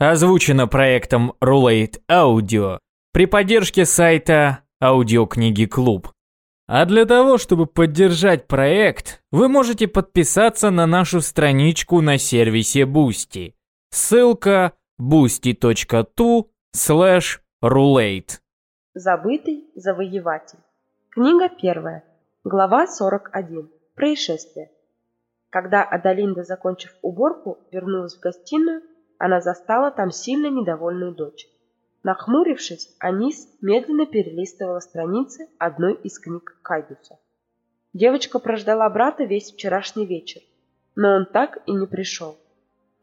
Озвучено проектом Roulette Audio при поддержке сайта Аудиокниги Клуб. А для того, чтобы поддержать проект, вы можете подписаться на нашу страничку на сервисе Boosty. Ссылка boosty.tu slash roulette. Забытый завоеватель. Книга первая. Глава 41. Происшествие. Когда Адалинда, закончив уборку, вернулась в гостиную, она застала там сильно недовольную дочь. Нахмурившись, Анис медленно перелистывала страницы одной из книг Кайдуса. Девочка прождала брата весь вчерашний вечер, но он так и не пришел.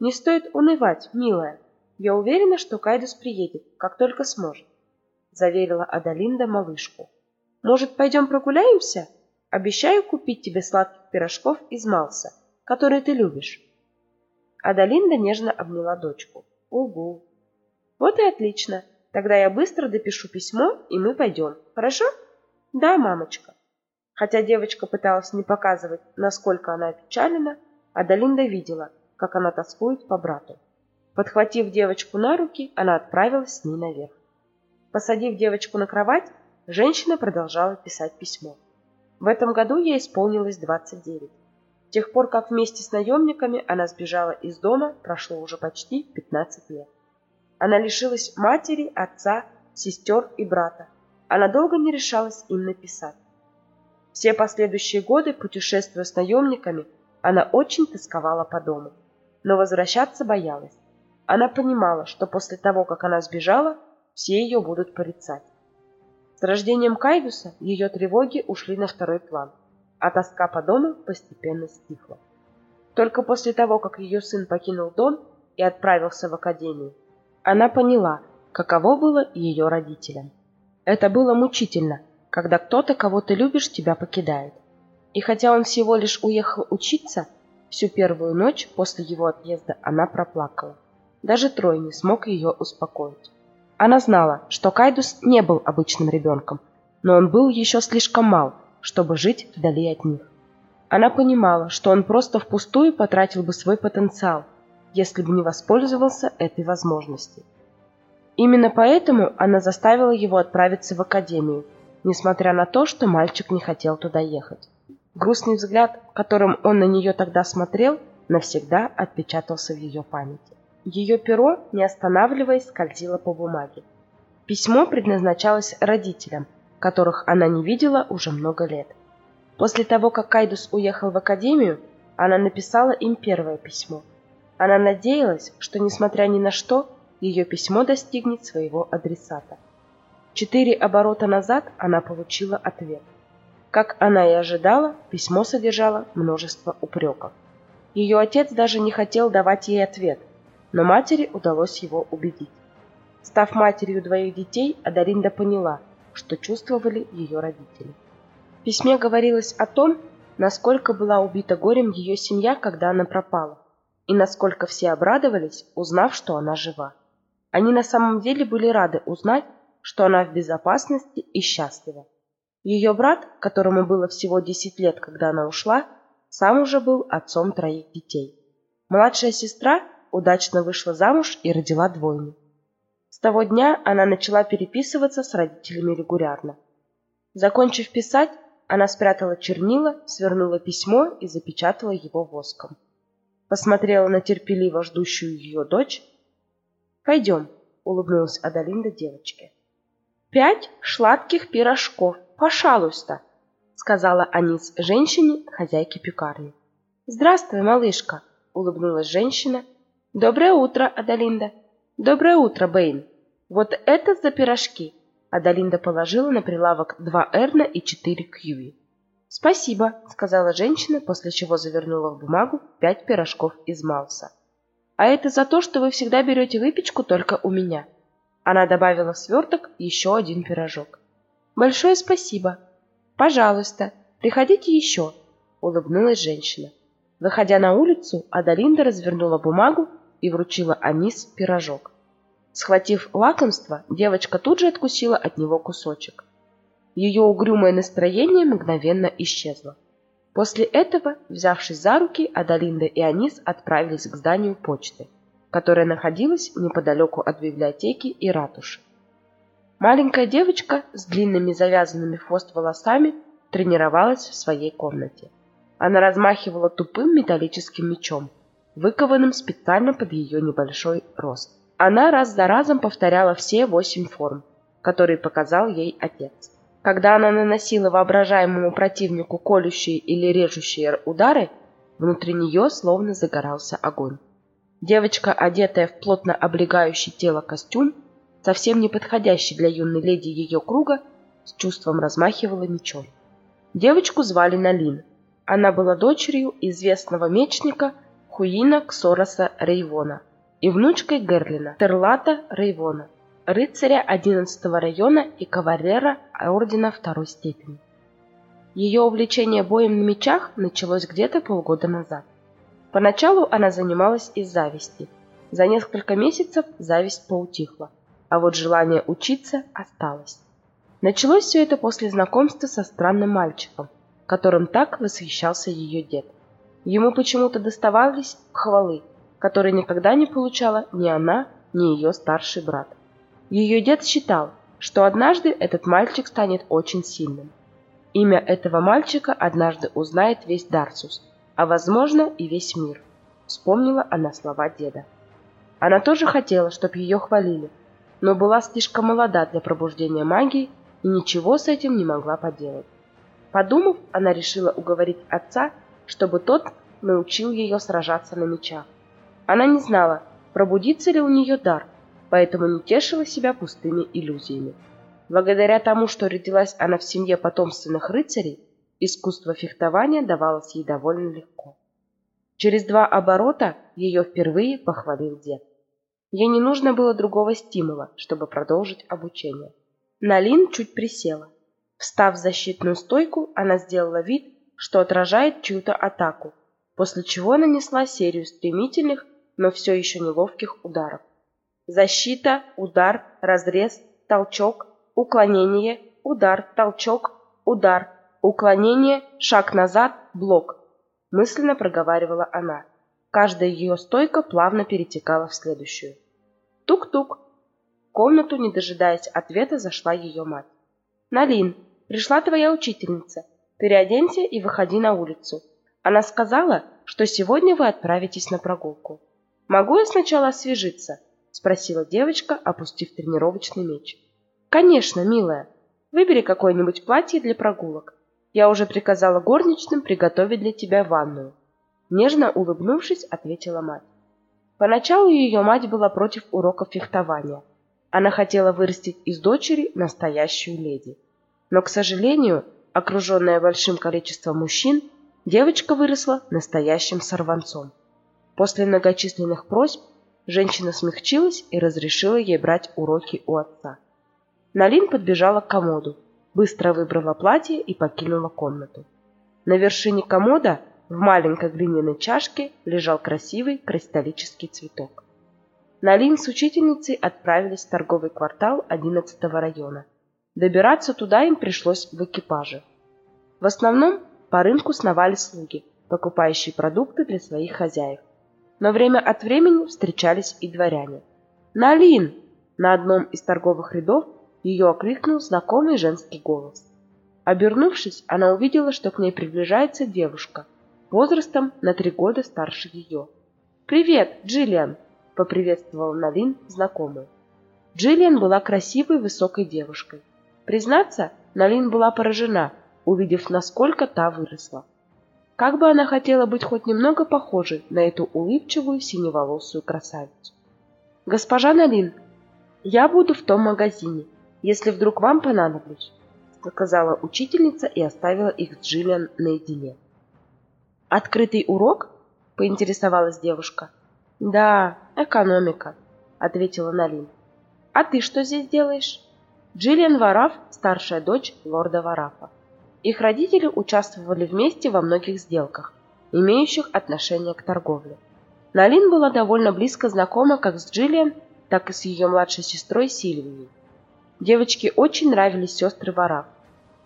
«Не стоит унывать, милая. Я уверена, что Кайдус приедет, как только сможет», — заверила Адалинда малышку. «Может, пойдем прогуляемся? Обещаю купить тебе сладких пирожков из Малса, которые ты любишь». Адалинда нежно обняла дочку. «Угу, вот и отлично. Тогда я быстро допишу письмо, и мы пойдем. Хорошо? Да, мамочка. Хотя девочка пыталась не показывать, насколько она опечалена, Адалинда видела, как она тоскует по брату. Подхватив девочку на руки, она отправилась с ней наверх. Посадив девочку на кровать, женщина продолжала писать письмо. В этом году ей исполнилось 29. С тех пор, как вместе с наемниками она сбежала из дома, прошло уже почти 15 лет. Она лишилась матери, отца, сестер и брата. Она долго не решалась им написать. Все последующие годы, путешествуя с наемниками, она очень тосковала по дому. Но возвращаться боялась. Она понимала, что после того, как она сбежала, все ее будут порицать. С рождением Кайдуса ее тревоги ушли на второй план, а тоска по дому постепенно стихла. Только после того, как ее сын покинул дом и отправился в академию, она поняла, каково было ее родителям. Это было мучительно, когда кто-то, кого ты любишь, тебя покидает. И хотя он всего лишь уехал учиться, всю первую ночь после его отъезда она проплакала. Даже Трой не смог ее успокоить. Она знала, что Кайдус не был обычным ребенком, но он был еще слишком мал, чтобы жить вдали от них. Она понимала, что он просто впустую потратил бы свой потенциал – если бы не воспользовался этой возможностью. Именно поэтому она заставила его отправиться в академию, несмотря на то, что мальчик не хотел туда ехать. Грустный взгляд, которым он на нее тогда смотрел, навсегда отпечатался в ее памяти. Ее перо, не останавливаясь, скользило по бумаге. Письмо предназначалось родителям, которых она не видела уже много лет. После того, как Кайдус уехал в академию, она написала им первое письмо – она надеялась, что, несмотря ни на что, ее письмо достигнет своего адресата. Четыре оборота назад она получила ответ. Как она и ожидала, письмо содержало множество упреков. Ее отец даже не хотел давать ей ответ, но матери удалось его убедить. Став матерью двоих детей, Адаринда поняла, что чувствовали ее родители. В письме говорилось о том, насколько была убита горем ее семья, когда она пропала и насколько все обрадовались, узнав, что она жива. Они на самом деле были рады узнать, что она в безопасности и счастлива. Ее брат, которому было всего 10 лет, когда она ушла, сам уже был отцом троих детей. Младшая сестра удачно вышла замуж и родила двойню. Того дня она начала переписываться с родителями регулярно. Закончив писать, она спрятала чернила, свернула письмо и запечатала его воском посмотрела на терпеливо ждущую ее дочь. «Пойдем», — улыбнулась Адалинда девочке. «Пять шладких пирожков, пожалуйста», — сказала Анис женщине, хозяйке пекарни. «Здравствуй, малышка», — улыбнулась женщина. «Доброе утро, Адалинда». «Доброе утро, Бэйн. Вот это за пирожки». Адалинда положила на прилавок два Эрна и четыре Кьюи. «Спасибо», — сказала женщина, после чего завернула в бумагу пять пирожков из Мауса. «А это за то, что вы всегда берете выпечку только у меня». Она добавила в сверток еще один пирожок. «Большое спасибо. Пожалуйста, приходите еще», — улыбнулась женщина. Выходя на улицу, Адалинда развернула бумагу и вручила Анис пирожок. Схватив лакомство, девочка тут же откусила от него кусочек. Ее угрюмое настроение мгновенно исчезло. После этого, взявшись за руки, Адалинда и Анис отправились к зданию почты. которая находилась неподалеку от библиотеки и ратуши. Маленькая девочка с длинными завязанными хвост волосами тренировалась в своей комнате. Она размахивала тупым металлическим мечом, выкованным специально под ее небольшой рост. Она раз за разом повторяла все восемь форм, которые показал ей отец. Когда она наносила воображаемому противнику колющие или режущие удары, внутри нее словно загорался огонь. Девочка, одетая в плотно облегающий тело костюм, совсем не подходящий для юной леди ее круга, с чувством размахивала мечом. Девочку звали Налин. Она была дочерью известного мечника Хуина Ксороса Рейвона и внучкой Герлина Терлата Рейвона, рыцаря 11 района и кавалера ордена второй степени. Ее увлечение боем на мечах началось где-то полгода назад. Поначалу она занималась из зависти. За несколько месяцев зависть поутихла, а вот желание учиться осталось. Началось все это после знакомства со странным мальчиком, которым так восхищался ее дед. Ему почему-то доставались хвалы, которые никогда не получала ни она, ни ее старший брат. Ее дед считал, что однажды этот мальчик станет очень сильным. Имя этого мальчика однажды узнает весь Дарсус, а возможно и весь мир. Вспомнила она слова деда. Она тоже хотела, чтобы ее хвалили, но была слишком молода для пробуждения магии и ничего с этим не могла поделать. Подумав, она решила уговорить отца, чтобы тот научил ее сражаться на мечах. Она не знала, пробудится ли у нее дар, поэтому не тешила себя пустыми иллюзиями. Благодаря тому, что родилась она в семье потомственных рыцарей, искусство фехтования давалось ей довольно легко. Через два оборота ее впервые похвалил дед. Ей не нужно было другого стимула, чтобы продолжить обучение. Налин чуть присела. Встав в защитную стойку, она сделала вид, что отражает чью-то атаку, после чего нанесла серию стремительных, но все еще неловких ударов. Защита, удар, разрез, толчок, уклонение, удар, толчок, удар, уклонение, шаг назад, блок. Мысленно проговаривала она. Каждая ее стойка плавно перетекала в следующую. Тук-тук. В комнату, не дожидаясь ответа, зашла ее мать. «Налин, пришла твоя учительница. Переоденься и выходи на улицу. Она сказала, что сегодня вы отправитесь на прогулку. «Могу я сначала освежиться?» — спросила девочка, опустив тренировочный меч. «Конечно, милая. Выбери какое-нибудь платье для прогулок. Я уже приказала горничным приготовить для тебя ванную». Нежно улыбнувшись, ответила мать. Поначалу ее мать была против уроков фехтования. Она хотела вырастить из дочери настоящую леди. Но, к сожалению, окруженная большим количеством мужчин, девочка выросла настоящим сорванцом. После многочисленных просьб женщина смягчилась и разрешила ей брать уроки у отца. Налин подбежала к комоду, быстро выбрала платье и покинула комнату. На вершине комода в маленькой глиняной чашке лежал красивый кристаллический цветок. Налин с учительницей отправились в торговый квартал 11 района. Добираться туда им пришлось в экипаже. В основном по рынку сновали слуги, покупающие продукты для своих хозяев но время от времени встречались и дворяне. «Налин!» На одном из торговых рядов ее окликнул знакомый женский голос. Обернувшись, она увидела, что к ней приближается девушка, возрастом на три года старше ее. «Привет, Джиллиан!» — поприветствовала Налин знакомую. Джиллиан была красивой высокой девушкой. Признаться, Налин была поражена, увидев, насколько та выросла. Как бы она хотела быть хоть немного похожей на эту улыбчивую синеволосую красавицу. «Госпожа Налин, я буду в том магазине, если вдруг вам понадоблюсь», сказала учительница и оставила их с Джиллиан наедине. «Открытый урок?» – поинтересовалась девушка. «Да, экономика», – ответила Налин. «А ты что здесь делаешь?» Джиллиан Вараф – старшая дочь лорда Варафа. Их родители участвовали вместе во многих сделках, имеющих отношение к торговле. Налин была довольно близко знакома как с Джиллиан, так и с ее младшей сестрой Сильвией. Девочке очень нравились сестры Вараф.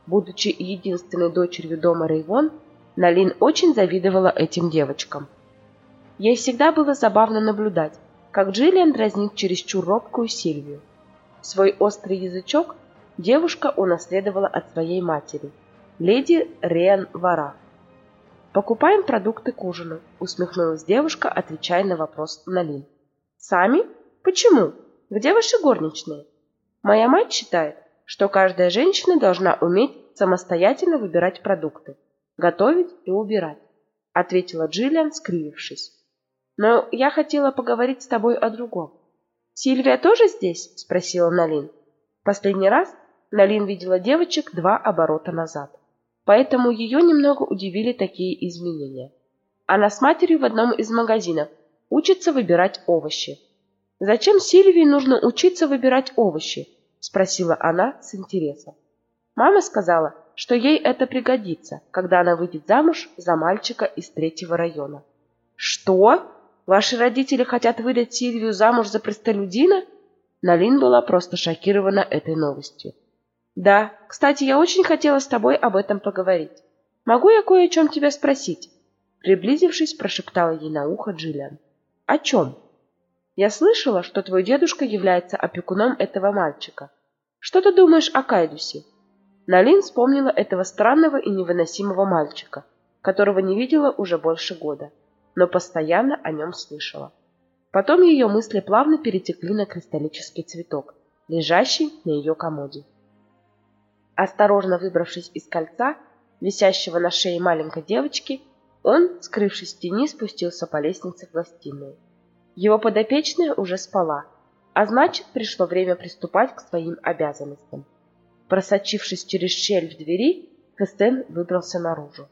Будучи единственной дочерью дома Рейвон, Налин очень завидовала этим девочкам. Ей всегда было забавно наблюдать, как Джиллиан дразнит чересчур робкую Сильвию. Свой острый язычок девушка унаследовала от своей матери, леди Риан Вара. «Покупаем продукты к ужину», — усмехнулась девушка, отвечая на вопрос Налин. «Сами? Почему? Где ваши горничные?» «Моя мать считает, что каждая женщина должна уметь самостоятельно выбирать продукты, готовить и убирать», — ответила Джиллиан, скривившись. «Но я хотела поговорить с тобой о другом». «Сильвия тоже здесь?» — спросила Налин. Последний раз Налин видела девочек два оборота назад, поэтому ее немного удивили такие изменения. Она с матерью в одном из магазинов учится выбирать овощи. «Зачем Сильвии нужно учиться выбирать овощи?» — спросила она с интересом. Мама сказала, что ей это пригодится, когда она выйдет замуж за мальчика из третьего района. «Что?» Ваши родители хотят выдать Сильвию замуж за простолюдина? Налин была просто шокирована этой новостью. Да, кстати, я очень хотела с тобой об этом поговорить. Могу я кое о чем тебя спросить? Приблизившись, прошептала ей на ухо Джиллиан. О чем? Я слышала, что твой дедушка является опекуном этого мальчика. Что ты думаешь о Кайдусе? Налин вспомнила этого странного и невыносимого мальчика, которого не видела уже больше года но постоянно о нем слышала. Потом ее мысли плавно перетекли на кристаллический цветок, лежащий на ее комоде. Осторожно выбравшись из кольца, висящего на шее маленькой девочки, он, скрывшись в тени, спустился по лестнице в гостиную. Его подопечная уже спала, а значит, пришло время приступать к своим обязанностям. Просочившись через щель в двери, Хестен выбрался наружу.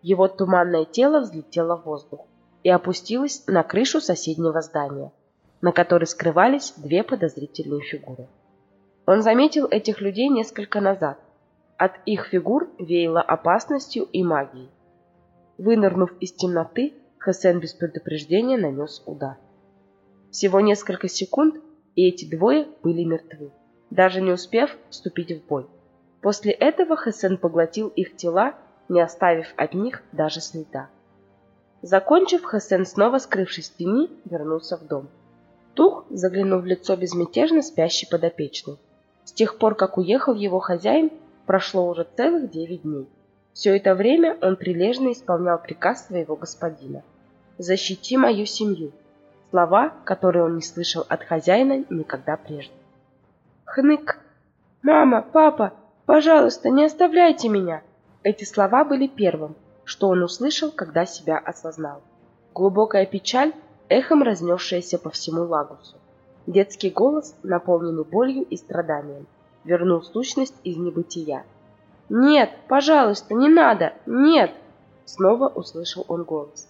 Его туманное тело взлетело в воздух и опустилось на крышу соседнего здания, на которой скрывались две подозрительные фигуры. Он заметил этих людей несколько назад. От их фигур веяло опасностью и магией. Вынырнув из темноты, Хесен без предупреждения нанес удар. Всего несколько секунд, и эти двое были мертвы, даже не успев вступить в бой. После этого Хесен поглотил их тела не оставив от них даже следа. Закончив, Хасен, снова скрывшись в тени, вернулся в дом. Тух заглянул в лицо безмятежно спящей подопечной. С тех пор, как уехал его хозяин, прошло уже целых девять дней. Все это время он прилежно исполнял приказ своего господина. «Защити мою семью» – слова, которые он не слышал от хозяина никогда прежде. «Хнык! Мама, папа, пожалуйста, не оставляйте меня!» Эти слова были первым, что он услышал, когда себя осознал. Глубокая печаль, эхом разнесшаяся по всему Лагусу. Детский голос, наполненный болью и страданием, вернул сущность из небытия. «Нет, пожалуйста, не надо! Нет!» Снова услышал он голос.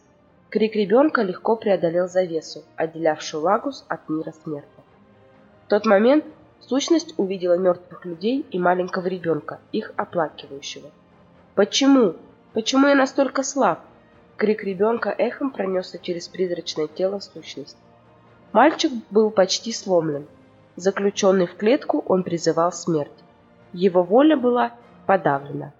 Крик ребенка легко преодолел завесу, отделявшую Лагус от мира смерти. В тот момент сущность увидела мертвых людей и маленького ребенка, их оплакивающего. «Почему? Почему я настолько слаб?» Крик ребенка эхом пронесся через призрачное тело в сущность. Мальчик был почти сломлен. Заключенный в клетку, он призывал смерть. Его воля была подавлена.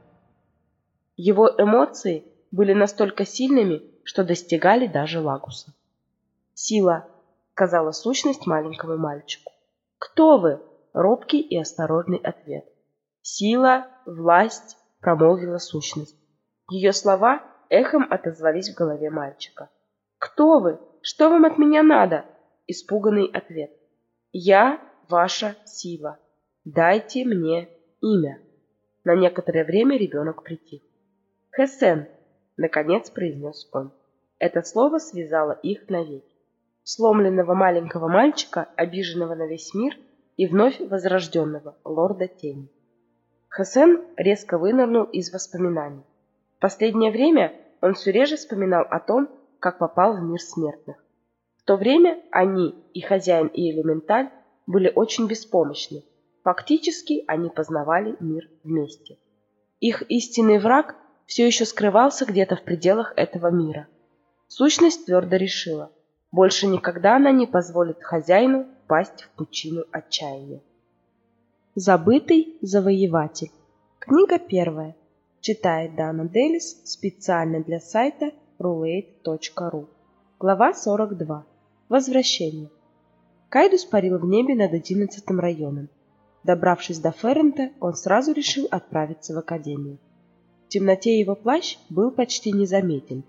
Его эмоции были настолько сильными, что достигали даже Лагуса. «Сила», — сказала сущность маленькому мальчику. «Кто вы?» — робкий и осторожный ответ. «Сила, власть, промолвила сущность. Ее слова эхом отозвались в голове мальчика. «Кто вы? Что вам от меня надо?» Испуганный ответ. «Я ваша сила. Дайте мне имя». На некоторое время ребенок притих. «Хесен», — наконец произнес он. Это слово связало их навеки. Сломленного маленького мальчика, обиженного на весь мир, и вновь возрожденного лорда тени. Хасен резко вынырнул из воспоминаний. В последнее время он все реже вспоминал о том, как попал в мир смертных. В то время они, и хозяин, и элементаль, были очень беспомощны. Фактически они познавали мир вместе. Их истинный враг все еще скрывался где-то в пределах этого мира. Сущность твердо решила, больше никогда она не позволит хозяину пасть в пучину отчаяния. Забытый завоеватель. Книга первая. Читает Дана Делис специально для сайта roulette.ru. Глава 42. Возвращение. Кайдус парил в небе над одиннадцатым районом. Добравшись до Феррента, он сразу решил отправиться в академию. В темноте его плащ был почти незаметен,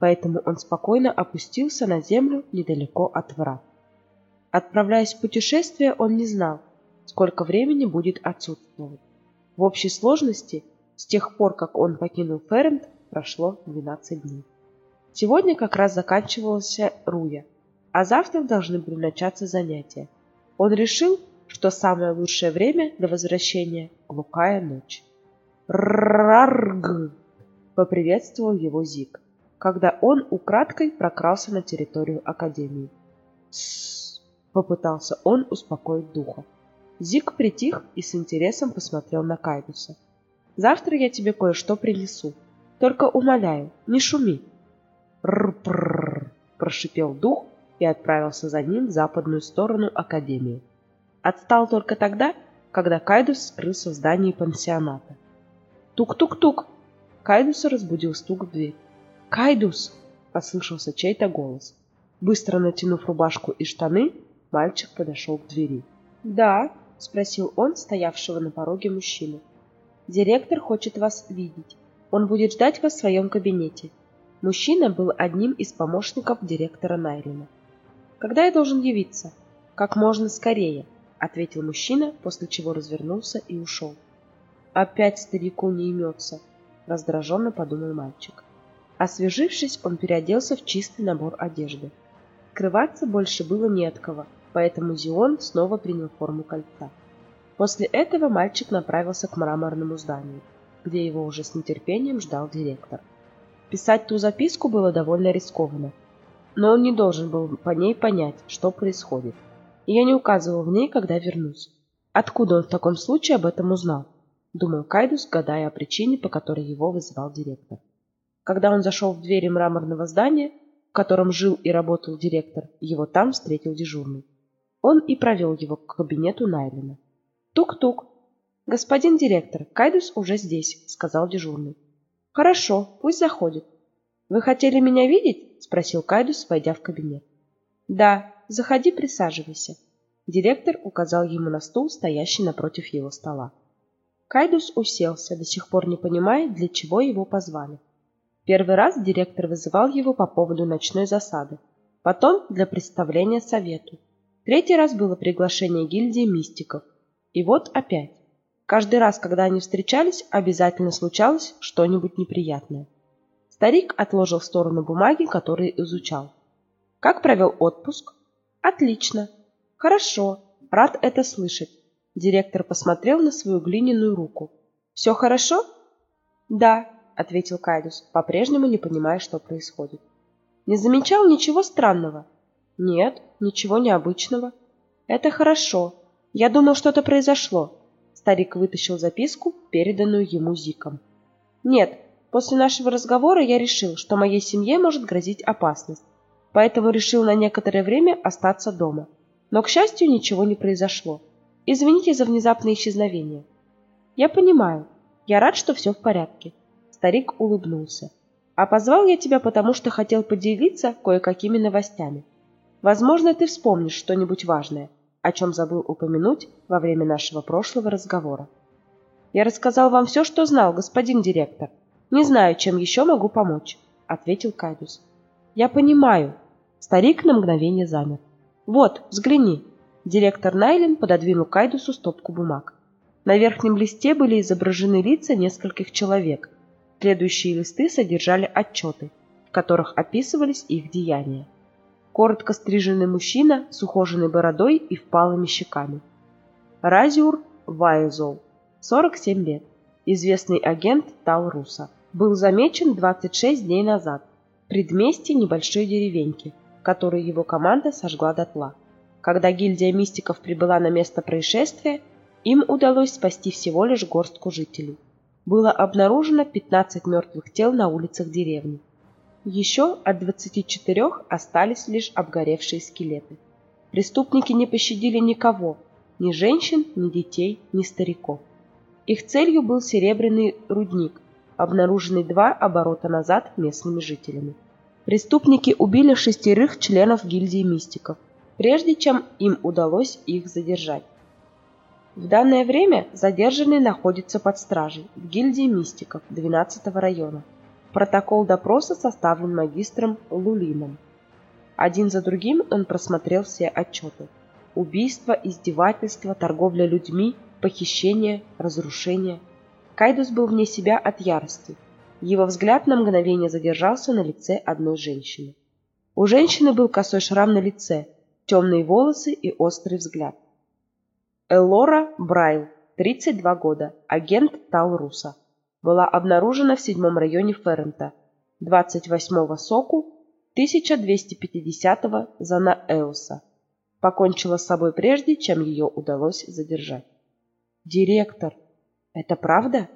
поэтому он спокойно опустился на землю недалеко от врат. Отправляясь в путешествие, он не знал, сколько времени будет отсутствовать. В общей сложности, с тех пор, как он покинул Феррент, прошло 12 дней. Сегодня как раз заканчивался Руя, а завтра должны были начаться занятия. Он решил, что самое лучшее время для возвращения – глухая ночь. «Рарг!» – поприветствовал его Зик, когда он украдкой прокрался на территорию Академии. «Тссс!» – попытался он успокоить духа. Зик притих и с интересом посмотрел на Кайдуса. «Завтра я тебе кое-что принесу. Только умоляю, не шуми!» «Р-пр-р!» – прошипел дух, и отправился за ним в западную сторону Академии. Отстал только тогда, когда Кайдус скрылся в здании пансионата. «Тук-тук-тук!» Кайдуса разбудил стук в дверь. «Кайдус!» — послышался чей-то голос. Быстро натянув рубашку и штаны, мальчик подошел к двери. «Да?» — спросил он, стоявшего на пороге мужчину. «Директор хочет вас видеть. Он будет ждать вас в своем кабинете». Мужчина был одним из помощников директора Найрина. «Когда я должен явиться?» «Как можно скорее», — ответил мужчина, после чего развернулся и ушел. «Опять старику не имется», — раздраженно подумал мальчик. Освежившись, он переоделся в чистый набор одежды. Скрываться больше было не от кого, поэтому Зион снова принял форму кольца. После этого мальчик направился к мраморному зданию, где его уже с нетерпением ждал директор. Писать ту записку было довольно рискованно, но он не должен был по ней понять, что происходит. И я не указывал в ней, когда вернусь. Откуда он в таком случае об этом узнал? Думал Кайдус, гадая о причине, по которой его вызывал директор. Когда он зашел в двери мраморного здания, в котором жил и работал директор, его там встретил дежурный. Он и провел его к кабинету Найлина. «Тук-тук!» «Господин директор, Кайдус уже здесь», — сказал дежурный. «Хорошо, пусть заходит. Вы хотели меня видеть? Спросил Кайдус, войдя в кабинет. Да, заходи, присаживайся. Директор указал ему на стул, стоящий напротив его стола. Кайдус уселся, до сих пор не понимая, для чего его позвали. Первый раз директор вызывал его по поводу ночной засады, потом для представления совету. Третий раз было приглашение гильдии мистиков. И вот опять. Каждый раз, когда они встречались, обязательно случалось что-нибудь неприятное. Старик отложил в сторону бумаги, которые изучал. Как провел отпуск? Отлично. Хорошо. Рад это слышать. Директор посмотрел на свою глиняную руку. Все хорошо? Да, ответил Кайдус, по-прежнему не понимая, что происходит. Не замечал ничего странного? Нет, ничего необычного. Это хорошо. Я думал, что-то произошло. Старик вытащил записку, переданную ему Зиком. Нет, После нашего разговора я решил, что моей семье может грозить опасность, поэтому решил на некоторое время остаться дома. Но, к счастью, ничего не произошло. Извините за внезапное исчезновение. Я понимаю. Я рад, что все в порядке. Старик улыбнулся. А позвал я тебя, потому что хотел поделиться кое-какими новостями. Возможно, ты вспомнишь что-нибудь важное, о чем забыл упомянуть во время нашего прошлого разговора. Я рассказал вам все, что знал, господин директор. «Не знаю, чем еще могу помочь», — ответил Кайдус. «Я понимаю». Старик на мгновение замер. «Вот, взгляни». Директор Найлен пододвинул Кайдусу стопку бумаг. На верхнем листе были изображены лица нескольких человек. Следующие листы содержали отчеты, в которых описывались их деяния. Коротко стриженный мужчина с ухоженной бородой и впалыми щеками. Разиур Вайзол, 47 лет, известный агент Талруса был замечен 26 дней назад в предместье небольшой деревеньки, которую его команда сожгла дотла. Когда гильдия мистиков прибыла на место происшествия, им удалось спасти всего лишь горстку жителей. Было обнаружено 15 мертвых тел на улицах деревни. Еще от 24 остались лишь обгоревшие скелеты. Преступники не пощадили никого, ни женщин, ни детей, ни стариков. Их целью был серебряный рудник, обнаруженный два оборота назад местными жителями. Преступники убили шестерых членов гильдии мистиков, прежде чем им удалось их задержать. В данное время задержанный находится под стражей в гильдии мистиков 12 района. Протокол допроса составлен магистром Лулином. Один за другим он просмотрел все отчеты. Убийство, издевательство, торговля людьми, похищение, разрушение. Кайдус был вне себя от ярости. Его взгляд на мгновение задержался на лице одной женщины. У женщины был косой шрам на лице, темные волосы и острый взгляд. Эллора Брайл, 32 года, агент Талруса. Была обнаружена в седьмом районе Феррента, 28-го Соку 1250-го Зана Эуса. Покончила с собой прежде, чем ее удалось задержать. «Директор, это правда?»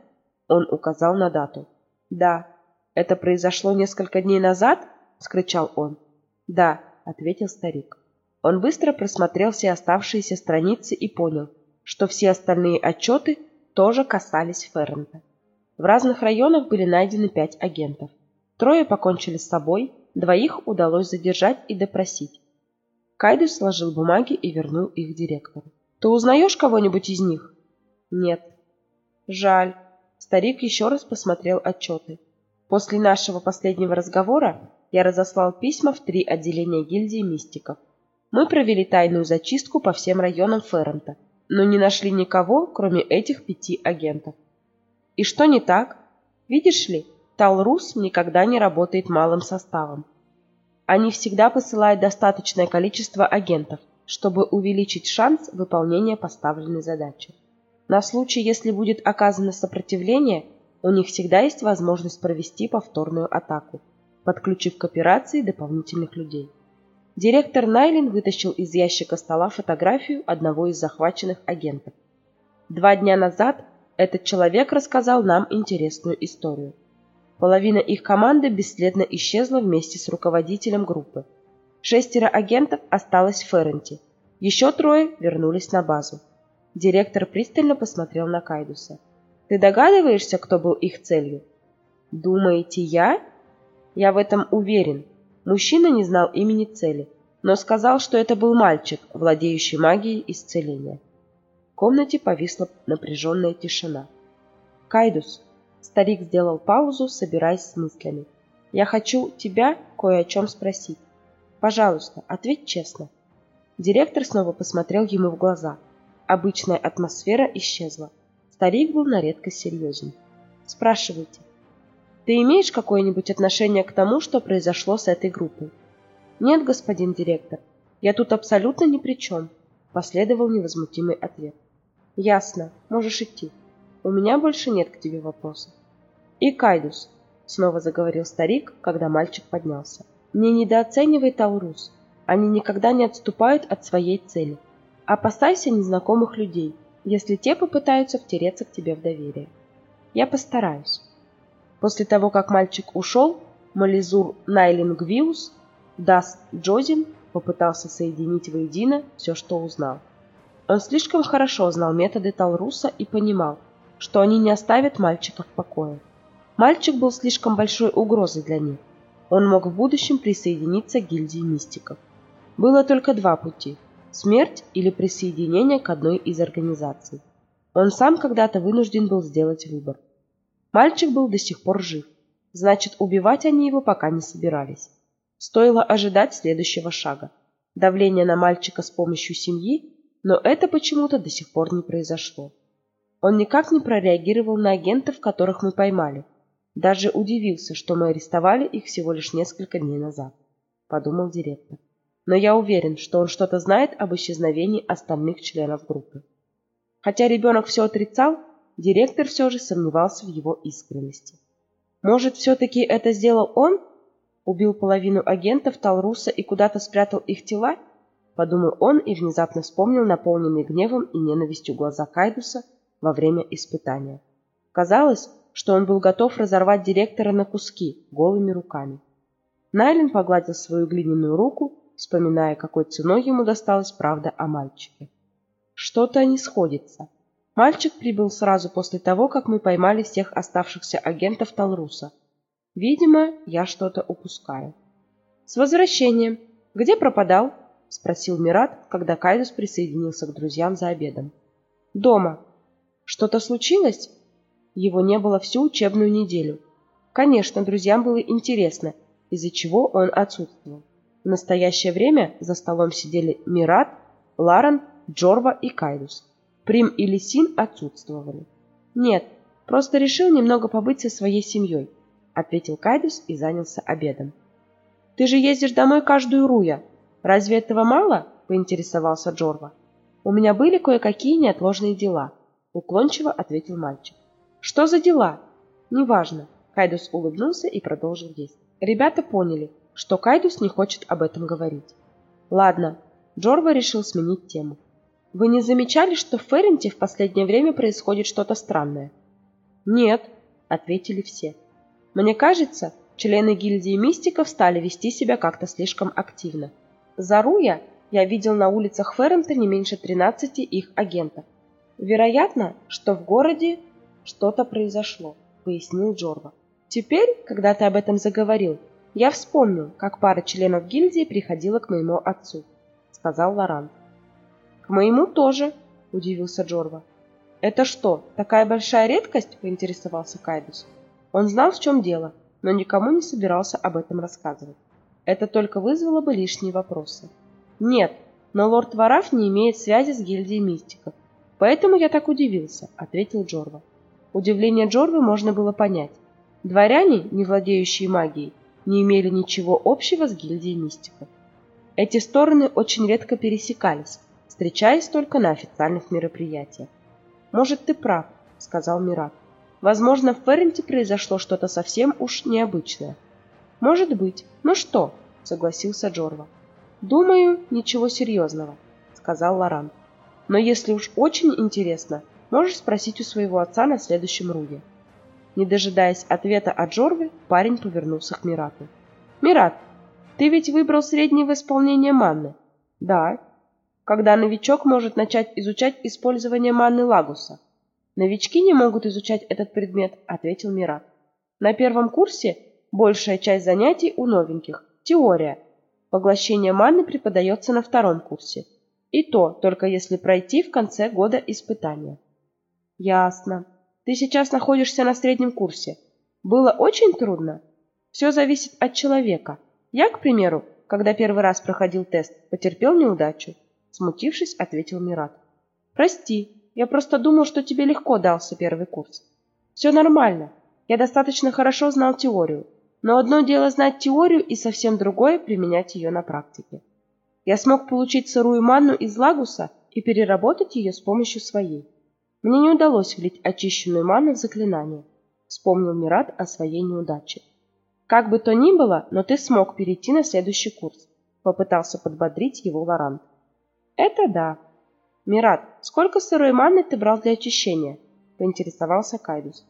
Он указал на дату. «Да. Это произошло несколько дней назад?» — скричал он. «Да», — ответил старик. Он быстро просмотрел все оставшиеся страницы и понял, что все остальные отчеты тоже касались Феррента. В разных районах были найдены пять агентов. Трое покончили с собой, Двоих удалось задержать и допросить. Кайдус сложил бумаги и вернул их директору. «Ты узнаешь кого-нибудь из них?» «Нет». «Жаль». Старик еще раз посмотрел отчеты. После нашего последнего разговора я разослал письма в три отделения гильдии мистиков. Мы провели тайную зачистку по всем районам Феррента, но не нашли никого, кроме этих пяти агентов. И что не так? Видишь ли, Талрус никогда не работает малым составом. Они всегда посылают достаточное количество агентов, чтобы увеличить шанс выполнения поставленной задачи. На случай, если будет оказано сопротивление, у них всегда есть возможность провести повторную атаку, подключив к операции дополнительных людей. Директор Найлин вытащил из ящика стола фотографию одного из захваченных агентов. Два дня назад этот человек рассказал нам интересную историю. Половина их команды бесследно исчезла вместе с руководителем группы. Шестеро агентов осталось в Ферренте. Еще трое вернулись на базу. Директор пристально посмотрел на Кайдуса. «Ты догадываешься, кто был их целью?» «Думаете, я?» «Я в этом уверен». Мужчина не знал имени цели, но сказал, что это был мальчик, владеющий магией исцеления. В комнате повисла напряженная тишина. «Кайдус, Старик сделал паузу, собираясь с мыслями. «Я хочу тебя кое о чем спросить. Пожалуйста, ответь честно». Директор снова посмотрел ему в глаза. Обычная атмосфера исчезла. Старик был на редкость серьезен. «Спрашивайте. Ты имеешь какое-нибудь отношение к тому, что произошло с этой группой?» «Нет, господин директор. Я тут абсолютно ни при чем», — последовал невозмутимый ответ. «Ясно. Можешь идти». У меня больше нет к тебе вопросов. И Кайдус, снова заговорил старик, когда мальчик поднялся. Не недооценивай Таурус. Они никогда не отступают от своей цели. Опасайся незнакомых людей, если те попытаются втереться к тебе в доверие. Я постараюсь. После того, как мальчик ушел, Мализур Найлингвиус, Дас Джозин попытался соединить воедино все, что узнал. Он слишком хорошо знал методы Талруса и понимал, что они не оставят мальчика в покое. Мальчик был слишком большой угрозой для них. Он мог в будущем присоединиться к гильдии мистиков. Было только два пути – смерть или присоединение к одной из организаций. Он сам когда-то вынужден был сделать выбор. Мальчик был до сих пор жив, значит, убивать они его пока не собирались. Стоило ожидать следующего шага – давление на мальчика с помощью семьи, но это почему-то до сих пор не произошло. Он никак не прореагировал на агентов, которых мы поймали. Даже удивился, что мы арестовали их всего лишь несколько дней назад, подумал директор. Но я уверен, что он что-то знает об исчезновении остальных членов группы. Хотя ребенок все отрицал, директор все же сомневался в его искренности. Может, все-таки это сделал он? Убил половину агентов Талруса и куда-то спрятал их тела? Подумал он и внезапно вспомнил наполненный гневом и ненавистью глаза Кайдуса, во время испытания. Казалось, что он был готов разорвать директора на куски голыми руками. Найлен погладил свою глиняную руку, вспоминая, какой ценой ему досталась правда о мальчике. Что-то не сходится. Мальчик прибыл сразу после того, как мы поймали всех оставшихся агентов Талруса. Видимо, я что-то упускаю. «С возвращением! Где пропадал?» — спросил Мират, когда Кайдус присоединился к друзьям за обедом. «Дома. Что-то случилось?» Его не было всю учебную неделю. Конечно, друзьям было интересно, из-за чего он отсутствовал. В настоящее время за столом сидели Мират, Ларен, Джорва и Кайдус. Прим и Лисин отсутствовали. «Нет, просто решил немного побыть со своей семьей», — ответил Кайдус и занялся обедом. «Ты же ездишь домой каждую руя. Разве этого мало?» — поинтересовался Джорва. «У меня были кое-какие неотложные дела», — уклончиво ответил мальчик. «Что за дела?» «Неважно». Кайдус улыбнулся и продолжил есть. Ребята поняли, что Кайдус не хочет об этом говорить. Ладно, Джорва решил сменить тему. Вы не замечали, что в Ферренте в последнее время происходит что-то странное? Нет, ответили все. Мне кажется, члены гильдии мистиков стали вести себя как-то слишком активно. За Руя я видел на улицах Феррента не меньше 13 их агентов. Вероятно, что в городе что-то произошло, пояснил Джорва. Теперь, когда ты об этом заговорил, я вспомнил, как пара членов гильдии приходила к моему отцу, сказал Лоран. К моему тоже, удивился Джорва. Это что, такая большая редкость? поинтересовался Кайдус. Он знал, в чем дело, но никому не собирался об этом рассказывать. Это только вызвало бы лишние вопросы. Нет, но лорд Вараф не имеет связи с гильдией мистиков. Поэтому я так удивился, ответил Джорва. Удивление Джорвы можно было понять. Дворяне, не владеющие магией, не имели ничего общего с гильдией мистиков. Эти стороны очень редко пересекались, встречаясь только на официальных мероприятиях. «Может, ты прав», — сказал Мират. «Возможно, в Ферренте произошло что-то совсем уж необычное». «Может быть. Ну что?» — согласился Джорва. «Думаю, ничего серьезного», — сказал Лоран. «Но если уж очень интересно, можешь спросить у своего отца на следующем руге». Не дожидаясь ответа от Джорвы, парень повернулся к Мирату. «Мират, ты ведь выбрал среднее в исполнении манны?» «Да». «Когда новичок может начать изучать использование манны Лагуса?» «Новички не могут изучать этот предмет», — ответил Мират. «На первом курсе большая часть занятий у новеньких — теория. Поглощение манны преподается на втором курсе. И то только если пройти в конце года испытания». «Ясно», ты сейчас находишься на среднем курсе. Было очень трудно? Все зависит от человека. Я, к примеру, когда первый раз проходил тест, потерпел неудачу. Смутившись, ответил Мират. Прости, я просто думал, что тебе легко дался первый курс. Все нормально. Я достаточно хорошо знал теорию. Но одно дело знать теорию и совсем другое применять ее на практике. Я смог получить сырую манну из лагуса и переработать ее с помощью своей. Мне не удалось влить очищенную ману в заклинание. Вспомнил Мират о своей неудаче. Как бы то ни было, но ты смог перейти на следующий курс. Попытался подбодрить его Лорант. Это да. Мират, сколько сырой маны ты брал для очищения? Поинтересовался Кайдус.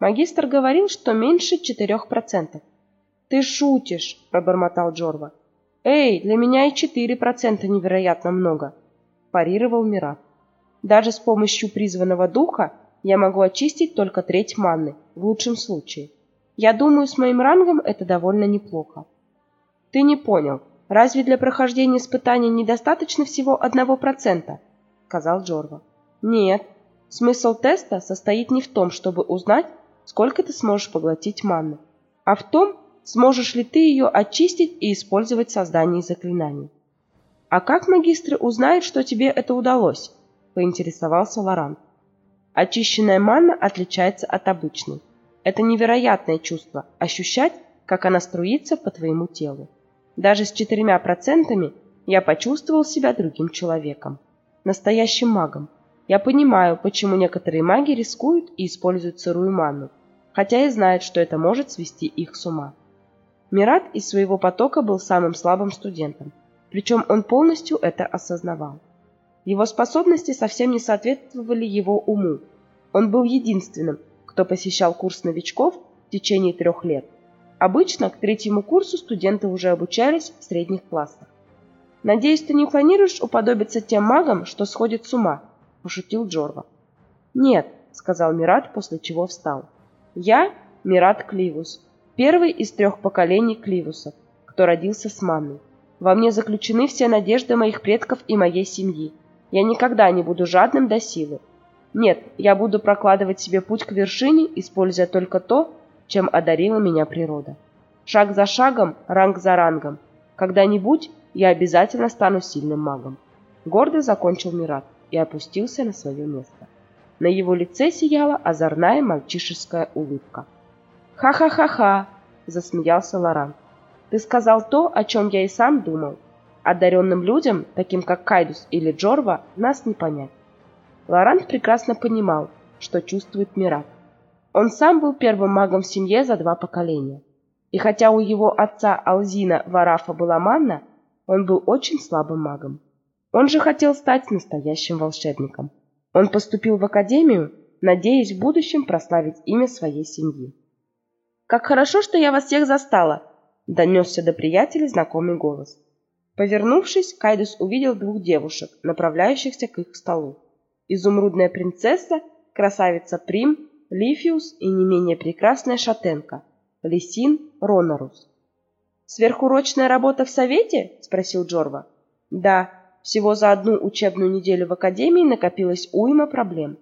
Магистр говорил, что меньше четырех процентов. Ты шутишь, пробормотал Джорва. Эй, для меня и четыре процента невероятно много, парировал Мират. Даже с помощью призванного духа я могу очистить только треть манны, в лучшем случае. Я думаю, с моим рангом это довольно неплохо. Ты не понял, разве для прохождения испытания недостаточно всего одного процента? Сказал Джорва. Нет, смысл теста состоит не в том, чтобы узнать, сколько ты сможешь поглотить манны, а в том, сможешь ли ты ее очистить и использовать в создании заклинаний. А как магистры узнают, что тебе это удалось? Поинтересовался Лоран. Очищенная манна отличается от обычной. Это невероятное чувство – ощущать, как она струится по твоему телу. Даже с четырьмя процентами я почувствовал себя другим человеком. Настоящим магом. Я понимаю, почему некоторые маги рискуют и используют сырую манну, хотя и знают, что это может свести их с ума. Мират из своего потока был самым слабым студентом, причем он полностью это осознавал. Его способности совсем не соответствовали его уму. Он был единственным, кто посещал курс новичков в течение трех лет. Обычно к третьему курсу студенты уже обучались в средних классах. «Надеюсь, ты не планируешь уподобиться тем магам, что сходят с ума?» – пошутил Джорва. «Нет», – сказал Мират, после чего встал. «Я – Мират Кливус, первый из трех поколений Кливусов. Кто родился с мамой. Во мне заключены все надежды моих предков и моей семьи. Я никогда не буду жадным до силы. Нет, я буду прокладывать себе путь к вершине, используя только то, чем одарила меня природа. Шаг за шагом, ранг за рангом. Когда-нибудь я обязательно стану сильным магом. Гордо закончил Мират и опустился на свое место. На его лице сияла озорная мальчишеская улыбка. «Ха-ха-ха-ха!» – засмеялся Лоран. «Ты сказал то, о чем я и сам думал. Одаренным людям, таким как Кайдус или Джорва, нас не понять». Лоран прекрасно понимал, что чувствует Мират. Он сам был первым магом в семье за два поколения. И хотя у его отца Алзина Варафа была манна, он был очень слабым магом. Он же хотел стать настоящим волшебником. Он поступил в академию, надеясь в будущем прославить имя своей семьи. «Как хорошо, что я вас всех застала!» – донесся до приятелей знакомый голос. Повернувшись, Кайдус увидел двух девушек, направляющихся к их столу. Изумрудная принцесса, красавица Прим, Лифиус и не менее прекрасная шатенка, Лисин Ронорус. «Сверхурочная работа в совете?» – спросил Джорва. «Да, всего за одну учебную неделю в академии накопилось уйма проблем.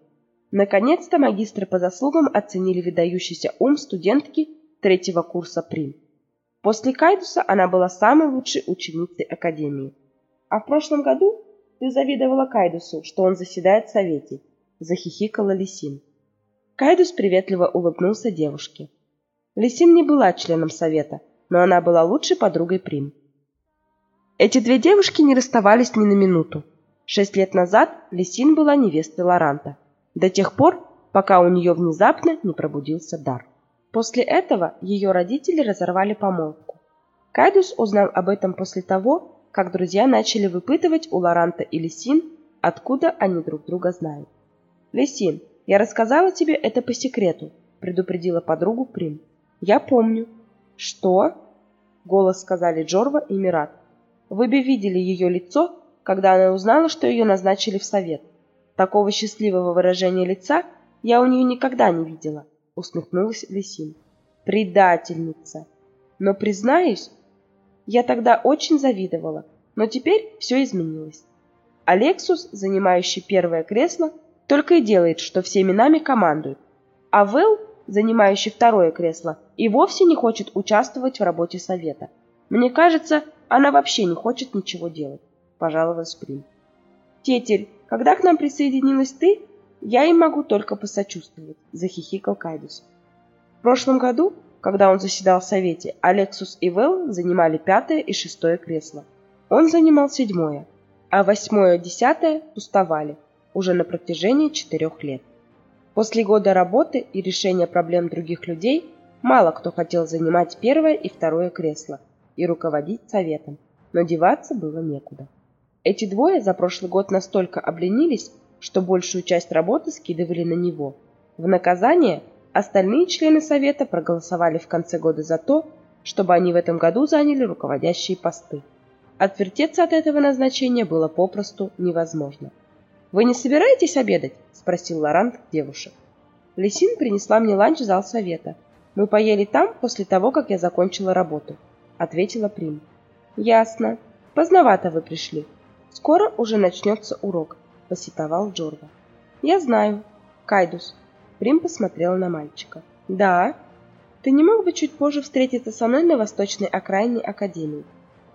Наконец-то магистры по заслугам оценили выдающийся ум студентки третьего курса ПРИМ. После Кайдуса она была самой лучшей ученицей Академии. А в прошлом году ты завидовала Кайдусу, что он заседает в Совете, захихикала Лисин. Кайдус приветливо улыбнулся девушке. Лисин не была членом Совета, но она была лучшей подругой Прим. Эти две девушки не расставались ни на минуту. Шесть лет назад Лисин была невестой Лоранта до тех пор, пока у нее внезапно не пробудился дар. После этого ее родители разорвали помолвку. Кайдус узнал об этом после того, как друзья начали выпытывать у Лоранта и Лисин, откуда они друг друга знают. «Лисин, я рассказала тебе это по секрету», – предупредила подругу Прим. «Я помню». «Что?» – голос сказали Джорва и Мират. «Вы бы видели ее лицо, когда она узнала, что ее назначили в совет. Такого счастливого выражения лица я у нее никогда не видела, усмехнулась Лисин. Предательница. Но признаюсь, я тогда очень завидовала, но теперь все изменилось. Алексус, занимающий первое кресло, только и делает, что всеми нами командует. А Вэл, занимающий второе кресло, и вовсе не хочет участвовать в работе совета. Мне кажется, она вообще не хочет ничего делать, пожаловалась Прим. Тетерь, когда к нам присоединилась ты, я им могу только посочувствовать, захихикал Кайдус. В прошлом году, когда он заседал в совете, Алексус и Вэл занимали пятое и шестое кресло. Он занимал седьмое, а восьмое и десятое пустовали уже на протяжении четырех лет. После года работы и решения проблем других людей мало кто хотел занимать первое и второе кресло и руководить советом, но деваться было некуда. Эти двое за прошлый год настолько обленились, что большую часть работы скидывали на него. В наказание остальные члены совета проголосовали в конце года за то, чтобы они в этом году заняли руководящие посты. Отвертеться от этого назначения было попросту невозможно. «Вы не собираетесь обедать?» – спросил Лорант девушек. Лисин принесла мне ланч в зал совета. Мы поели там после того, как я закончила работу, – ответила Прим. «Ясно. Поздновато вы пришли. Скоро уже начнется урок, посетовал Джорва. Я знаю. Кайдус. Прим посмотрела на мальчика. Да. Ты не мог бы чуть позже встретиться со мной на восточной окраине Академии?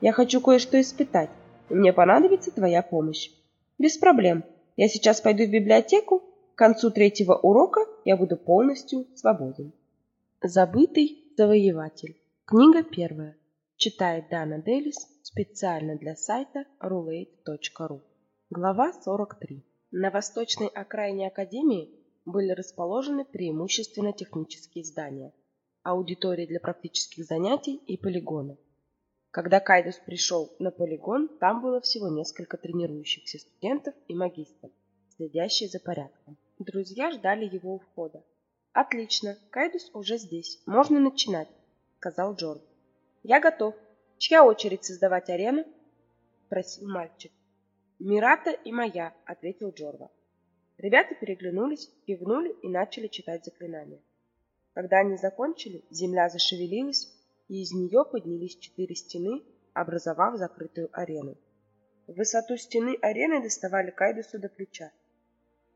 Я хочу кое-что испытать, и мне понадобится твоя помощь. Без проблем. Я сейчас пойду в библиотеку. К концу третьего урока я буду полностью свободен. Забытый завоеватель. Книга первая. Читает Дана Делис специально для сайта roulette.ru. Глава 43. На восточной окраине Академии были расположены преимущественно технические здания, аудитории для практических занятий и полигоны. Когда Кайдус пришел на полигон, там было всего несколько тренирующихся студентов и магистров, следящие за порядком. Друзья ждали его у входа. «Отлично, Кайдус уже здесь, можно начинать», — сказал Джордж. «Я готов. Чья очередь создавать арену?» — спросил мальчик. «Мирата и моя», — ответил Джорва. Ребята переглянулись, кивнули и начали читать заклинания. Когда они закончили, земля зашевелилась, и из нее поднялись четыре стены, образовав закрытую арену. В высоту стены арены доставали Кайдусу до плеча.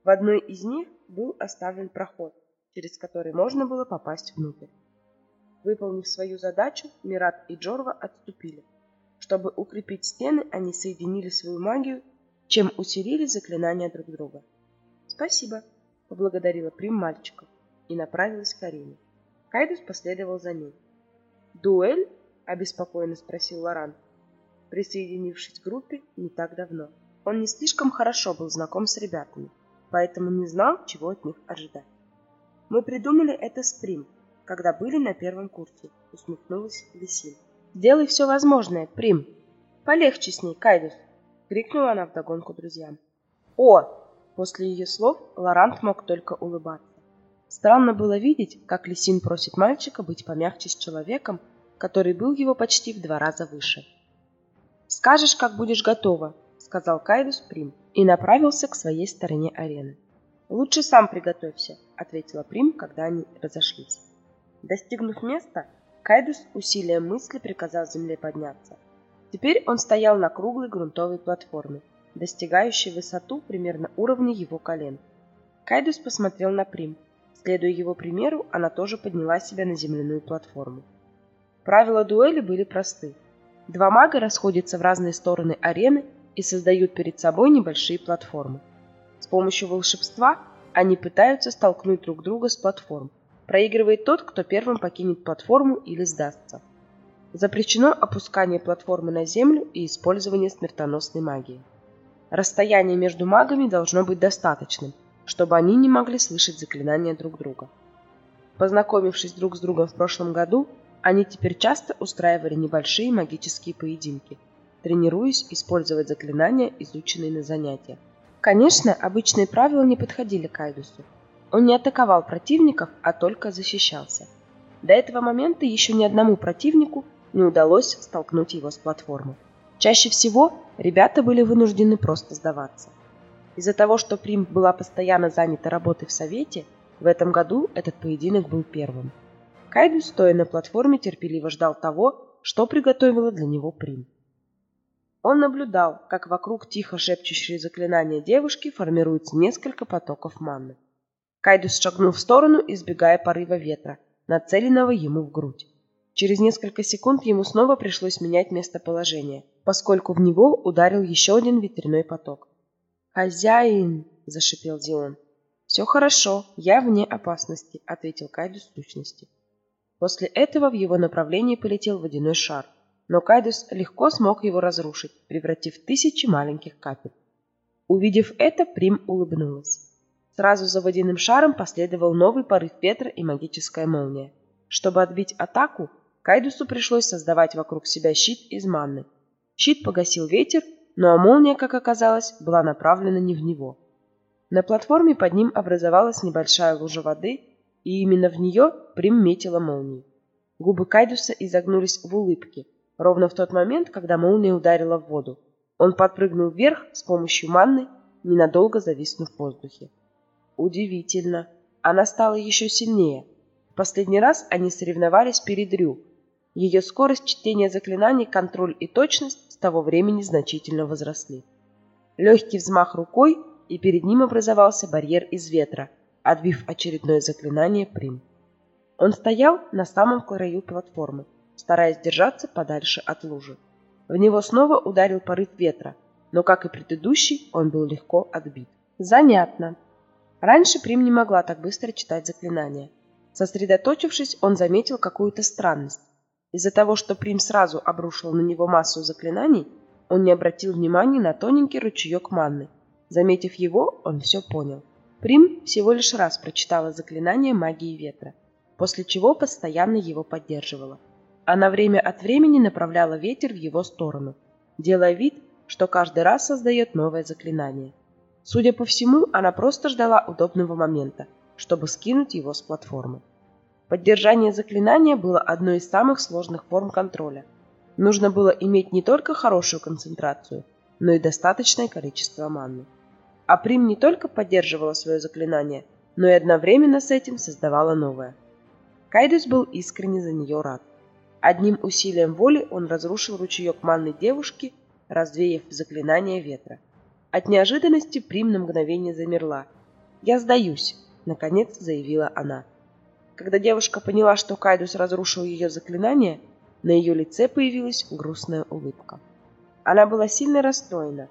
В одной из них был оставлен проход, через который можно было попасть внутрь. Выполнив свою задачу, Мират и Джорва отступили. Чтобы укрепить стены, они соединили свою магию, чем усилили заклинания друг друга. «Спасибо», — поблагодарила Прим мальчиков и направилась к арене. Кайдус последовал за ней. «Дуэль?» — обеспокоенно спросил Лоран, присоединившись к группе не так давно. Он не слишком хорошо был знаком с ребятами, поэтому не знал, чего от них ожидать. «Мы придумали это с Прим, когда были на первом курсе», — усмехнулась Лисин. «Сделай все возможное, Прим. Полегче с ней, Кайдус!» — крикнула она вдогонку друзьям. «О!» После ее слов Лорант мог только улыбаться. Странно было видеть, как Лисин просит мальчика быть помягче с человеком, который был его почти в два раза выше. «Скажешь, как будешь готова», — сказал Кайдус Прим и направился к своей стороне арены. «Лучше сам приготовься», — ответила Прим, когда они разошлись. Достигнув места, Кайдус усилием мысли приказал земле подняться. Теперь он стоял на круглой грунтовой платформе, достигающей высоту примерно уровня его колен. Кайдус посмотрел на Прим, Следуя его примеру, она тоже подняла себя на земляную платформу. Правила дуэли были просты. Два мага расходятся в разные стороны арены и создают перед собой небольшие платформы. С помощью волшебства они пытаются столкнуть друг друга с платформ. Проигрывает тот, кто первым покинет платформу или сдастся. Запрещено опускание платформы на землю и использование смертоносной магии. Расстояние между магами должно быть достаточным, чтобы они не могли слышать заклинания друг друга. Познакомившись друг с другом в прошлом году, они теперь часто устраивали небольшие магические поединки, тренируясь использовать заклинания, изученные на занятиях. Конечно, обычные правила не подходили к Айдусу. Он не атаковал противников, а только защищался. До этого момента еще ни одному противнику не удалось столкнуть его с платформы. Чаще всего ребята были вынуждены просто сдаваться. Из-за того, что Прим была постоянно занята работой в Совете, в этом году этот поединок был первым. Кайду, стоя на платформе, терпеливо ждал того, что приготовила для него Прим. Он наблюдал, как вокруг тихо шепчущие заклинания девушки формируется несколько потоков манны. Кайдус шагнул в сторону, избегая порыва ветра, нацеленного ему в грудь. Через несколько секунд ему снова пришлось менять местоположение, поскольку в него ударил еще один ветряной поток. «Хозяин!» – зашипел Дион. «Все хорошо, я вне опасности», – ответил Кайдус сущности. После этого в его направлении полетел водяной шар, но Кайдус легко смог его разрушить, превратив тысячи маленьких капель. Увидев это, Прим улыбнулась. Сразу за водяным шаром последовал новый порыв ветра и магическая молния. Чтобы отбить атаку, Кайдусу пришлось создавать вокруг себя щит из манны. Щит погасил ветер, но молния, как оказалось, была направлена не в него. На платформе под ним образовалась небольшая лужа воды, и именно в нее Прим метила молнию. Губы Кайдуса изогнулись в улыбке, ровно в тот момент, когда молния ударила в воду. Он подпрыгнул вверх с помощью манны, ненадолго зависнув в воздухе. Удивительно. Она стала еще сильнее. Последний раз они соревновались перед Рю, ее скорость чтения заклинаний, контроль и точность с того времени значительно возросли. Легкий взмах рукой, и перед ним образовался барьер из ветра, отбив очередное заклинание Прим. Он стоял на самом краю платформы, стараясь держаться подальше от лужи. В него снова ударил порыв ветра, но, как и предыдущий, он был легко отбит. Занятно. Раньше Прим не могла так быстро читать заклинания. Сосредоточившись, он заметил какую-то странность. Из-за того, что Прим сразу обрушил на него массу заклинаний, он не обратил внимания на тоненький ручеек манны. Заметив его, он все понял. Прим всего лишь раз прочитала заклинание магии ветра, после чего постоянно его поддерживала. Она время от времени направляла ветер в его сторону, делая вид, что каждый раз создает новое заклинание. Судя по всему, она просто ждала удобного момента, чтобы скинуть его с платформы. Поддержание заклинания было одной из самых сложных форм контроля. Нужно было иметь не только хорошую концентрацию, но и достаточное количество манны. А Прим не только поддерживала свое заклинание, но и одновременно с этим создавала новое. Кайдус был искренне за нее рад. Одним усилием воли он разрушил ручеек манной девушки, развеяв заклинание ветра. От неожиданности Прим на мгновение замерла. «Я сдаюсь», — наконец заявила она. Когда девушка поняла, что Кайдус разрушил ее заклинание, на ее лице появилась грустная улыбка. Она была сильно расстроена.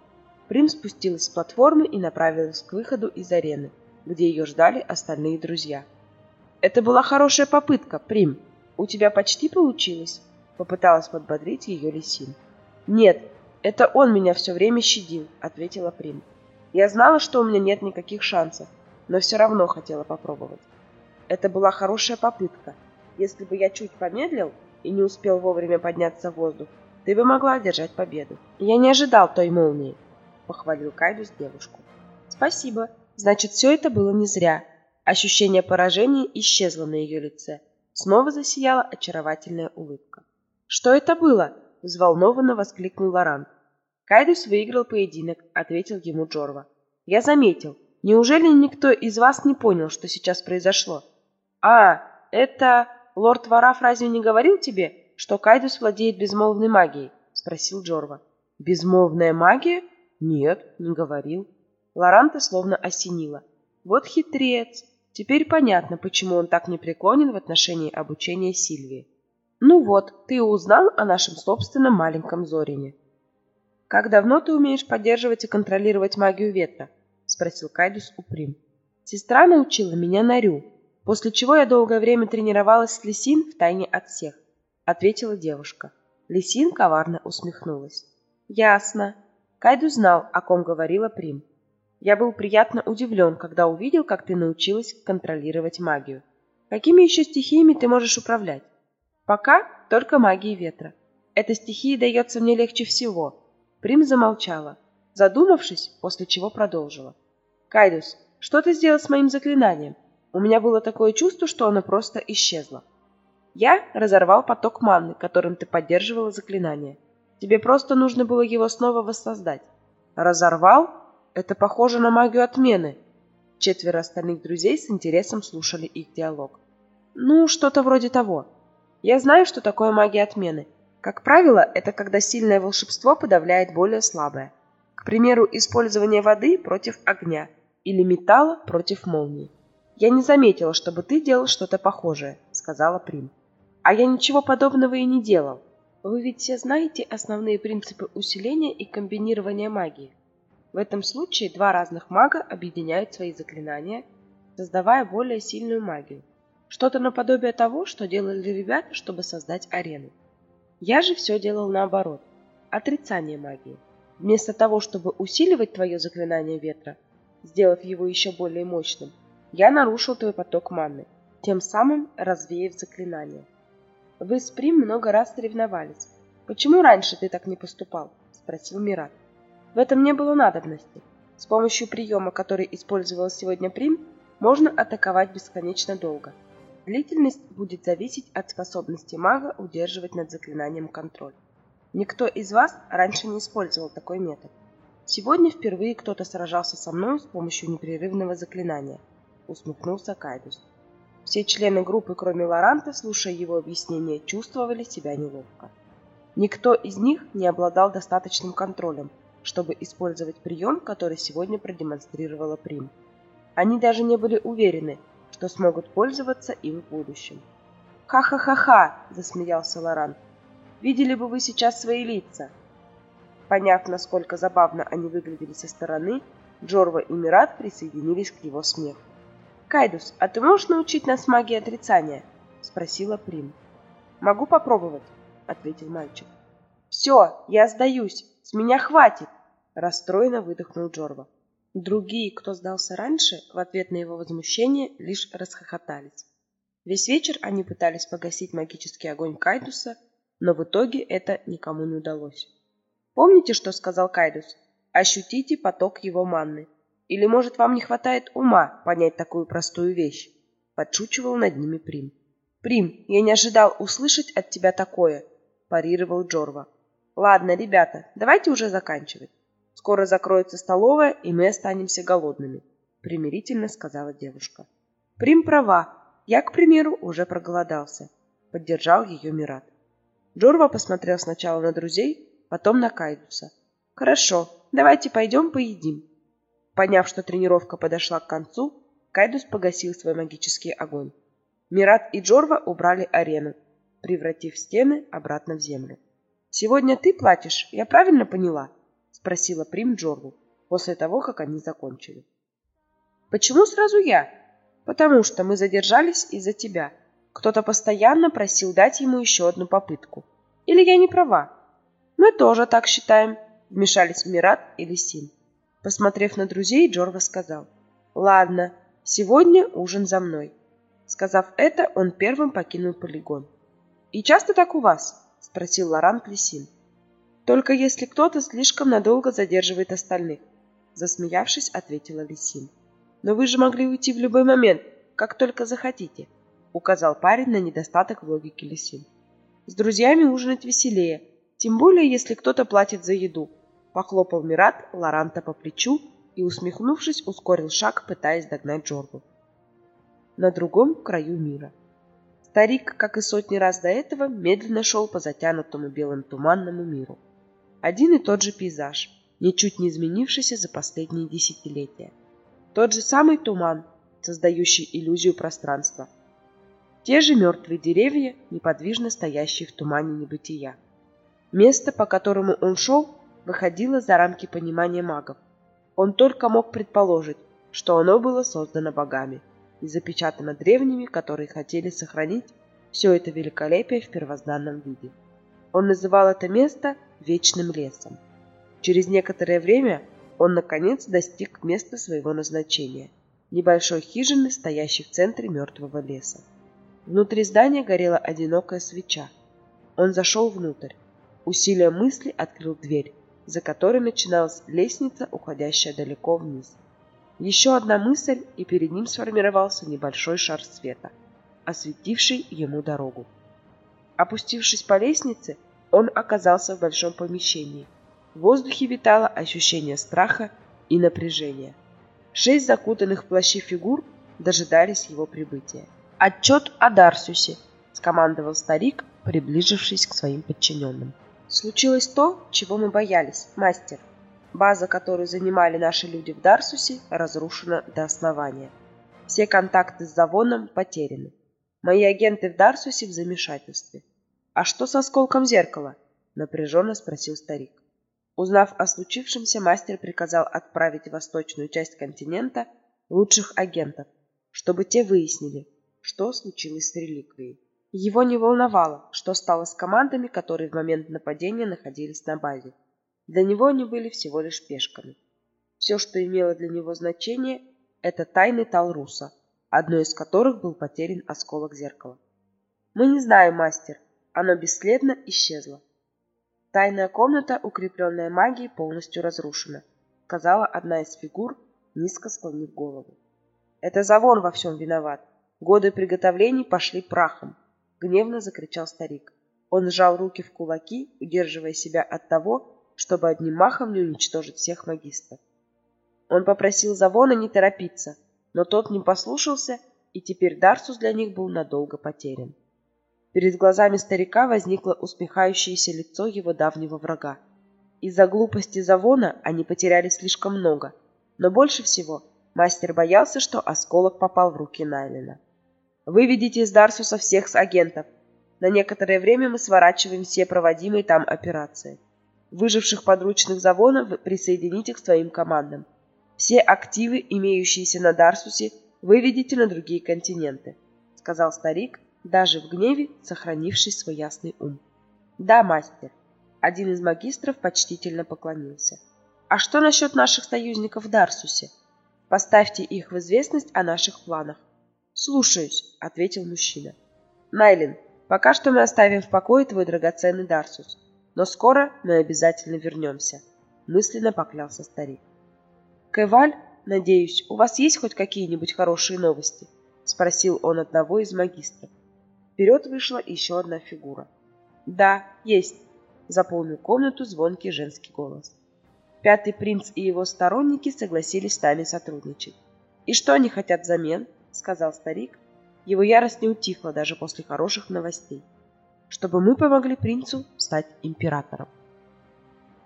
Прим спустилась с платформы и направилась к выходу из арены, где ее ждали остальные друзья. «Это была хорошая попытка, Прим. У тебя почти получилось?» Попыталась подбодрить ее Лисин. «Нет, это он меня все время щадил», — ответила Прим. «Я знала, что у меня нет никаких шансов, но все равно хотела попробовать. Это была хорошая попытка. Если бы я чуть помедлил и не успел вовремя подняться в воздух, ты бы могла одержать победу. Я не ожидал той молнии, похвалил Кайдус девушку. Спасибо. Значит, все это было не зря. Ощущение поражения исчезло на ее лице. Снова засияла очаровательная улыбка. Что это было? взволнованно воскликнул Лоран. Кайдус выиграл поединок, ответил ему Джорва. Я заметил. Неужели никто из вас не понял, что сейчас произошло? А, это лорд Вараф разве не говорил тебе, что Кайдус владеет безмолвной магией?» — спросил Джорва. «Безмолвная магия? Нет, не говорил». Лоранта словно осенила. «Вот хитрец! Теперь понятно, почему он так непреклонен в отношении обучения Сильвии. Ну вот, ты узнал о нашем собственном маленьком Зорине». «Как давно ты умеешь поддерживать и контролировать магию ветра?» — спросил Кайдус у Прим. «Сестра научила меня Нарю, после чего я долгое время тренировалась с Лисин втайне от всех. — ответила девушка. Лисин коварно усмехнулась. «Ясно. Кайду знал, о ком говорила Прим. Я был приятно удивлен, когда увидел, как ты научилась контролировать магию. Какими еще стихиями ты можешь управлять? Пока только магией ветра. Эта стихия дается мне легче всего. Прим замолчала, задумавшись, после чего продолжила. Кайдус, что ты сделал с моим заклинанием? У меня было такое чувство, что оно просто исчезло. Я разорвал поток манны, которым ты поддерживала заклинание. Тебе просто нужно было его снова воссоздать. Разорвал? Это похоже на магию отмены. Четверо остальных друзей с интересом слушали их диалог. Ну, что-то вроде того. Я знаю, что такое магия отмены. Как правило, это когда сильное волшебство подавляет более слабое. К примеру, использование воды против огня или металла против молнии. Я не заметила, чтобы ты делал что-то похожее, сказала Прим. А я ничего подобного и не делал. Вы ведь все знаете основные принципы усиления и комбинирования магии. В этом случае два разных мага объединяют свои заклинания, создавая более сильную магию. Что-то наподобие того, что делали ребята, чтобы создать арену. Я же все делал наоборот. Отрицание магии. Вместо того, чтобы усиливать твое заклинание ветра, сделав его еще более мощным, я нарушил твой поток манны, тем самым развеяв заклинание. Вы с Прим много раз соревновались. Почему раньше ты так не поступал? Спросил Мират. В этом не было надобности. С помощью приема, который использовал сегодня Прим, можно атаковать бесконечно долго. Длительность будет зависеть от способности мага удерживать над заклинанием контроль. Никто из вас раньше не использовал такой метод. Сегодня впервые кто-то сражался со мной с помощью непрерывного заклинания, усмехнулся Кайдус. Все члены группы, кроме Лоранта, слушая его объяснения, чувствовали себя неловко. Никто из них не обладал достаточным контролем, чтобы использовать прием, который сегодня продемонстрировала Прим. Они даже не были уверены, что смогут пользоваться им в будущем. «Ха-ха-ха-ха!» – засмеялся Лоран. «Видели бы вы сейчас свои лица!» Поняв, насколько забавно они выглядели со стороны, Джорва и Мират присоединились к его смеху. «Кайдус, а ты можешь научить нас магии отрицания?» — спросила Прим. «Могу попробовать», — ответил мальчик. «Все, я сдаюсь, с меня хватит!» — расстроенно выдохнул Джорва. Другие, кто сдался раньше, в ответ на его возмущение лишь расхохотались. Весь вечер они пытались погасить магический огонь Кайдуса, но в итоге это никому не удалось. Помните, что сказал Кайдус? Ощутите поток его манны. Или, может, вам не хватает ума понять такую простую вещь?» Подшучивал над ними Прим. «Прим, я не ожидал услышать от тебя такое», – парировал Джорва. «Ладно, ребята, давайте уже заканчивать. Скоро закроется столовая, и мы останемся голодными», – примирительно сказала девушка. «Прим права. Я, к примеру, уже проголодался», – поддержал ее Мират. Джорва посмотрел сначала на друзей, потом на Кайдуса. «Хорошо, давайте пойдем поедим». Поняв, что тренировка подошла к концу, Кайдус погасил свой магический огонь. Мират и Джорва убрали арену, превратив стены обратно в землю. «Сегодня ты платишь, я правильно поняла?» — спросила Прим Джорву после того, как они закончили. «Почему сразу я?» «Потому что мы задержались из-за тебя. Кто-то постоянно просил дать ему еще одну попытку. Или я не права?» «Мы тоже так считаем», — вмешались Мират и Лисин. Посмотрев на друзей, Джорва сказал, «Ладно, сегодня ужин за мной». Сказав это, он первым покинул полигон. «И часто так у вас?» — спросил Лоран Плесин. «Только если кто-то слишком надолго задерживает остальных», — засмеявшись, ответила Лисин. «Но вы же могли уйти в любой момент, как только захотите», — указал парень на недостаток в логике Лисин. «С друзьями ужинать веселее, тем более, если кто-то платит за еду», — похлопал Мират Лоранта по плечу и, усмехнувшись, ускорил шаг, пытаясь догнать Джоргу. На другом краю мира. Старик, как и сотни раз до этого, медленно шел по затянутому белым туманному миру. Один и тот же пейзаж, ничуть не изменившийся за последние десятилетия. Тот же самый туман, создающий иллюзию пространства. Те же мертвые деревья, неподвижно стоящие в тумане небытия. Место, по которому он шел, выходило за рамки понимания магов. Он только мог предположить, что оно было создано богами – и запечатано древними, которые хотели сохранить все это великолепие в первозданном виде. Он называл это место Вечным лесом. Через некоторое время он, наконец, достиг места своего назначения – небольшой хижины, стоящей в центре мертвого леса. Внутри здания горела одинокая свеча. Он зашел внутрь. Усилием мысли открыл дверь, за которой начиналась лестница, уходящая далеко вниз. Еще одна мысль, и перед ним сформировался небольшой шар света, осветивший ему дорогу. Опустившись по лестнице, он оказался в большом помещении. В воздухе витало ощущение страха и напряжения. Шесть закутанных в плащи фигур дожидались его прибытия. «Отчет о Дарсюсе», — скомандовал старик, приближившись к своим подчиненным. «Случилось то, чего мы боялись, мастер», База, которую занимали наши люди в Дарсусе, разрушена до основания. Все контакты с Завоном потеряны. Мои агенты в Дарсусе в замешательстве. «А что с осколком зеркала?» – напряженно спросил старик. Узнав о случившемся, мастер приказал отправить в восточную часть континента лучших агентов, чтобы те выяснили, что случилось с реликвией. Его не волновало, что стало с командами, которые в момент нападения находились на базе. Для него они были всего лишь пешками. Все, что имело для него значение, это тайны Талруса, одной из которых был потерян осколок зеркала. «Мы не знаем, мастер. Оно бесследно исчезло». «Тайная комната, укрепленная магией, полностью разрушена», сказала одна из фигур, низко склонив голову. «Это Завон во всем виноват. Годы приготовлений пошли прахом», — гневно закричал старик. Он сжал руки в кулаки, удерживая себя от того, чтобы одним махом не уничтожить всех магистров. Он попросил Завона не торопиться, но тот не послушался, и теперь Дарсус для них был надолго потерян. Перед глазами старика возникло усмехающееся лицо его давнего врага. Из-за глупости Завона они потеряли слишком много, но больше всего мастер боялся, что осколок попал в руки Найлена. «Выведите из Дарсуса всех агентов. На некоторое время мы сворачиваем все проводимые там операции». Выживших подручных Завона присоедините к своим командам. Все активы, имеющиеся на Дарсусе, выведите на другие континенты, сказал старик, даже в гневе сохранивший свой ясный ум. Да, мастер. Один из магистров почтительно поклонился. А что насчет наших союзников в Дарсусе? Поставьте их в известность о наших планах. Слушаюсь, ответил мужчина. Найлин, пока что мы оставим в покое твой драгоценный Дарсус. Но скоро мы обязательно вернемся, мысленно поклялся старик. Кеваль, надеюсь, у вас есть хоть какие-нибудь хорошие новости? Спросил он одного из магистров. Вперед вышла еще одна фигура. Да, есть, заполнил комнату звонкий женский голос. Пятый принц и его сторонники согласились с нами сотрудничать. «И что они хотят взамен?» — сказал старик. Его ярость не утихла даже после хороших новостей. чтобы мы помогли принцу стать императором.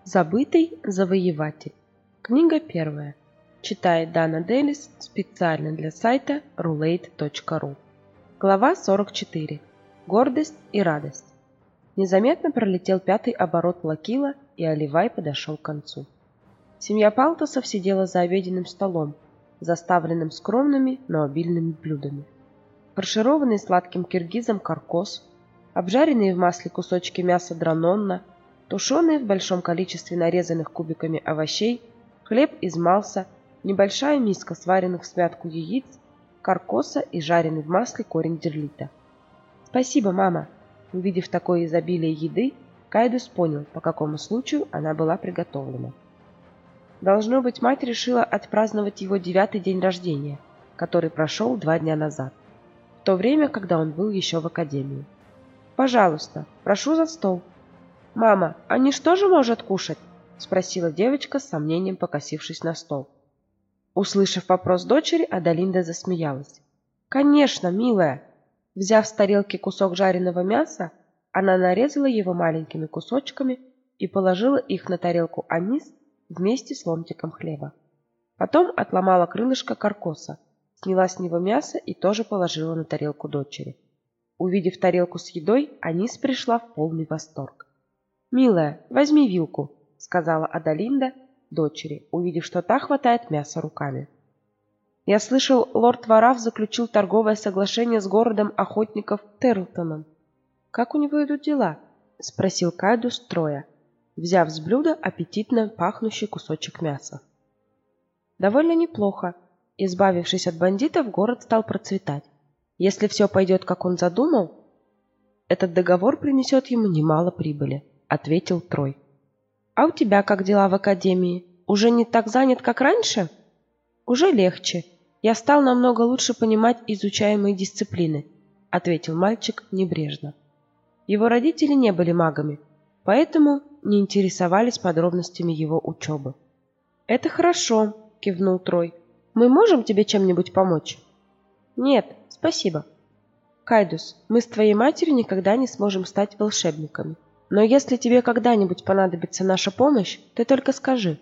Забытый завоеватель. Книга первая. Читает Дана Делис специально для сайта roulette.ru. Глава 44. Гордость и радость. Незаметно пролетел пятый оборот Лакила, и Оливай подошел к концу. Семья Палтосов сидела за обеденным столом, заставленным скромными, но обильными блюдами. Фаршированный сладким киргизом каркос, обжаренные в масле кусочки мяса дранонна, тушеные в большом количестве нарезанных кубиками овощей, хлеб из малса, небольшая миска сваренных в святку яиц, каркоса и жареный в масле корень дерлита. «Спасибо, мама!» Увидев такое изобилие еды, Кайдус понял, по какому случаю она была приготовлена. Должно быть, мать решила отпраздновать его девятый день рождения, который прошел два дня назад, в то время, когда он был еще в академии. «Пожалуйста, прошу за стол». «Мама, они что же может кушать?» – спросила девочка с сомнением, покосившись на стол. Услышав вопрос дочери, Адалинда засмеялась. «Конечно, милая!» Взяв с тарелки кусок жареного мяса, она нарезала его маленькими кусочками и положила их на тарелку анис вместе с ломтиком хлеба. Потом отломала крылышко каркоса, сняла с него мясо и тоже положила на тарелку дочери. Увидев тарелку с едой, Анис пришла в полный восторг. «Милая, возьми вилку», — сказала Адалинда дочери, увидев, что та хватает мясо руками. «Я слышал, лорд Вараф заключил торговое соглашение с городом охотников Терлтоном. Как у него идут дела?» — спросил Кайду строя взяв с блюда аппетитно пахнущий кусочек мяса. Довольно неплохо. Избавившись от бандитов, город стал процветать. Если все пойдет, как он задумал, этот договор принесет ему немало прибыли, ответил Трой. А у тебя как дела в академии? Уже не так занят, как раньше? Уже легче. Я стал намного лучше понимать изучаемые дисциплины, ответил мальчик небрежно. Его родители не были магами, поэтому не интересовались подробностями его учебы. «Это хорошо», — кивнул Трой. «Мы можем тебе чем-нибудь помочь?» «Нет, спасибо». «Кайдус, мы с твоей матерью никогда не сможем стать волшебниками. Но если тебе когда-нибудь понадобится наша помощь, ты только скажи».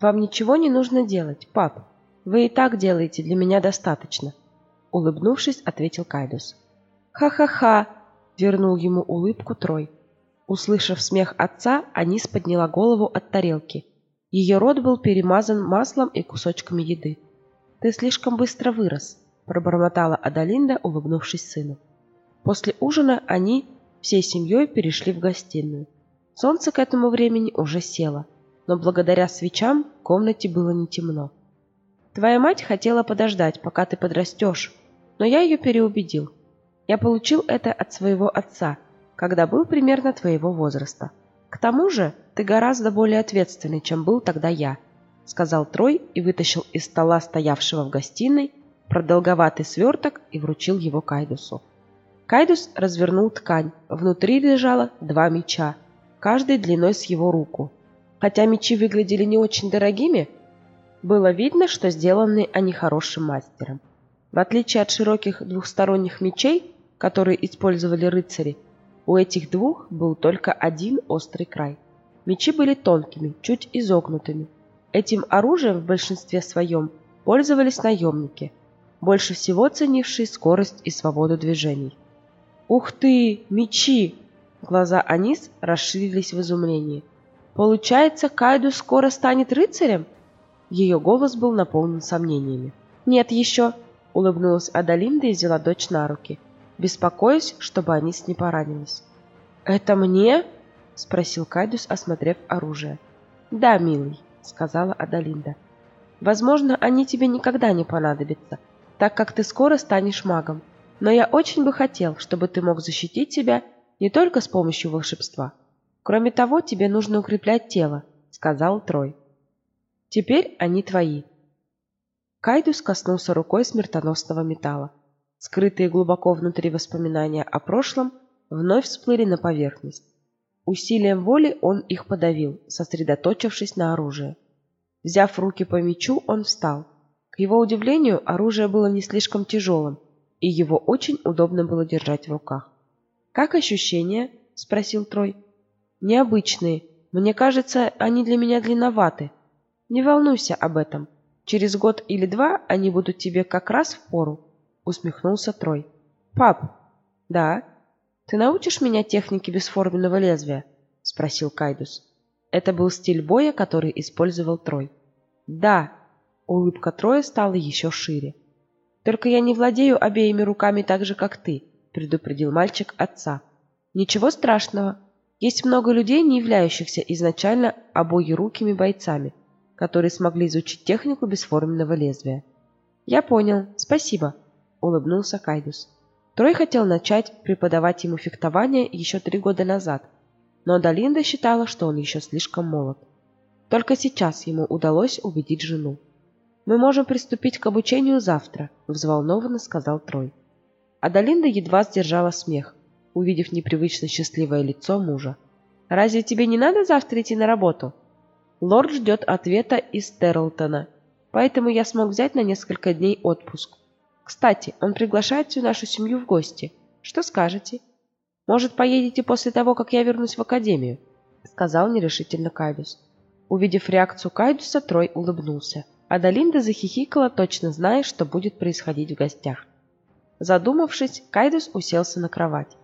«Вам ничего не нужно делать, пап. Вы и так делаете для меня достаточно», — улыбнувшись, ответил Кайдус. «Ха-ха-ха!» — вернул ему улыбку Трой. Услышав смех отца, Анис подняла голову от тарелки. Ее рот был перемазан маслом и кусочками еды. «Ты слишком быстро вырос», – пробормотала Адалинда, улыбнувшись сыну. После ужина они всей семьей перешли в гостиную. Солнце к этому времени уже село, но благодаря свечам в комнате было не темно. «Твоя мать хотела подождать, пока ты подрастешь, но я ее переубедил. Я получил это от своего отца – когда был примерно твоего возраста. К тому же ты гораздо более ответственный, чем был тогда я», — сказал Трой и вытащил из стола, стоявшего в гостиной, продолговатый сверток и вручил его Кайдусу. Кайдус развернул ткань, внутри лежало два меча, каждый длиной с его руку. Хотя мечи выглядели не очень дорогими, было видно, что сделаны они хорошим мастером. В отличие от широких двухсторонних мечей, которые использовали рыцари, у этих двух был только один острый край. Мечи были тонкими, чуть изогнутыми. Этим оружием в большинстве своем пользовались наемники, больше всего ценившие скорость и свободу движений. «Ух ты, мечи!» Глаза Анис расширились в изумлении. «Получается, Кайду скоро станет рыцарем?» Ее голос был наполнен сомнениями. «Нет еще», — улыбнулась Адалинда и взяла дочь на руки беспокоясь, чтобы Анис не поранилась. «Это мне?» — спросил Кадюс, осмотрев оружие. «Да, милый», — сказала Адалинда. «Возможно, они тебе никогда не понадобятся, так как ты скоро станешь магом. Но я очень бы хотел, чтобы ты мог защитить себя не только с помощью волшебства. Кроме того, тебе нужно укреплять тело», — сказал Трой. «Теперь они твои». Кайдус коснулся рукой смертоносного металла. Скрытые глубоко внутри воспоминания о прошлом вновь всплыли на поверхность. Усилием воли он их подавил, сосредоточившись на оружии. Взяв руки по мечу, он встал. К его удивлению, оружие было не слишком тяжелым, и его очень удобно было держать в руках. «Как ощущения?» – спросил Трой. «Необычные. Мне кажется, они для меня длинноваты. Не волнуйся об этом. Через год или два они будут тебе как раз в пору», – усмехнулся Трой. «Пап!» «Да?» «Ты научишь меня технике бесформенного лезвия?» – спросил Кайдус. Это был стиль боя, который использовал Трой. «Да!» – улыбка Троя стала еще шире. «Только я не владею обеими руками так же, как ты», – предупредил мальчик отца. «Ничего страшного. Есть много людей, не являющихся изначально обоерукими бойцами, которые смогли изучить технику бесформенного лезвия». «Я понял. Спасибо», – улыбнулся Кайдус. Трой хотел начать преподавать ему фехтование еще три года назад, но Далинда считала, что он еще слишком молод. Только сейчас ему удалось убедить жену. «Мы можем приступить к обучению завтра», – взволнованно сказал Трой. Адалинда едва сдержала смех, увидев непривычно счастливое лицо мужа. «Разве тебе не надо завтра идти на работу?» Лорд ждет ответа из Терлтона, поэтому я смог взять на несколько дней отпуск. Кстати, он приглашает всю нашу семью в гости. Что скажете? Может, поедете после того, как я вернусь в академию? Сказал нерешительно Кайдус. Увидев реакцию Кайдуса, Трой улыбнулся. А Далинда захихикала, точно зная, что будет происходить в гостях. Задумавшись, Кайдус уселся на кровать.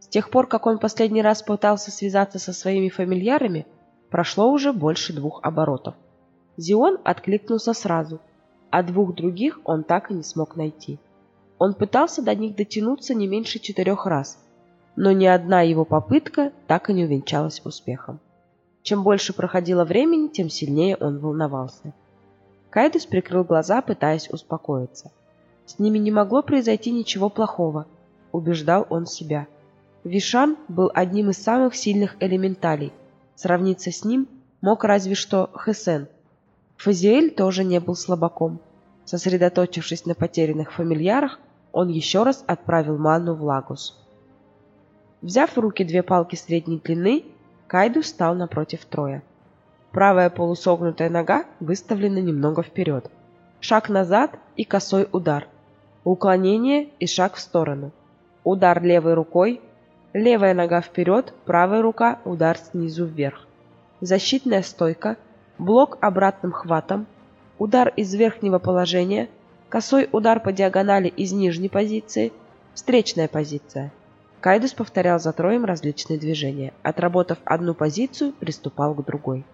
С тех пор, как он последний раз пытался связаться со своими фамильярами, прошло уже больше двух оборотов. Зион откликнулся сразу, а двух других он так и не смог найти. Он пытался до них дотянуться не меньше четырех раз, но ни одна его попытка так и не увенчалась успехом. Чем больше проходило времени, тем сильнее он волновался. Кайдус прикрыл глаза, пытаясь успокоиться. С ними не могло произойти ничего плохого, убеждал он себя. Вишан был одним из самых сильных элементалей. Сравниться с ним мог разве что Хесен – Фазиэль тоже не был слабаком. Сосредоточившись на потерянных фамильярах, он еще раз отправил ману в Лагус. Взяв в руки две палки средней длины, Кайду встал напротив Троя. Правая полусогнутая нога выставлена немного вперед. Шаг назад и косой удар. Уклонение и шаг в сторону. Удар левой рукой, левая нога вперед, правая рука, удар снизу вверх. Защитная стойка – блок обратным хватом, удар из верхнего положения, косой удар по диагонали из нижней позиции, встречная позиция. Кайдус повторял за троем различные движения. Отработав одну позицию, приступал к другой.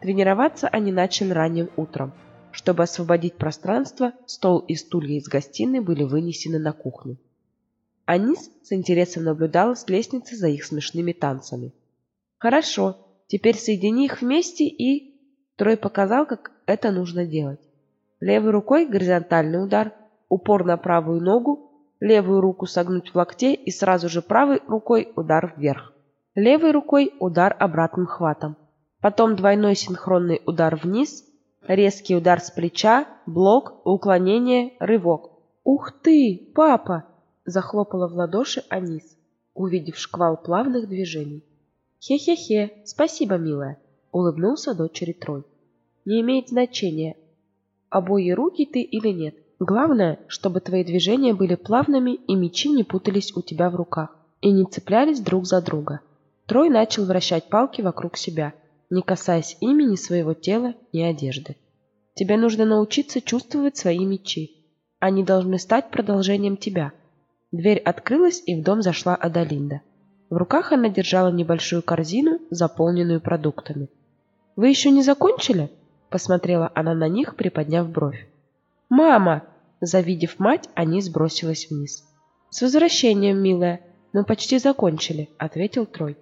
Тренироваться они начали ранним утром. Чтобы освободить пространство, стол и стулья из гостиной были вынесены на кухню. Анис с интересом наблюдала с лестницы за их смешными танцами. «Хорошо, теперь соедини их вместе и...» Трой показал, как это нужно делать. Левой рукой горизонтальный удар, упор на правую ногу, левую руку согнуть в локте и сразу же правой рукой удар вверх. Левой рукой удар обратным хватом. Потом двойной синхронный удар вниз, резкий удар с плеча, блок, уклонение, рывок. «Ух ты, папа!» – захлопала в ладоши Анис, увидев шквал плавных движений. «Хе-хе-хе, спасибо, милая!» Улыбнулся дочери Трой. Не имеет значения, обои руки ты или нет. Главное, чтобы твои движения были плавными и мечи не путались у тебя в руках и не цеплялись друг за друга. Трой начал вращать палки вокруг себя, не касаясь ими ни своего тела, ни одежды. Тебе нужно научиться чувствовать свои мечи. Они должны стать продолжением тебя. Дверь открылась, и в дом зашла Адалинда. В руках она держала небольшую корзину, заполненную продуктами. «Вы еще не закончили?» — посмотрела она на них, приподняв бровь. «Мама!» — завидев мать, они сбросилась вниз. «С возвращением, милая! Мы почти закончили», — ответил Трой.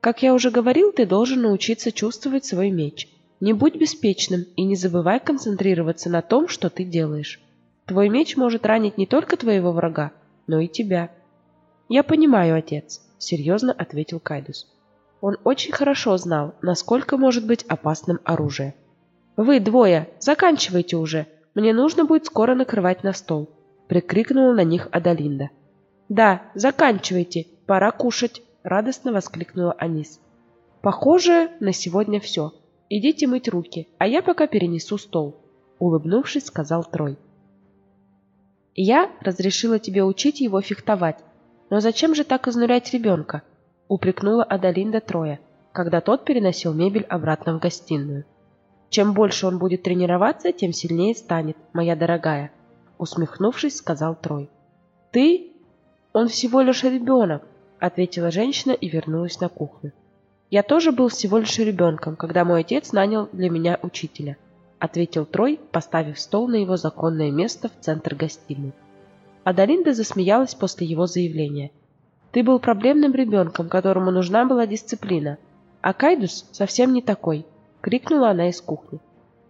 «Как я уже говорил, ты должен научиться чувствовать свой меч. Не будь беспечным и не забывай концентрироваться на том, что ты делаешь. Твой меч может ранить не только твоего врага, но и тебя». «Я понимаю, отец», — серьезно ответил Кайдус. Он очень хорошо знал, насколько может быть опасным оружие. «Вы двое, заканчивайте уже! Мне нужно будет скоро накрывать на стол!» — прикрикнула на них Адалинда. «Да, заканчивайте, пора кушать!» — радостно воскликнула Анис. «Похоже, на сегодня все. Идите мыть руки, а я пока перенесу стол», — улыбнувшись, сказал Трой. «Я разрешила тебе учить его фехтовать, Но зачем же так изнурять ребенка? Упрекнула Адалинда Троя, когда тот переносил мебель обратно в гостиную. Чем больше он будет тренироваться, тем сильнее станет, моя дорогая, усмехнувшись, сказал Трой. Ты? Он всего лишь ребенок, ответила женщина и вернулась на кухню. Я тоже был всего лишь ребенком, когда мой отец нанял для меня учителя, ответил Трой, поставив стол на его законное место в центр гостиной. Адалинда засмеялась после его заявления. Ты был проблемным ребенком, которому нужна была дисциплина, а Кайдус совсем не такой, крикнула она из кухни.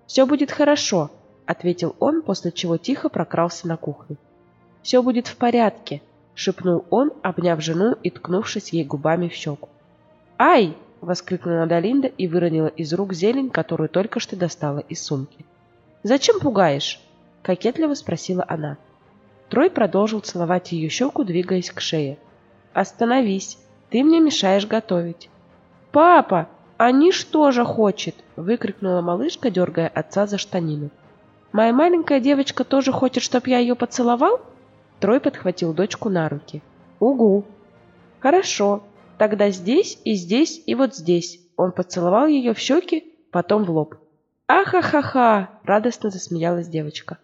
Все будет хорошо, ответил он, после чего тихо прокрался на кухню. Все будет в порядке, шепнул он, обняв жену и ткнувшись ей губами в щеку. «Ай!» — воскликнула Далинда и выронила из рук зелень, которую только что достала из сумки. «Зачем пугаешь?» — кокетливо спросила она. Трой продолжил целовать ее щеку, двигаясь к шее. «Остановись! Ты мне мешаешь готовить!» «Папа! Они что же хочет?» — выкрикнула малышка, дергая отца за штанину. «Моя маленькая девочка тоже хочет, чтоб я ее поцеловал?» Трой подхватил дочку на руки. «Угу!» «Хорошо, тогда здесь и здесь и вот здесь». Он поцеловал ее в щеки, потом в лоб. «Ахахаха!» — радостно засмеялась девочка.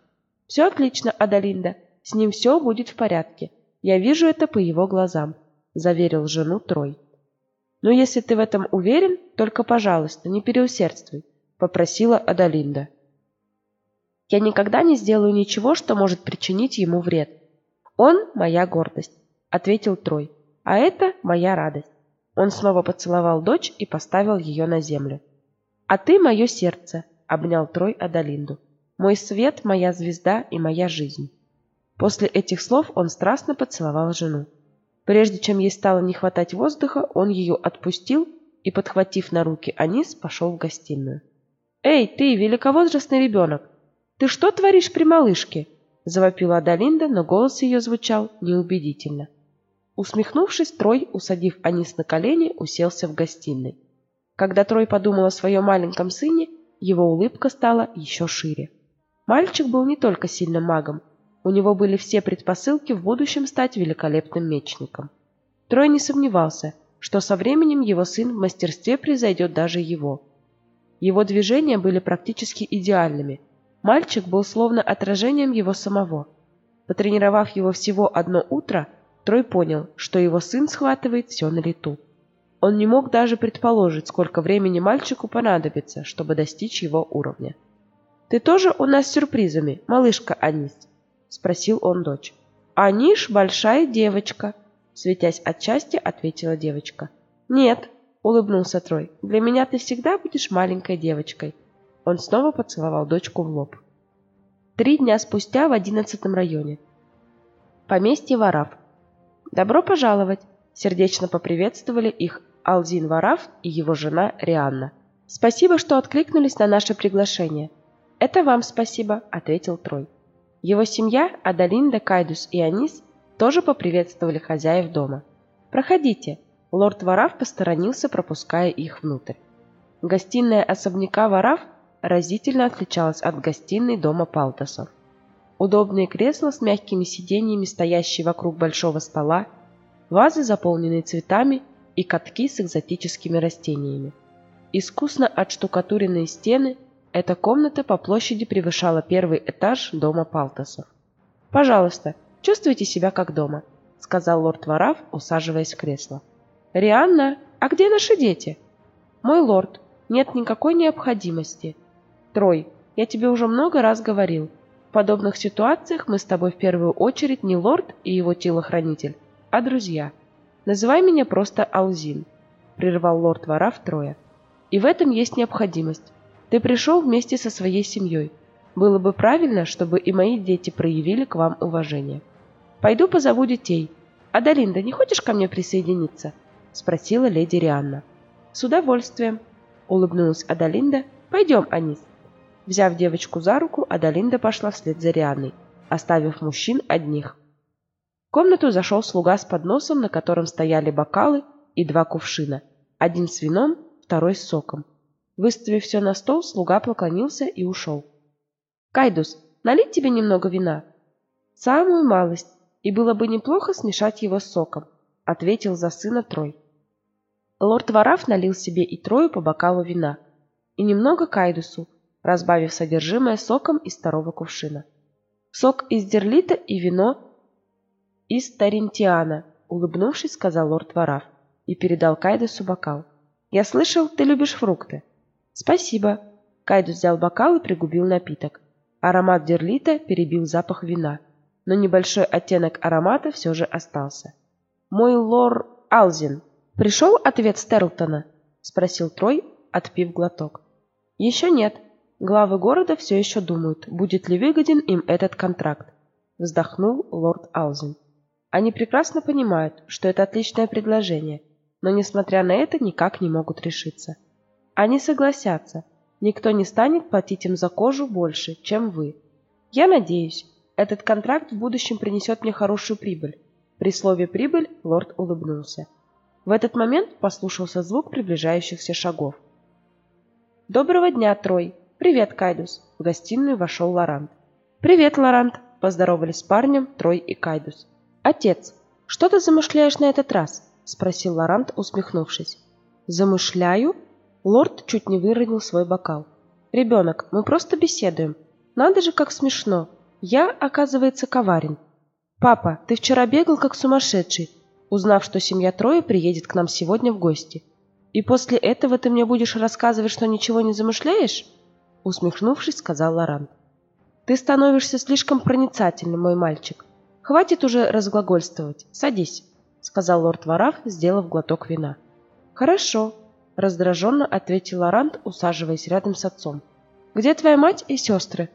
«Все отлично, Адалинда. С ним все будет в порядке. Я вижу это по его глазам», — заверил жену Трой. «Но если ты в этом уверен, только, пожалуйста, не переусердствуй», — попросила Адалинда. «Я никогда не сделаю ничего, что может причинить ему вред. Он — моя гордость», — ответил Трой. «А это моя радость». Он снова поцеловал дочь и поставил ее на землю. «А ты — мое сердце», — обнял Трой Адалинду. «Мой свет, моя звезда и моя жизнь». После этих слов он страстно поцеловал жену. Прежде чем ей стало не хватать воздуха, он ее отпустил и, подхватив на руки Анис, пошел в гостиную. «Эй, ты, великовозрастный ребенок! Ты что творишь при малышке?» — завопила Адалинда, но голос ее звучал неубедительно. Усмехнувшись, Трой, усадив Анис на колени, уселся в гостиной. Когда Трой подумал о своем маленьком сыне, его улыбка стала еще шире. Мальчик был не только сильным магом, у него были все предпосылки в будущем стать великолепным мечником. Трой не сомневался, что со временем его сын в мастерстве превзойдет даже его. Его движения были практически идеальными. Мальчик был словно отражением его самого. Потренировав его всего одно утро, Трой понял, что его сын схватывает все на лету. Он не мог даже предположить, сколько времени мальчику понадобится, чтобы достичь его уровня. «Ты тоже у нас с сюрпризами, малышка Анис?» — спросил он дочь. «Аниш большая девочка», — светясь от счастья, ответила девочка. «Нет», — улыбнулся Трой, — «для меня ты всегда будешь маленькой девочкой». Он снова поцеловал дочку в лоб. Три дня спустя в одиннадцатом районе. Поместье Вараф. «Добро пожаловать!» — сердечно поприветствовали их Алзин Вараф и его жена Рианна. «Спасибо, что откликнулись на наше приглашение». «Это вам спасибо», — ответил Трой. Его семья, Адалинда, Кайдус и Анис, тоже поприветствовали хозяев дома. «Проходите», — лорд Вараф посторонился, пропуская их внутрь. Гостиная особняка Вараф разительно отличалась от гостиной дома Палтасов. Удобные кресла с мягкими сиденьями, стоящие вокруг большого стола, вазы, заполненные цветами, и катки с экзотическими растениями. Искусно отштукатуренные стены – эта комната по площади превышала первый этаж дома Палтасов. «Пожалуйста, чувствуйте себя как дома», — сказал лорд Вараф, усаживаясь в кресло. «Рианна, а где наши дети?» «Мой лорд, нет никакой необходимости». «Трой, я тебе уже много раз говорил. В подобных ситуациях мы с тобой в первую очередь не лорд и его телохранитель, а друзья. Называй меня просто Алзин», — прервал лорд Вараф Троя. «И в этом есть необходимость. Ты пришел вместе со своей семьей. Было бы правильно, чтобы и мои дети проявили к вам уважение. Пойду позову детей. Адалинда, не хочешь ко мне присоединиться? Спросила леди Рианна. С удовольствием. Улыбнулась Адалинда. Пойдем, Анис. Взяв девочку за руку, Адалинда пошла вслед за Рианной, оставив мужчин одних. В комнату зашел слуга с подносом, на котором стояли бокалы и два кувшина. Один с вином, второй с соком. Выставив все на стол, слуга поклонился и ушел. «Кайдус, налить тебе немного вина?» «Самую малость. и было бы неплохо смешать его с соком, ответил за сына Трой. Лорд Вараф налил себе и Трою по бокалу вина и немного Кайдусу, разбавив содержимое соком из второго кувшина. Сок из дерлита и вино из Тарентиана, улыбнувшись, сказал лорд Вараф и передал Кайдусу бокал. «Я слышал, ты любишь фрукты». «Спасибо». Кайдус взял бокал и пригубил напиток. Аромат дерлита перебил запах вина, но небольшой оттенок аромата все же остался. «Мой лор Алзин, пришел ответ Стерлтона?» — спросил Трой, отпив глоток. «Еще нет. Главы города все еще думают, будет ли выгоден им этот контракт», — вздохнул лорд Алзин. «Они прекрасно понимают, что это отличное предложение, но, несмотря на это, никак не могут решиться. Они согласятся. Никто не станет платить им за кожу больше, чем вы. Я надеюсь, этот контракт в будущем принесет мне хорошую прибыль». При слове «прибыль» лорд улыбнулся. В этот момент послушался звук приближающихся шагов. «Доброго дня, Трой!» «Привет, Кайдус!» В гостиную вошел Лорант. «Привет, Лорант!» Поздоровались с парнем Трой и Кайдус. «Отец, что ты замышляешь на этот раз?» Спросил Лорант, усмехнувшись. «Замышляю?» Лорд чуть не выронил свой бокал. «Ребенок, мы просто беседуем. Надо же, как смешно. Я, оказывается, коварен. Папа, ты вчера бегал, как сумасшедший, узнав, что семья Троя приедет к нам сегодня в гости. И после этого ты мне будешь рассказывать, что ничего не замышляешь?» Усмехнувшись, сказал Лоран. «Ты становишься слишком проницательным, мой мальчик. Хватит уже разглагольствовать. Садись», — сказал лорд Вараф, сделав глоток вина. «Хорошо», — раздраженно ответил Лорант, усаживаясь рядом с отцом. «Где твоя мать и сестры?»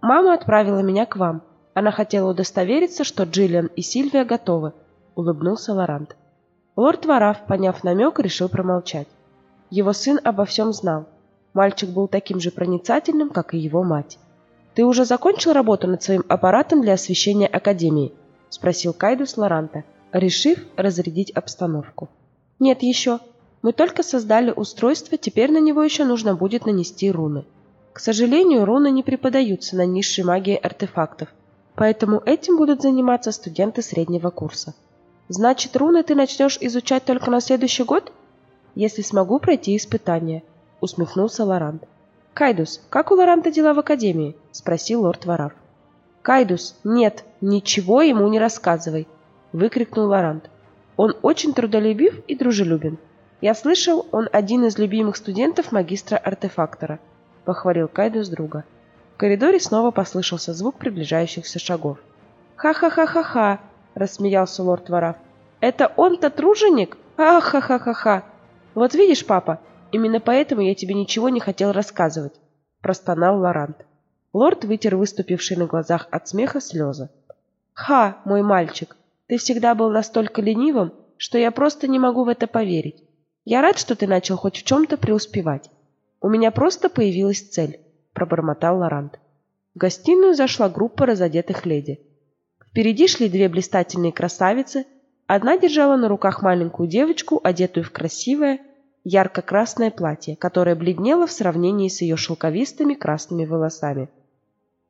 «Мама отправила меня к вам. Она хотела удостовериться, что Джиллиан и Сильвия готовы», — улыбнулся Лорант. Лорд Вараф, поняв намек, решил промолчать. Его сын обо всем знал. Мальчик был таким же проницательным, как и его мать. «Ты уже закончил работу над своим аппаратом для освещения Академии?» – спросил Кайдус Лоранта, решив разрядить обстановку. «Нет еще. Мы только создали устройство, теперь на него еще нужно будет нанести руны. К сожалению, руны не преподаются на низшей магии артефактов, поэтому этим будут заниматься студенты среднего курса. Значит, руны ты начнешь изучать только на следующий год? Если смогу пройти испытание», — усмехнулся Лорант. «Кайдус, как у Лоранта дела в Академии?» — спросил лорд Вараф. «Кайдус, нет, ничего ему не рассказывай!» — выкрикнул Лорант. «Он очень трудолюбив и дружелюбен. Я слышал, он один из любимых студентов магистра-артефактора», — похвалил Кайдус друга. В коридоре снова послышался звук приближающихся шагов. «Ха-ха-ха-ха-ха!» — рассмеялся лорд Вараф. «Это он-то труженик? Ах-ха-ха-ха-ха! Вот видишь, папа, Именно поэтому я тебе ничего не хотел рассказывать, простонал Лорант. Лорд вытер выступившие на глазах от смеха слезы. Ха, мой мальчик, ты всегда был настолько ленивым, что я просто не могу в это поверить. Я рад, что ты начал хоть в чем-то преуспевать. У меня просто появилась цель, пробормотал Лорант. В гостиную зашла группа разодетых леди. Впереди шли две блистательные красавицы. Одна держала на руках маленькую девочку, одетую в красивое, ярко-красное платье, которое бледнело в сравнении с ее шелковистыми красными волосами.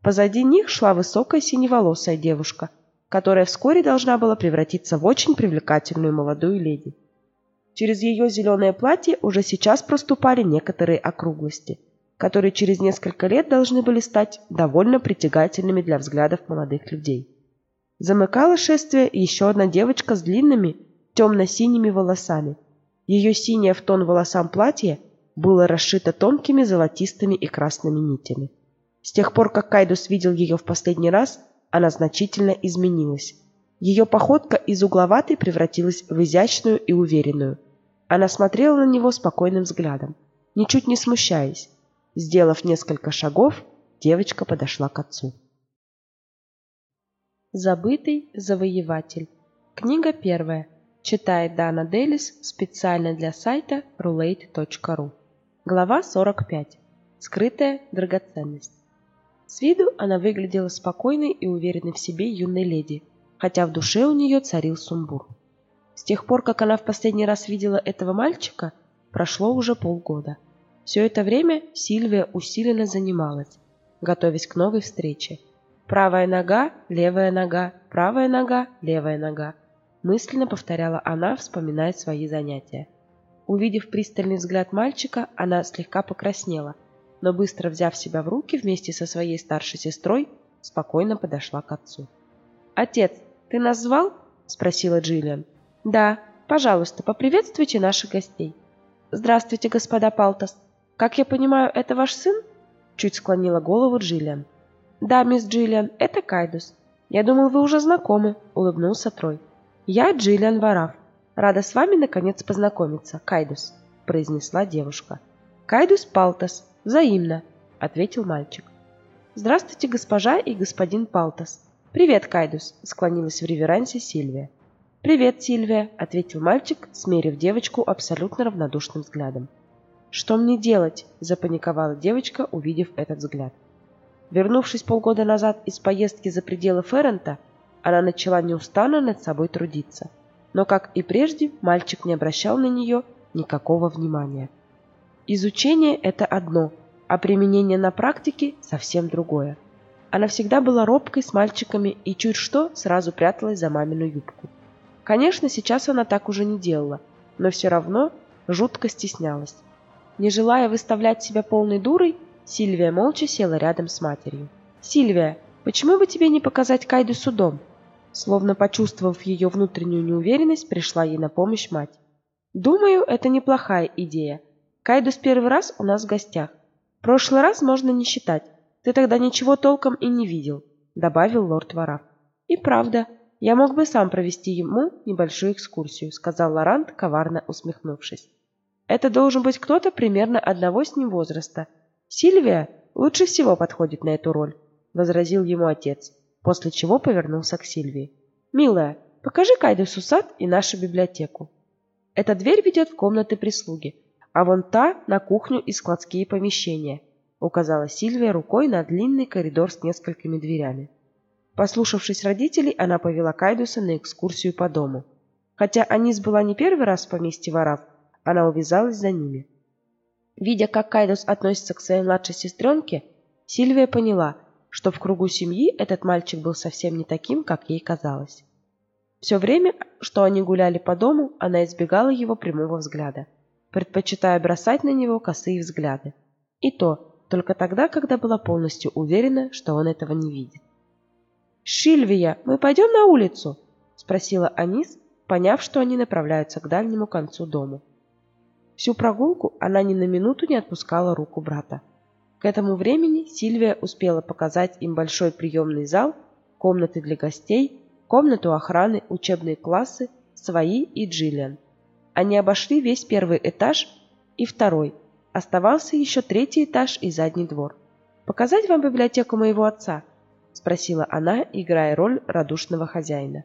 Позади них шла высокая синеволосая девушка, которая вскоре должна была превратиться в очень привлекательную молодую леди. Через ее зеленое платье уже сейчас проступали некоторые округлости, которые через несколько лет должны были стать довольно притягательными для взглядов молодых людей. Замыкала шествие еще одна девочка с длинными темно-синими волосами – ее синее в тон волосам платье было расшито тонкими золотистыми и красными нитями. С тех пор, как Кайдус видел ее в последний раз, она значительно изменилась. Ее походка из угловатой превратилась в изящную и уверенную. Она смотрела на него спокойным взглядом, ничуть не смущаясь. Сделав несколько шагов, девочка подошла к отцу. Забытый завоеватель. Книга первая. Читает Дана Делис специально для сайта roulette.ru. Глава 45. Скрытая драгоценность. С виду она выглядела спокойной и уверенной в себе юной леди, хотя в душе у нее царил сумбур. С тех пор, как она в последний раз видела этого мальчика, прошло уже полгода. Все это время Сильвия усиленно занималась, готовясь к новой встрече. Правая нога, левая нога, правая нога, левая нога. Мысленно повторяла она, вспоминая свои занятия. Увидев пристальный взгляд мальчика, она слегка покраснела, но быстро взяв себя в руки вместе со своей старшей сестрой, спокойно подошла к отцу. «Отец, ты нас звал?» – спросила Джиллиан. «Да. Пожалуйста, поприветствуйте наших гостей». «Здравствуйте, господа Палтас. Как я понимаю, это ваш сын?» Чуть склонила голову Джиллиан. «Да, мисс Джиллиан, это Кайдус. Я думал, вы уже знакомы», — улыбнулся Трой. «Я Джиллиан Вараф. Рада с вами наконец познакомиться, Кайдус», — произнесла девушка. «Кайдус Палтас. Взаимно», — ответил мальчик. «Здравствуйте, госпожа и господин Палтас. Привет, Кайдус», — склонилась в реверансе Сильвия. «Привет, Сильвия», — ответил мальчик, смерив девочку абсолютно равнодушным взглядом. «Что мне делать?» – запаниковала девочка, увидев этот взгляд. Вернувшись полгода назад из поездки за пределы Феррента, она начала неустанно над собой трудиться. Но, как и прежде, мальчик не обращал на нее никакого внимания. Изучение – это одно, а применение на практике – совсем другое. Она всегда была робкой с мальчиками и чуть что сразу пряталась за мамину юбку. Конечно, сейчас она так уже не делала, но все равно жутко стеснялась. Не желая выставлять себя полной дурой, Сильвия молча села рядом с матерью. «Сильвия, почему бы тебе не показать Кайду судом?» Словно почувствовав ее внутреннюю неуверенность, пришла ей на помощь мать. «Думаю, это неплохая идея. Кайдус первый раз у нас в гостях. Прошлый раз можно не считать. Ты тогда ничего толком и не видел», — добавил лорд Вараф. «И правда, «Я мог бы сам провести ему небольшую экскурсию», — сказал Лорант, коварно усмехнувшись. «Это должен быть кто-то примерно одного с ним возраста. Сильвия лучше всего подходит на эту роль», — возразил ему отец, после чего повернулся к Сильвии. «Милая, покажи Кайдусу сад и нашу библиотеку. Эта дверь ведет в комнаты прислуги, а вон та — на кухню и складские помещения», — указала Сильвия рукой на длинный коридор с несколькими дверями. Послушавшись родителей, она повела Кайдуса на экскурсию по дому. Хотя Анис была не первый раз в поместье воров, она увязалась за ними. Видя, как Кайдус относится к своей младшей сестренке, Сильвия поняла, что в кругу семьи этот мальчик был совсем не таким, как ей казалось. Все время, что они гуляли по дому, она избегала его прямого взгляда, предпочитая бросать на него косые взгляды. И то только тогда, когда была полностью уверена, что он этого не видит. «Шильвия, мы пойдем на улицу?» – спросила Анис, поняв, что они направляются к дальнему концу дома. Всю прогулку она ни на минуту не отпускала руку брата. К этому времени Сильвия успела показать им большой приемный зал, комнаты для гостей, комнату охраны, учебные классы, свои и Джиллиан. Они обошли весь первый этаж и второй. Оставался еще третий этаж и задний двор. «Показать вам библиотеку моего отца?» Спросила она, играя роль радушного хозяина.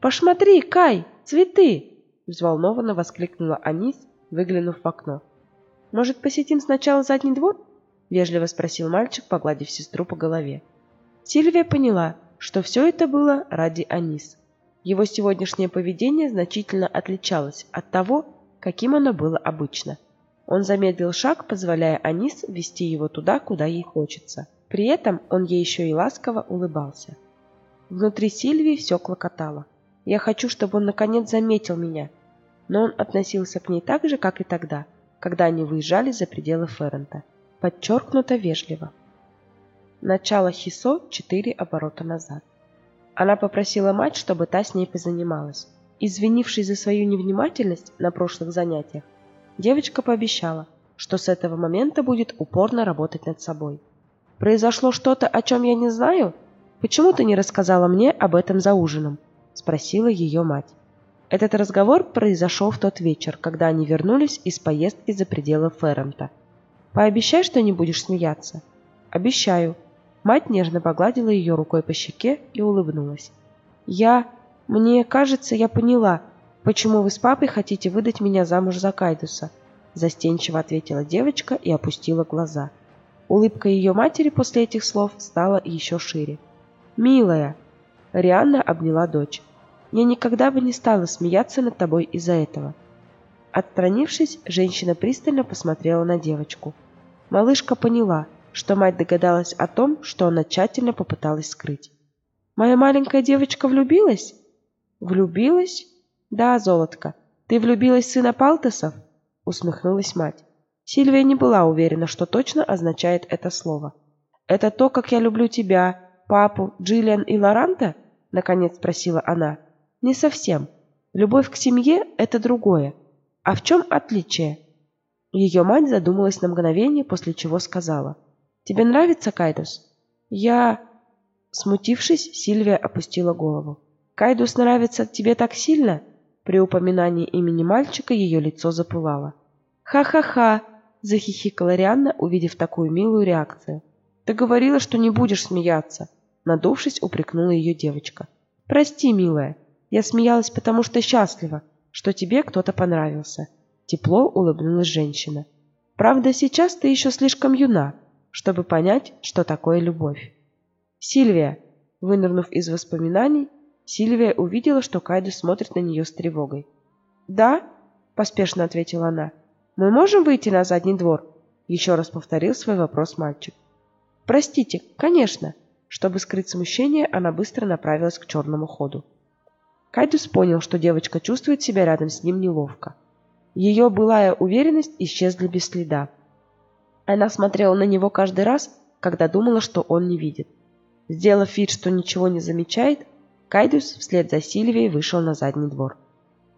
«Посмотри, Кай, цветы!» – взволнованно воскликнула Анис, выглянув в окно. «Может, посетим сначала задний двор?» – вежливо спросил мальчик, погладив сестру по голове. Сильвия поняла, что все это было ради Анис. Его сегодняшнее поведение значительно отличалось от того, каким оно было обычно. Он замедлил шаг, позволяя Анис вести его туда, куда ей хочется – при этом он ей еще и ласково улыбался. Внутри Сильвии все клокотало. Я хочу, чтобы он наконец заметил меня. Но он относился к ней так же, как и тогда, когда они выезжали за пределы Феррента. Подчеркнуто вежливо. Начало Хисо четыре оборота назад. Она попросила мать, чтобы та с ней позанималась. Извинившись за свою невнимательность на прошлых занятиях, девочка пообещала, что с этого момента будет упорно работать над собой. Произошло что-то, о чем я не знаю? Почему ты не рассказала мне об этом за ужином?» – спросила ее мать. Этот разговор произошел в тот вечер, когда они вернулись из поездки за пределы Феррента. «Пообещай, что не будешь смеяться». «Обещаю». Мать нежно погладила ее рукой по щеке и улыбнулась. «Я... Мне кажется, я поняла, почему вы с папой хотите выдать меня замуж за Кайдуса», застенчиво ответила девочка и опустила глаза. Улыбка ее матери после этих слов стала еще шире. «Милая!» Рианна обняла дочь. «Я никогда бы не стала смеяться над тобой из-за этого». Отстранившись, женщина пристально посмотрела на девочку. Малышка поняла, что мать догадалась о том, что она тщательно попыталась скрыть. «Моя маленькая девочка влюбилась?» «Влюбилась?» «Да, золотко. Ты влюбилась в сына Палтесов?» Усмехнулась мать. Сильвия не была уверена, что точно означает это слово. «Это то, как я люблю тебя, папу, Джиллиан и Лоранта?» Наконец спросила она. «Не совсем. Любовь к семье – это другое. А в чем отличие?» Ее мать задумалась на мгновение, после чего сказала. «Тебе нравится Кайдус?» «Я...» Смутившись, Сильвия опустила голову. «Кайдус нравится тебе так сильно?» При упоминании имени мальчика ее лицо запылало. «Ха-ха-ха!» – захихикала Рианна, увидев такую милую реакцию. «Ты говорила, что не будешь смеяться!» Надувшись, упрекнула ее девочка. «Прости, милая, я смеялась, потому что счастлива, что тебе кто-то понравился». Тепло улыбнулась женщина. «Правда, сейчас ты еще слишком юна, чтобы понять, что такое любовь». «Сильвия!» Вынырнув из воспоминаний, Сильвия увидела, что Кайда смотрит на нее с тревогой. «Да?» – поспешно ответила она. «Мы можем выйти на задний двор?» – еще раз повторил свой вопрос мальчик. «Простите, конечно!» Чтобы скрыть смущение, она быстро направилась к черному ходу. Кайдус понял, что девочка чувствует себя рядом с ним неловко. Ее былая уверенность исчезла без следа. Она смотрела на него каждый раз, когда думала, что он не видит. Сделав вид, что ничего не замечает, Кайдус вслед за Сильвией вышел на задний двор.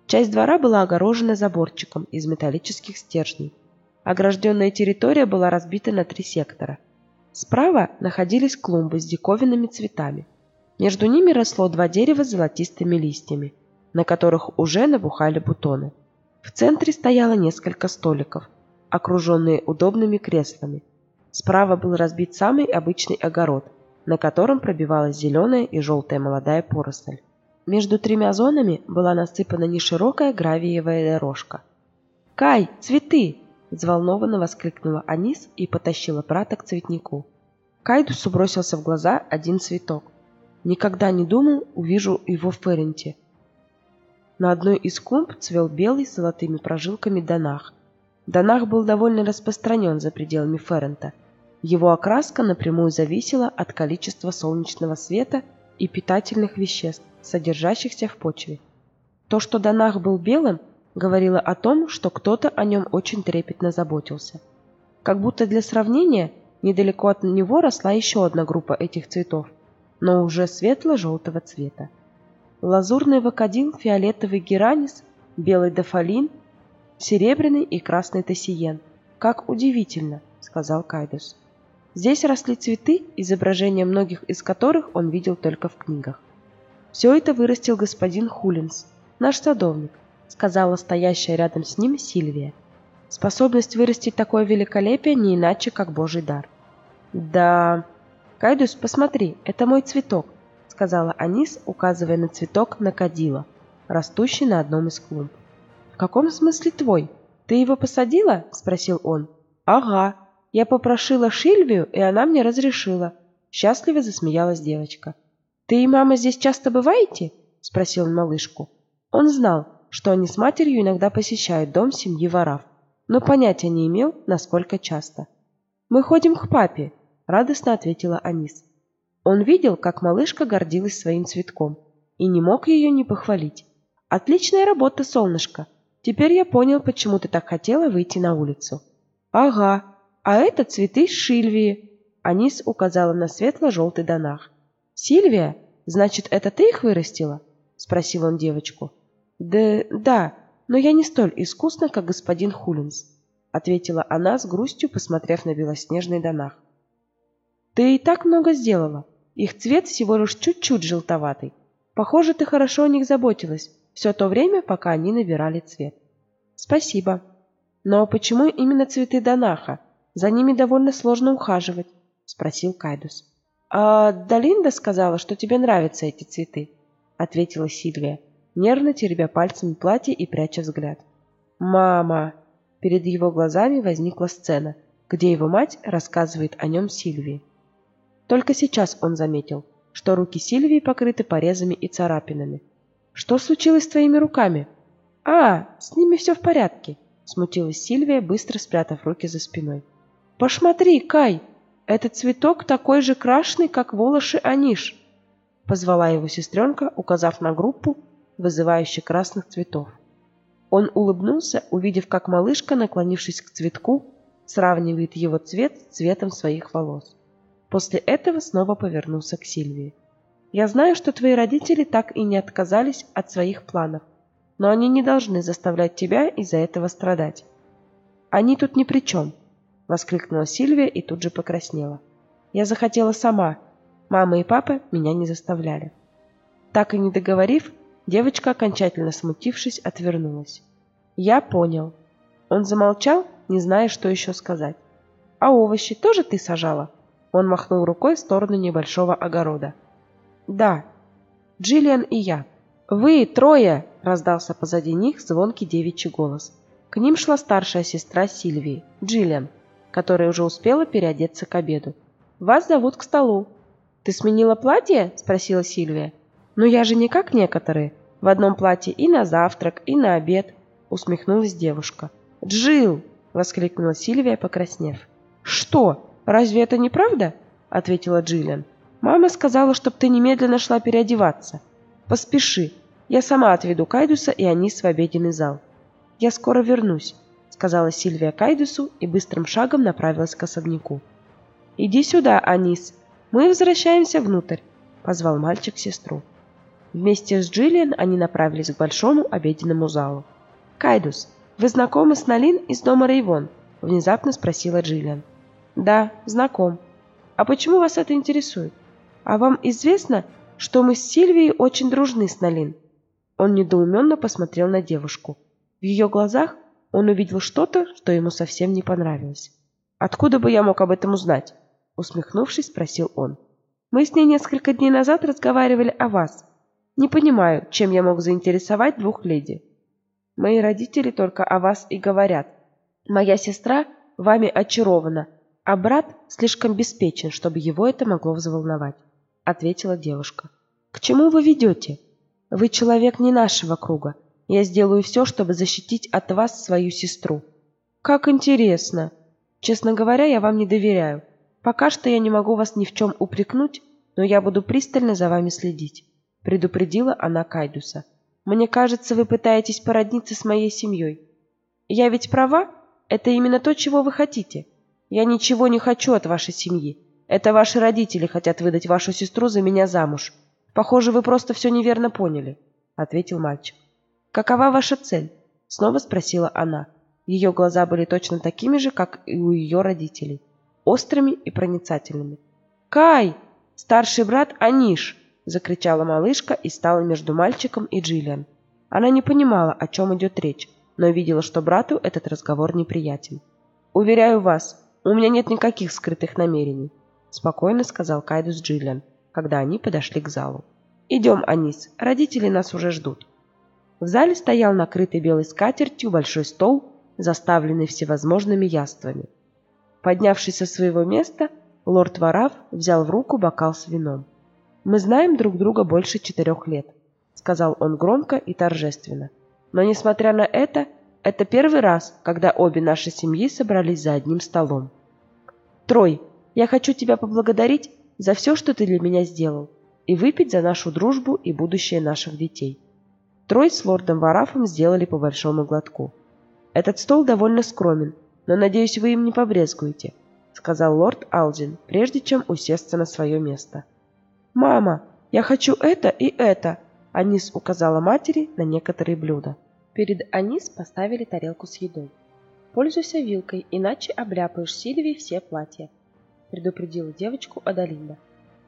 Часть двора была огорожена заборчиком из металлических стержней. Огражденная территория была разбита на три сектора. Справа находились клумбы с диковинными цветами. Между ними росло два дерева с золотистыми листьями, на которых уже набухали бутоны. В центре стояло несколько столиков, окруженные удобными креслами. Справа был разбит самый обычный огород, на котором пробивалась зеленая и желтая молодая поросль. Между тремя зонами была насыпана неширокая гравиевая дорожка. «Кай, цветы!» – взволнованно воскликнула Анис и потащила брата к цветнику. Кайдусу бросился в глаза один цветок. Никогда не думал, увижу его в Ференте. На одной из клумб цвел белый с золотыми прожилками донах. Донах был довольно распространен за пределами Феррента. Его окраска напрямую зависела от количества солнечного света и питательных веществ, содержащихся в почве. То, что Донах был белым, говорило о том, что кто-то о нем очень трепетно заботился. Как будто для сравнения, недалеко от него росла еще одна группа этих цветов, но уже светло-желтого цвета лазурный вакадил, фиолетовый геранис, белый дофалин, серебряный и красный тессиен. «Как удивительно!» — сказал Кайдус. Здесь росли цветы, изображения многих из которых он видел только в книгах. «Все это вырастил господин Хулинс, наш садовник», — сказала стоящая рядом с ним Сильвия. «Способность вырастить такое великолепие не иначе, как божий дар». «Да...» «Кайдус, посмотри, это мой цветок сказала Анис, указывая на цветок накадила, растущий на одном из клумб. «В каком смысле твой? Ты его посадила?» – спросил он. «Ага. Я попросила Шильвию, и она мне разрешила». Счастливо засмеялась девочка. «Ты и мама здесь часто бываете?» – спросил он малышку. Он знал, что они с матерью иногда посещают дом семьи воров, но понятия не имел, насколько часто. «Мы ходим к папе», – радостно ответила Анис. Он видел, как малышка гордилась своим цветком и не мог ее не похвалить. «Отличная работа, солнышко! Теперь я понял, почему ты так хотела выйти на улицу». «Ага, а это цветы Шильвии», — Анис указала на светло-желтый донах. «Сильвия, значит, это ты их вырастила?» — спросил он девочку. «Да, да, но я не столь искусна, как господин Хулинс», — ответила она с грустью, посмотрев на белоснежный донах. «Ты и так много сделала. Их цвет всего лишь чуть-чуть желтоватый. Похоже, ты хорошо о них заботилась все то время, пока они набирали цвет. Спасибо. Но почему именно цветы Донаха? За ними довольно сложно ухаживать, спросил Кайдус. А Далинда сказала, что тебе нравятся эти цветы, ответила Сильвия, нервно теребя пальцами платье и пряча взгляд. Мама! Перед его глазами возникла сцена, где его мать рассказывает о нем Сильвии. Только сейчас он заметил, что руки Сильвии покрыты порезами и царапинами. «Что случилось с твоими руками?» «А, с ними все в порядке», — смутилась Сильвия, быстро спрятав руки за спиной. «Посмотри, Кай!» этот цветок такой же крашеный, как волоши Аниш», — позвала его сестренка, указав на группу вызывающих красных цветов. Он улыбнулся, увидев, как малышка, наклонившись к цветку, сравнивает его цвет с цветом своих волос. После этого снова повернулся к Сильвии. «Я знаю, что твои родители так и не отказались от своих планов, но они не должны заставлять тебя из-за этого страдать. Они тут ни при чем», — воскликнула Сильвия и тут же покраснела. «Я захотела сама. Мама и папа меня не заставляли». Так и не договорив, девочка, окончательно смутившись, отвернулась. «Я понял». Он замолчал, не зная, что еще сказать. «А овощи тоже ты сажала?» Он махнул рукой в сторону небольшого огорода. «Да, Джиллиан и я». «Вы трое!» – раздался позади них звонкий девичий голос. К ним шла старшая сестра Сильвии, Джиллиан, которая уже успела переодеться к обеду. «Вас зовут к столу». «Ты сменила платье?» – спросила Сильвия. «Ну я же не как некоторые. В одном платье и на завтрак, и на обед», – усмехнулась девушка. «Джилл!» – воскликнула Сильвия, покраснев. «Что? Разве это не правда?» – ответила Джиллиан. «Мама сказала, чтобы ты немедленно шла переодеваться. Поспеши. Я сама отведу Кайдуса и Анис в обеденный зал». «Я скоро вернусь», – сказала Сильвия Кайдусу и быстрым шагом направилась к особняку. «Иди сюда, Анис. Мы возвращаемся внутрь», – позвал мальчик сестру. Вместе с Джиллиан они направились к большому обеденному залу. «Кайдус, вы знакомы с Налин из дома Рейвон?» – внезапно спросила Джиллиан. «Да, знаком. А почему вас это интересует? А вам известно, что мы с Сильвией очень дружны с Налин?» Он недоуменно посмотрел на девушку. В ее глазах он увидел что-то, что ему совсем не понравилось. «Откуда бы я мог об этом узнать?» Усмехнувшись, спросил он. «Мы с ней несколько дней назад разговаривали о вас. Не понимаю, чем я мог заинтересовать двух леди. Мои родители только о вас и говорят. Моя сестра вами очарована, а брат слишком беспечен, чтобы его это могло взволновать», — ответила девушка. «К чему вы ведете? Вы человек не нашего круга. Я сделаю все, чтобы защитить от вас свою сестру». «Как интересно. Честно говоря, я вам не доверяю. Пока что я не могу вас ни в чем упрекнуть, но я буду пристально за вами следить», — предупредила она Кайдуса. «Мне кажется, вы пытаетесь породниться с моей семьей. Я ведь права? Это именно то, чего вы хотите». Я ничего не хочу от вашей семьи. Это ваши родители хотят выдать вашу сестру за меня замуж. Похоже, вы просто все неверно поняли», — ответил мальчик. «Какова ваша цель?» — снова спросила она. Ее глаза были точно такими же, как и у ее родителей, острыми и проницательными. «Кай! Старший брат Аниш!» — закричала малышка и стала между мальчиком и Джиллиан. Она не понимала, о чем идет речь, но видела, что брату этот разговор неприятен. «Уверяю вас, «У меня нет никаких скрытых намерений», — спокойно сказал Кайдус Джиллиан, когда они подошли к залу. «Идем, Анис, родители нас уже ждут». В зале стоял накрытый белой скатертью большой стол, заставленный всевозможными яствами. Поднявшись со своего места, лорд Вараф взял в руку бокал с вином. «Мы знаем друг друга больше четырех лет», — сказал он громко и торжественно. «Но, несмотря на это, это первый раз, когда обе наши семьи собрались за одним столом. Трой, я хочу тебя поблагодарить за все, что ты для меня сделал, и выпить за нашу дружбу и будущее наших детей. Трой с лордом Варафом сделали по большому глотку. Этот стол довольно скромен, но, надеюсь, вы им не побрезгуете, сказал лорд Алдин, прежде чем усесться на свое место. «Мама, я хочу это и это!» Анис указала матери на некоторые блюда. Перед Анис поставили тарелку с едой. «Пользуйся вилкой, иначе обляпаешь Сильвии все платья», — предупредила девочку Адалинда.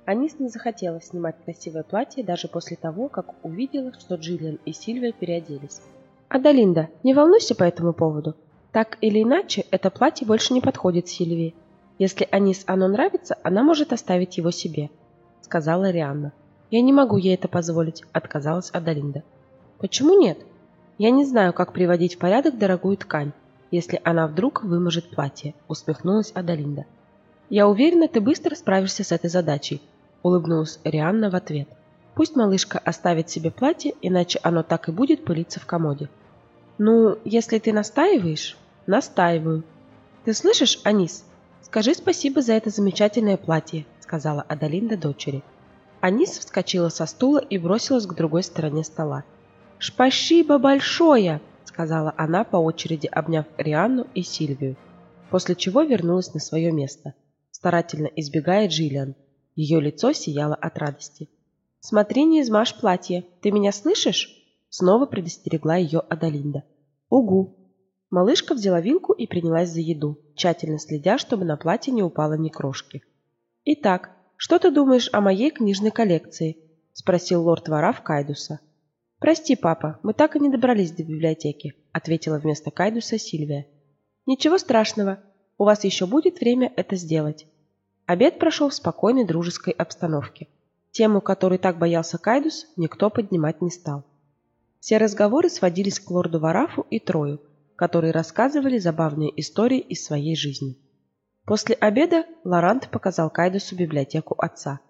Анис не захотела снимать красивое платье даже после того, как увидела, что Джиллиан и Сильвия переоделись. «Адалинда, не волнуйся по этому поводу. Так или иначе, это платье больше не подходит Сильвии. Если Анис оно нравится, она может оставить его себе», — сказала Рианна. «Я не могу ей это позволить», — отказалась Адалинда. «Почему нет?» Я не знаю, как приводить в порядок дорогую ткань, если она вдруг выможет платье, усмехнулась Адалинда. Я уверена, ты быстро справишься с этой задачей, улыбнулась Рианна в ответ. Пусть малышка оставит себе платье, иначе оно так и будет пылиться в комоде. Ну, если ты настаиваешь, настаиваю. Ты слышишь, Анис? «Скажи спасибо за это замечательное платье», — сказала Адалинда дочери. Анис вскочила со стула и бросилась к другой стороне стола. «Спасибо большое!» — сказала она по очереди, обняв Рианну и Сильвию, после чего вернулась на свое место, старательно избегая Джиллиан. Ее лицо сияло от радости. «Смотри, не измажь платье. Ты меня слышишь?» Снова предостерегла ее Адалинда. «Угу!» Малышка взяла вилку и принялась за еду, тщательно следя, чтобы на платье не упало ни крошки. «Итак, что ты думаешь о моей книжной коллекции?» – спросил лорд Вараф Кайдуса. «Прости, папа, мы так и не добрались до библиотеки», – ответила вместо Кайдуса Сильвия. «Ничего страшного, у вас еще будет время это сделать». Обед прошел в спокойной дружеской обстановке. Тему, которой так боялся Кайдус, никто поднимать не стал. Все разговоры сводились к лорду Варафу и Трою – которые рассказывали забавные истории из своей жизни. После обеда Лорант показал Кайдусу библиотеку отца.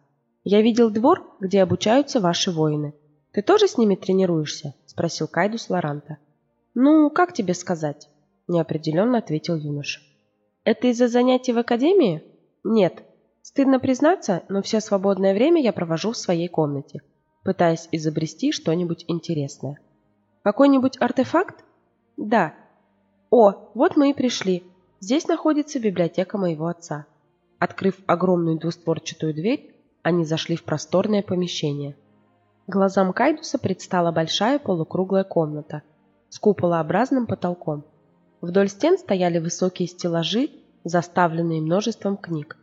«Я видел двор, где обучаются ваши воины. Ты тоже с ними тренируешься?» – спросил Кайдус Лоранта. «Ну, как тебе сказать?» – неопределенно ответил юноша. «Это из-за занятий в академии?» «Нет. Стыдно признаться, но все свободное время я провожу в своей комнате, пытаясь изобрести что-нибудь интересное. Какой-нибудь артефакт? Да, «О, вот мы и пришли. Здесь находится библиотека моего отца». Открыв огромную двустворчатую дверь, они зашли в просторное помещение. Глазам Кайдуса предстала большая полукруглая комната с куполообразным потолком. Вдоль стен стояли высокие стеллажи, заставленные множеством книг,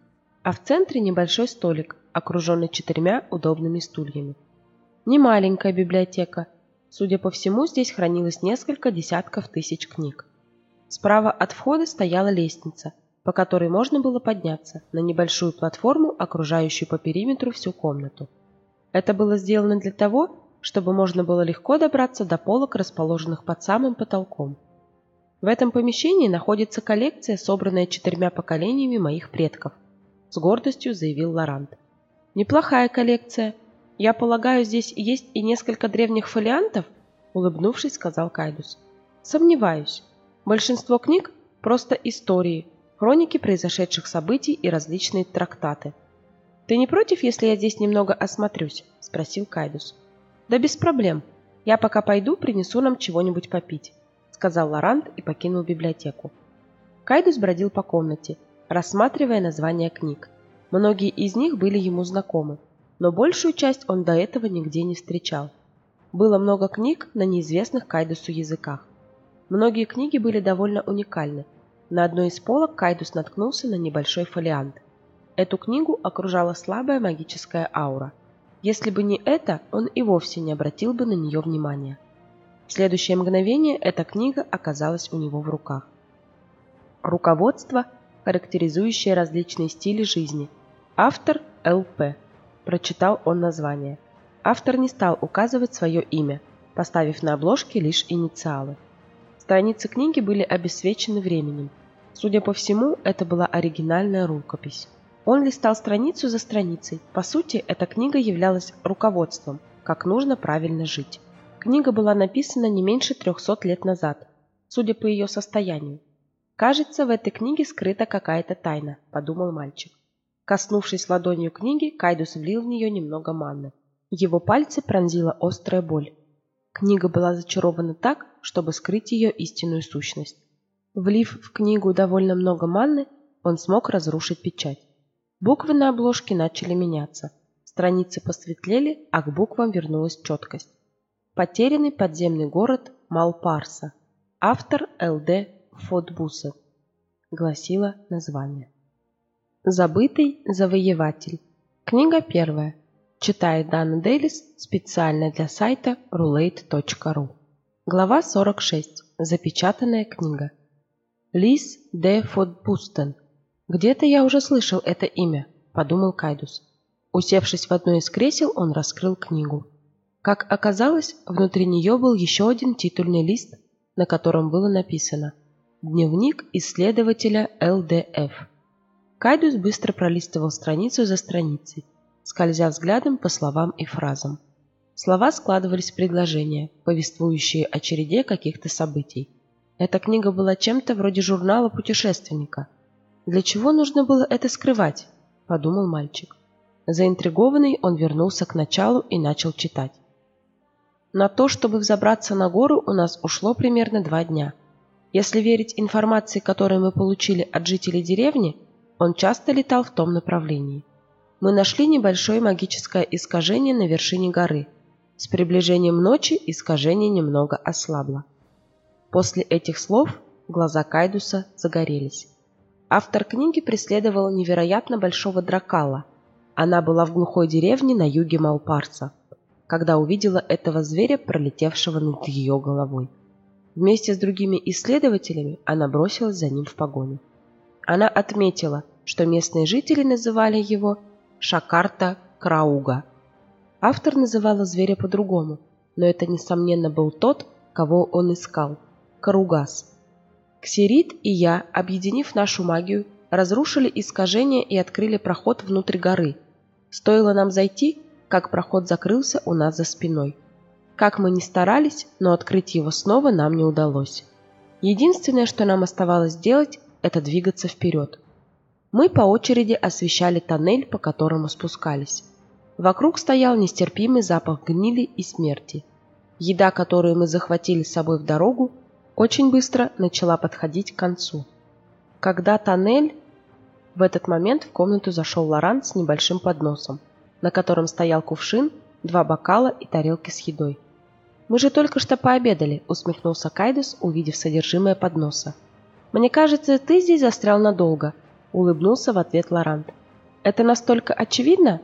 а в центре небольшой столик, окруженный четырьмя удобными стульями. Не маленькая библиотека. Судя по всему, здесь хранилось несколько десятков тысяч книг. Справа от входа стояла лестница, по которой можно было подняться на небольшую платформу, окружающую по периметру всю комнату. Это было сделано для того, чтобы можно было легко добраться до полок, расположенных под самым потолком. В этом помещении находится коллекция, собранная четырьмя поколениями моих предков, с гордостью заявил Лорант. Неплохая коллекция. Я полагаю, здесь есть и несколько древних фолиантов, улыбнувшись, сказал Кайдус. Сомневаюсь. Большинство книг – просто истории, хроники произошедших событий и различные трактаты. «Ты не против, если я здесь немного осмотрюсь?» – спросил Кайдус. «Да без проблем. Я пока пойду принесу нам чего-нибудь попить», – сказал Лорант и покинул библиотеку. Кайдус бродил по комнате, рассматривая названия книг. Многие из них были ему знакомы, но большую часть он до этого нигде не встречал. Было много книг на неизвестных Кайдусу языках. Многие книги были довольно уникальны. На одной из полок Кайдус наткнулся на небольшой фолиант. Эту книгу окружала слабая магическая аура. Если бы не это, он и вовсе не обратил бы на нее внимания. Следующее мгновение эта книга оказалась у него в руках. Руководство, характеризующее различные стили жизни. Автор ЛП. Прочитал он название. Автор не стал указывать свое имя, поставив на обложке лишь инициалы. Страницы книги были обесцвечены временем. Судя по всему, это была оригинальная рукопись. Он листал страницу за страницей. По сути, эта книга являлась руководством, как нужно правильно жить. Книга была написана не меньше 300 лет назад, судя по ее состоянию. «Кажется, в этой книге скрыта какая-то тайна», – подумал мальчик. Коснувшись ладонью книги, Кайдус влил в нее немного манны. Его пальцы пронзила острая боль. Книга была зачарована так, чтобы скрыть ее истинную сущность. Влив в книгу довольно много манны, он смог разрушить печать. Буквы на обложке начали меняться. Страницы посветлели, а к буквам вернулась четкость. Потерянный подземный город Малпарса. Автор Л.Д. Фотбусов. Гласило название. Забытый завоеватель. Книга первая. Читает Дана Делис специально для сайта roulette.ru. Глава 46. Запечатанная книга. Лис де Фотбустен. Где-то я уже слышал это имя, подумал Кайдус. Усевшись в одно из кресел, он раскрыл книгу. Как оказалось, внутри нее был еще один титульный лист, на котором было написано «Дневник исследователя ЛДФ». Кайдус быстро пролистывал страницу за страницей скользя взглядом по словам и фразам. Слова складывались в предложения, повествующие о череде каких-то событий. Эта книга была чем-то вроде журнала путешественника. Для чего нужно было это скрывать? Подумал мальчик. Заинтригованный, он вернулся к началу и начал читать. На то, чтобы взобраться на гору, у нас ушло примерно два дня. Если верить информации, которую мы получили от жителей деревни, он часто летал в том направлении. Мы нашли небольшое магическое искажение на вершине горы. С приближением ночи искажение немного ослабло. После этих слов глаза Кайдуса загорелись. Автор книги преследовал невероятно большого дракала. Она была в глухой деревне на юге Малпарса, когда увидела этого зверя, пролетевшего над ее головой. Вместе с другими исследователями она бросилась за ним в погоню. Она отметила, что местные жители называли его Шакарта Крауга. Автор называла зверя по-другому, но это, несомненно, был тот, кого он искал – Каругас. Ксерит и я, объединив нашу магию, разрушили искажение и открыли проход внутрь горы. Стоило нам зайти, как проход закрылся у нас за спиной. Как мы ни старались, но открыть его снова нам не удалось. Единственное, что нам оставалось делать, это двигаться вперед. Мы по очереди освещали тоннель, по которому спускались. Вокруг стоял нестерпимый запах гнили и смерти. Еда, которую мы захватили с собой в дорогу, очень быстро начала подходить к концу. Когда тоннель... В этот момент в комнату зашел Лоран с небольшим подносом, на котором стоял кувшин, два бокала и тарелки с едой. «Мы же только что пообедали», — усмехнулся Кайдус, увидев содержимое подноса. «Мне кажется, ты здесь застрял надолго», — улыбнулся в ответ Лорант. «Это настолько очевидно?»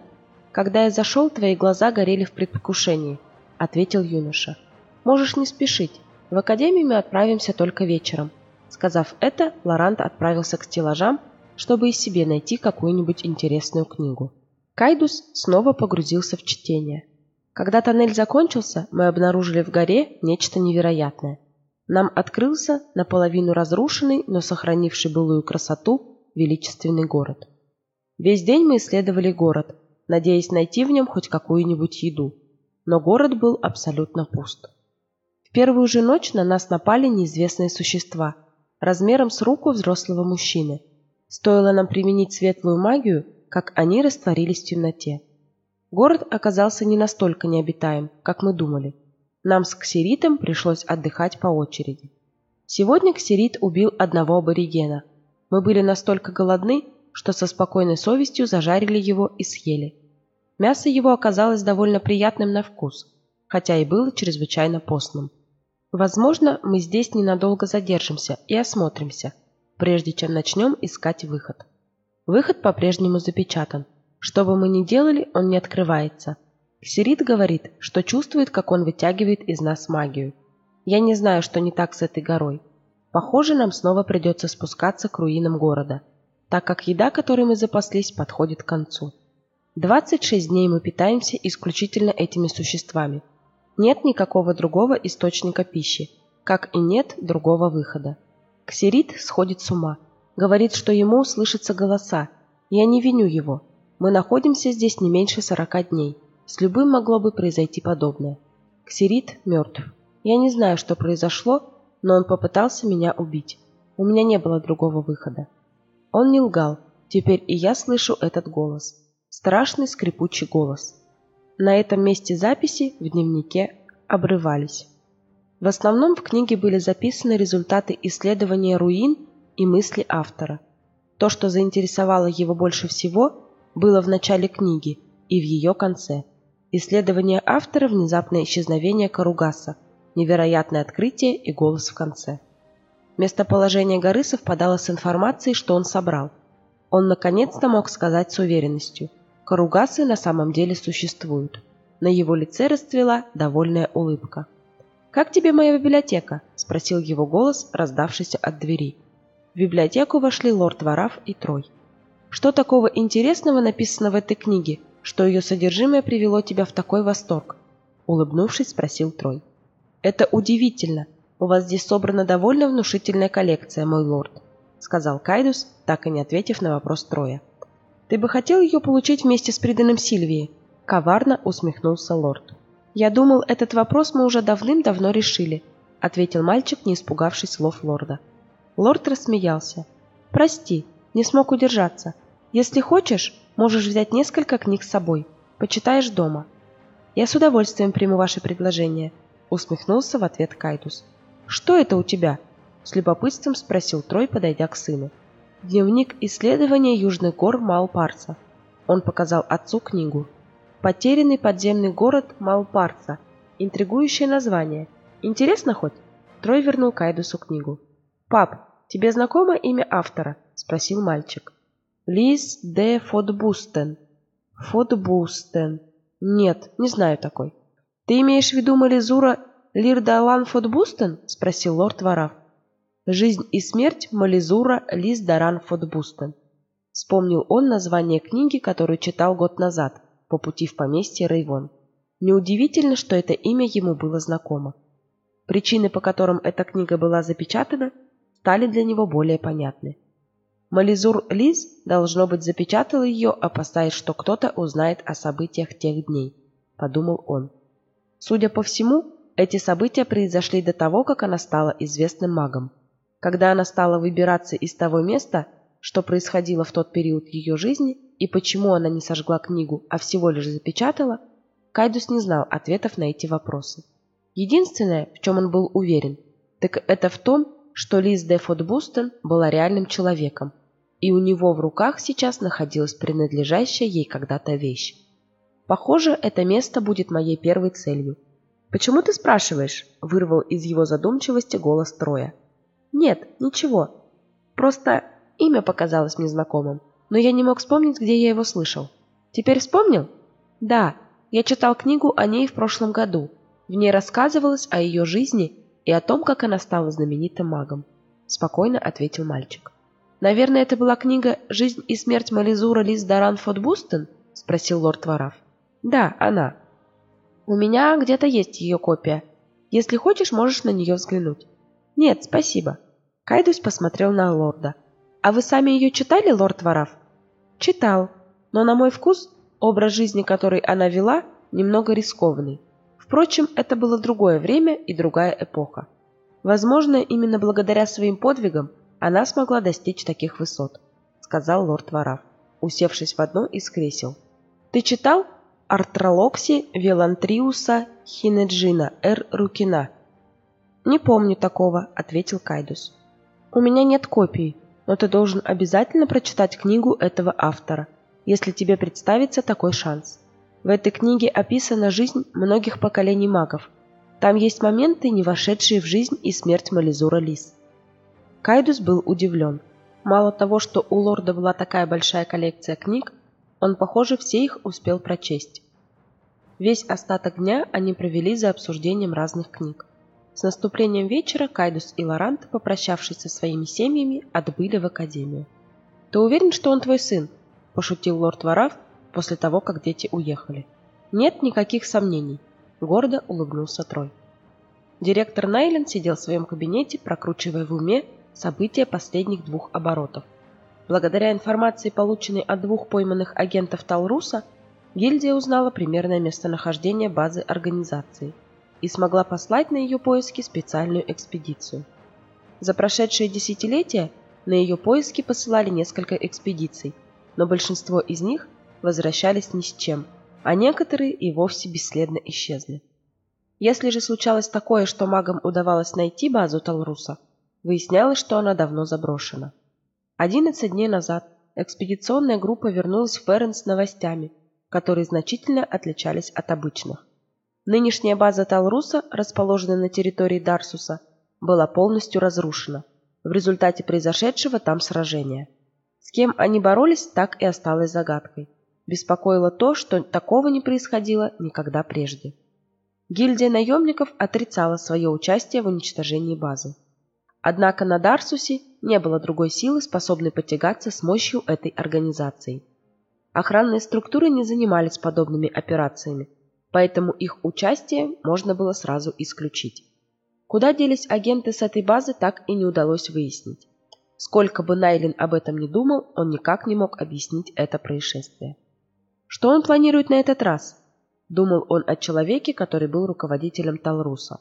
«Когда я зашел, твои глаза горели в предвкушении», — ответил юноша. «Можешь не спешить. В академию мы отправимся только вечером». Сказав это, Лорант отправился к стеллажам, чтобы и себе найти какую-нибудь интересную книгу. Кайдус снова погрузился в чтение. Когда тоннель закончился, мы обнаружили в горе нечто невероятное. Нам открылся наполовину разрушенный, но сохранивший былую красоту величественный город. Весь день мы исследовали город, надеясь найти в нем хоть какую-нибудь еду. Но город был абсолютно пуст. В первую же ночь на нас напали неизвестные существа, размером с руку взрослого мужчины. Стоило нам применить светлую магию, как они растворились в темноте. Город оказался не настолько необитаем, как мы думали. Нам с Ксеритом пришлось отдыхать по очереди. Сегодня Ксерит убил одного аборигена. Мы были настолько голодны, что со спокойной совестью зажарили его и съели. Мясо его оказалось довольно приятным на вкус, хотя и было чрезвычайно постным. Возможно, мы здесь ненадолго задержимся и осмотримся, прежде чем начнем искать выход. Выход по-прежнему запечатан – что бы мы ни делали, он не открывается. Ксерит говорит, что чувствует, как он вытягивает из нас магию. Я не знаю, что не так с этой горой. Похоже, нам снова придется спускаться к руинам города, так как еда, которой мы запаслись, подходит к концу. 26 дней мы питаемся исключительно этими существами. Нет никакого другого источника пищи, как и нет другого выхода. Ксерит сходит с ума. Говорит, что ему слышатся голоса. Я не виню его. Мы находимся здесь не меньше сорока дней. С любым могло бы произойти подобное. Ксерит мертв. Я не знаю, что произошло, но он попытался меня убить. У меня не было другого выхода. Он не лгал. Теперь и я слышу этот голос. Страшный скрипучий голос. На этом месте записи в дневнике обрывались. В основном в книге были записаны результаты исследования руин и мысли автора. То, что заинтересовало его больше всего – было в начале книги и в ее конце. Исследование автора «Внезапное исчезновение Каругаса», невероятное открытие и голос в конце. Местоположение горы совпадало с информацией, что он собрал. Он наконец-то мог сказать с уверенностью. Каругасы на самом деле существуют. На его лице расцвела довольная улыбка. «Как тебе моя библиотека?» – спросил его голос, раздавшийся от двери. В библиотеку вошли лорд Вараф и Трой. Что такого интересного написано в этой книге, что ее содержимое привело тебя в такой восторг? Улыбнувшись, спросил Трой. Это удивительно. У вас здесь собрана довольно внушительная коллекция, мой лорд, сказал Кайдус, так и не ответив на вопрос Троя. Ты бы хотел ее получить вместе с приданным Сильвии? Коварно усмехнулся лорд. Я думал, этот вопрос мы уже давным-давно решили, ответил мальчик, не испугавшись слов лорда. Лорд рассмеялся. Прости, Не смог удержаться. Если хочешь, можешь взять несколько книг с собой. Почитаешь дома. Я с удовольствием приму ваше предложение, усмехнулся в ответ Кайдус. Что это у тебя? С любопытством спросил Трой, подойдя к сыну. Дневник исследования южных гор Малпарса. Он показал отцу книгу. Потерянный подземный город Малпарса. Интригующее название. Интересно хоть? Трой вернул Кайдусу книгу. «Пап, тебе знакомо имя автора?» – спросил мальчик. «Лиз де Фотбустен». «Фотбустен». «Нет, не знаю такой». «Ты имеешь в виду Мализура Лирдалан Фотбустен?» – спросил лорд Вараф. «Жизнь и смерть Мализура Лиз Даран Фотбустен». Вспомнил он название книги, которую читал год назад, по пути в поместье Рейвон. Неудивительно, что это имя ему было знакомо. Причины, по которым эта книга была запечатана, стали для него более понятны. Мализур Лиз, должно быть, запечатал ее, опасаясь, что кто-то узнает о событиях тех дней, подумал он. Судя по всему, эти события произошли до того, как она стала известным магом. Когда она стала выбираться из того места, что происходило в тот период ее жизни, и почему она не сожгла книгу, а всего лишь запечатала, Кайдус не знал ответов на эти вопросы. Единственное, в чем он был уверен, так это в том, что Лиз де Фотбустон была реальным человеком, и у него в руках сейчас находилась принадлежащая ей когда-то вещь. Похоже, это место будет моей первой целью. «Почему ты спрашиваешь?» – вырвал из его задумчивости голос Троя. «Нет, ничего. Просто имя показалось мне знакомым, но я не мог вспомнить, где я его слышал. Теперь вспомнил? Да, я читал книгу о ней в прошлом году, в ней рассказывалось о ее жизни и о том, как она стала знаменитым магом. Спокойно ответил мальчик. «Наверное, это была книга «Жизнь и смерть Мализура Лиз Даран Фотбустен»?» – спросил лорд Вараф. «Да, она. У меня где-то есть ее копия. Если хочешь, можешь на нее взглянуть». «Нет, спасибо». Кайдус посмотрел на лорда. «А вы сами ее читали, лорд Вараф?» «Читал. Но на мой вкус, образ жизни, который она вела, немного рискованный. Впрочем, это было другое время и другая эпоха. Возможно, именно благодаря своим подвигам она смогла достичь таких высот, сказал лорд Вараф, усевшись в одно из кресел. Ты читал Артролокси Велантриуса Хинеджина Эр Рукина? Не помню такого, ответил Кайдус. У меня нет копии, но ты должен обязательно прочитать книгу этого автора, если тебе представится такой шанс. В этой книге описана жизнь многих поколений магов. Там есть моменты, не вошедшие в жизнь и смерть Мализура Лис. Кайдус был удивлен. Мало того, что у лорда была такая большая коллекция книг, он, похоже, все их успел прочесть. Весь остаток дня они провели за обсуждением разных книг. С наступлением вечера Кайдус и Лорант, попрощавшись со своими семьями, отбыли в академию. «Ты уверен, что он твой сын?» – пошутил лорд Вараф, после того, как дети уехали. Нет никаких сомнений, гордо улыбнулся Трой. Директор Найлен сидел в своем кабинете, прокручивая в уме события последних двух оборотов. Благодаря информации, полученной от двух пойманных агентов Талруса, гильдия узнала примерное местонахождение базы организации и смогла послать на ее поиски специальную экспедицию. За прошедшие десятилетия на ее поиски посылали несколько экспедиций, но большинство из них возвращались ни с чем, а некоторые и вовсе бесследно исчезли. Если же случалось такое, что магам удавалось найти базу Талруса, выяснялось, что она давно заброшена. 11 дней назад экспедиционная группа вернулась в Ферен с новостями, которые значительно отличались от обычных. Нынешняя база Талруса, расположенная на территории Дарсуса, была полностью разрушена. В результате произошедшего там сражения. С кем они боролись, так и осталось загадкой. Беспокоило то, что такого не происходило никогда прежде. Гильдия наемников отрицала свое участие в уничтожении базы. Однако на Дарсусе не было другой силы, способной потягаться с мощью этой организации. Охранные структуры не занимались подобными операциями, поэтому их участие можно было сразу исключить. Куда делись агенты с этой базы, так и не удалось выяснить. Сколько бы Найлин об этом не думал, он никак не мог объяснить это происшествие. Что он планирует на этот раз? Думал он о человеке, который был руководителем Талруса.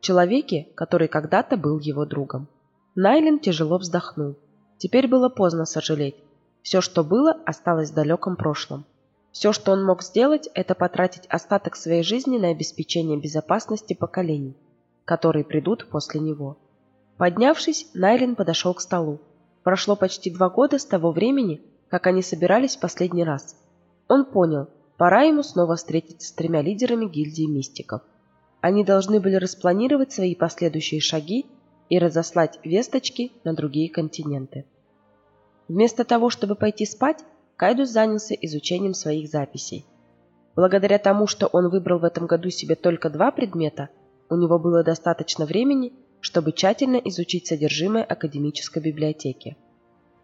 Человеке, который когда-то был его другом. Найлен тяжело вздохнул. Теперь было поздно сожалеть. Все, что было, осталось в далеком прошлом. Все, что он мог сделать, это потратить остаток своей жизни на обеспечение безопасности поколений, которые придут после него. Поднявшись, Найлин подошел к столу. Прошло почти два года с того времени, как они собирались в последний раз. Он понял, пора ему снова встретиться с тремя лидерами гильдии мистиков. Они должны были распланировать свои последующие шаги и разослать весточки на другие континенты. Вместо того, чтобы пойти спать, Кайдус занялся изучением своих записей. Благодаря тому, что он выбрал в этом году себе только два предмета, у него было достаточно времени, чтобы тщательно изучить содержимое академической библиотеки.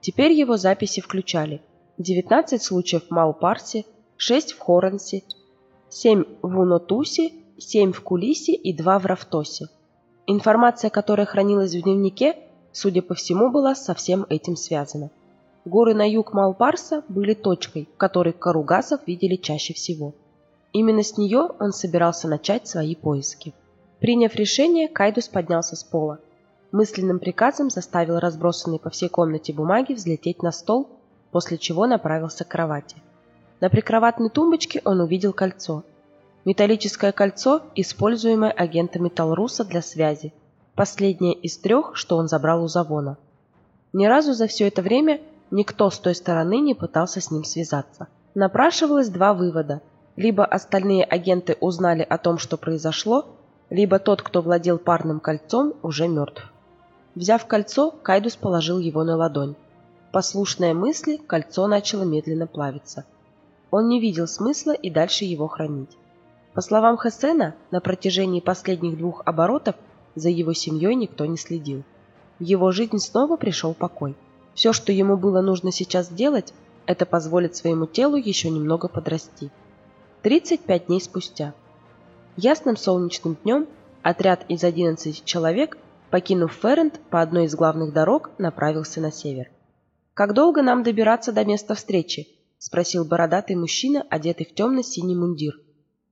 Теперь его записи включали 19 случаев в Малпарсе, 6 в Хоренсе, 7 в Унотусе, 7 в Кулисе и 2 в Рафтосе. Информация, которая хранилась в дневнике, судя по всему, была со всем этим связана. Горы на юг Малпарса были точкой, в которой Каругасов видели чаще всего. Именно с нее он собирался начать свои поиски. Приняв решение, Кайдус поднялся с пола. Мысленным приказом заставил разбросанные по всей комнате бумаги взлететь на стол, после чего направился к кровати. На прикроватной тумбочке он увидел кольцо. Металлическое кольцо, используемое агентами Талруса для связи. Последнее из трех, что он забрал у Завона. Ни разу за все это время Никто с той стороны не пытался с ним связаться. Напрашивалось два вывода. Либо остальные агенты узнали о том, что произошло, либо тот, кто владел парным кольцом, уже мертв. Взяв кольцо, Кайдус положил его на ладонь. Послушная мысли, кольцо начало медленно плавиться. Он не видел смысла и дальше его хранить. По словам Хесена, на протяжении последних двух оборотов за его семьей никто не следил. В его жизнь снова пришел покой. Все, что ему было нужно сейчас сделать, это позволить своему телу еще немного подрасти. 35 дней спустя. Ясным солнечным днем отряд из 11 человек, покинув Феррент по одной из главных дорог, направился на север. «Как долго нам добираться до места встречи?» – спросил бородатый мужчина, одетый в темно-синий мундир,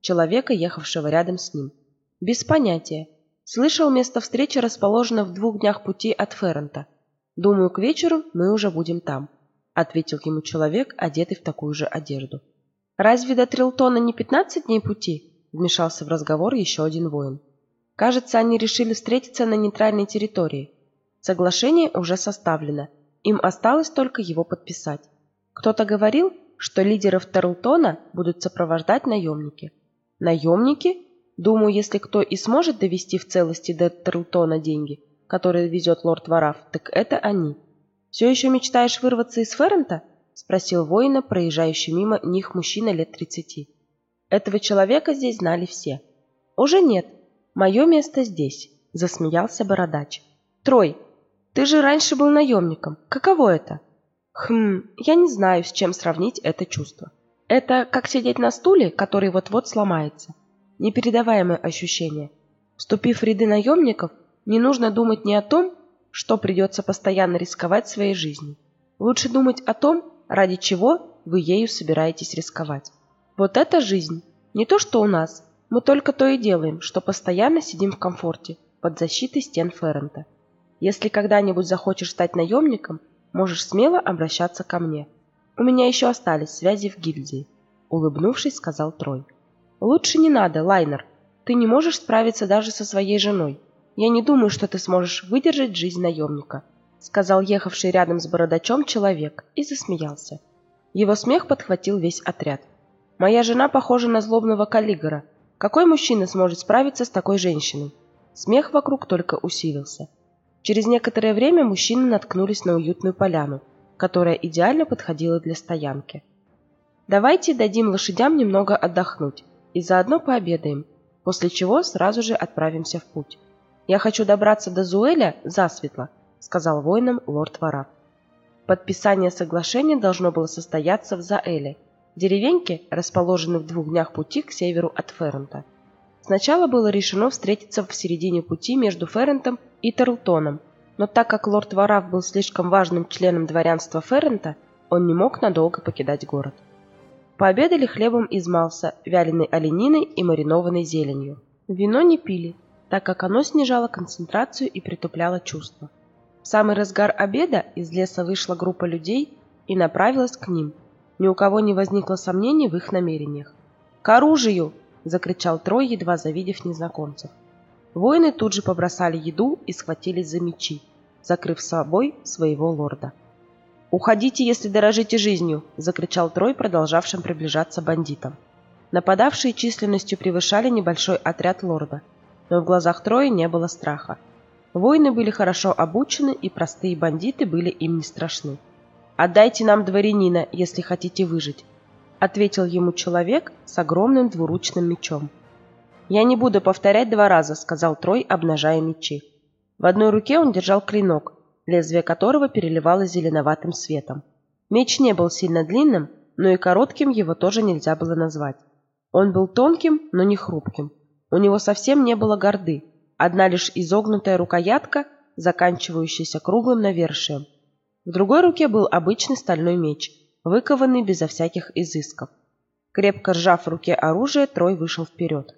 человека, ехавшего рядом с ним. «Без понятия. Слышал, место встречи расположено в двух днях пути от Феррента. «Думаю, к вечеру мы уже будем там», — ответил ему человек, одетый в такую же одежду. «Разве до Трилтона не пятнадцать дней пути?» — вмешался в разговор еще один воин. «Кажется, они решили встретиться на нейтральной территории. Соглашение уже составлено, им осталось только его подписать. Кто-то говорил, что лидеров Тарлтона будут сопровождать наемники. Наемники? Думаю, если кто и сможет довести в целости до Тарлтона деньги, которые везет лорд Вараф, так это они. Все еще мечтаешь вырваться из Феррента? Спросил воина, проезжающий мимо них мужчина лет тридцати. Этого человека здесь знали все. Уже нет. Мое место здесь, засмеялся бородач. Трой, ты же раньше был наемником. Каково это? Хм, я не знаю, с чем сравнить это чувство. Это как сидеть на стуле, который вот-вот сломается. Непередаваемое ощущение. Вступив в ряды наемников, не нужно думать ни о том, что придется постоянно рисковать своей жизнью. Лучше думать о том, ради чего вы ею собираетесь рисковать. Вот это жизнь. Не то, что у нас. Мы только то и делаем, что постоянно сидим в комфорте, под защитой стен Феррента. Если когда-нибудь захочешь стать наемником, можешь смело обращаться ко мне. У меня еще остались связи в гильдии. Улыбнувшись, сказал Трой. Лучше не надо, Лайнер. Ты не можешь справиться даже со своей женой. «Я не думаю, что ты сможешь выдержать жизнь наемника», сказал ехавший рядом с бородачом человек и засмеялся. Его смех подхватил весь отряд. «Моя жена похожа на злобного каллигора. Какой мужчина сможет справиться с такой женщиной?» Смех вокруг только усилился. Через некоторое время мужчины наткнулись на уютную поляну, которая идеально подходила для стоянки. «Давайте дадим лошадям немного отдохнуть и заодно пообедаем, после чего сразу же отправимся в путь». «Я хочу добраться до Зуэля засветло», — сказал воинам лорд Варак. Подписание соглашения должно было состояться в Заэле, деревеньке, расположенной в двух днях пути к северу от Феррента. Сначала было решено встретиться в середине пути между Феррентом и Тарлтоном, но так как лорд Вараф был слишком важным членом дворянства Феррента, он не мог надолго покидать город. Пообедали хлебом из малса, вяленой олениной и маринованной зеленью. Вино не пили, так как оно снижало концентрацию и притупляло чувства. В самый разгар обеда из леса вышла группа людей и направилась к ним. Ни у кого не возникло сомнений в их намерениях. «К оружию!» – закричал Трой, едва завидев незнакомцев. Воины тут же побросали еду и схватились за мечи, закрыв собой своего лорда. «Уходите, если дорожите жизнью!» – закричал Трой, продолжавшим приближаться бандитам. Нападавшие численностью превышали небольшой отряд лорда, но в глазах Троя не было страха. Воины были хорошо обучены, и простые бандиты были им не страшны. «Отдайте нам дворянина, если хотите выжить», — ответил ему человек с огромным двуручным мечом. «Я не буду повторять два раза», — сказал Трой, обнажая мечи. В одной руке он держал клинок, лезвие которого переливалось зеленоватым светом. Меч не был сильно длинным, но и коротким его тоже нельзя было назвать. Он был тонким, но не хрупким. У него совсем не было горды, одна лишь изогнутая рукоятка, заканчивающаяся круглым навершием. В другой руке был обычный стальной меч, выкованный безо всяких изысков. Крепко сжав в руке оружие, Трой вышел вперед.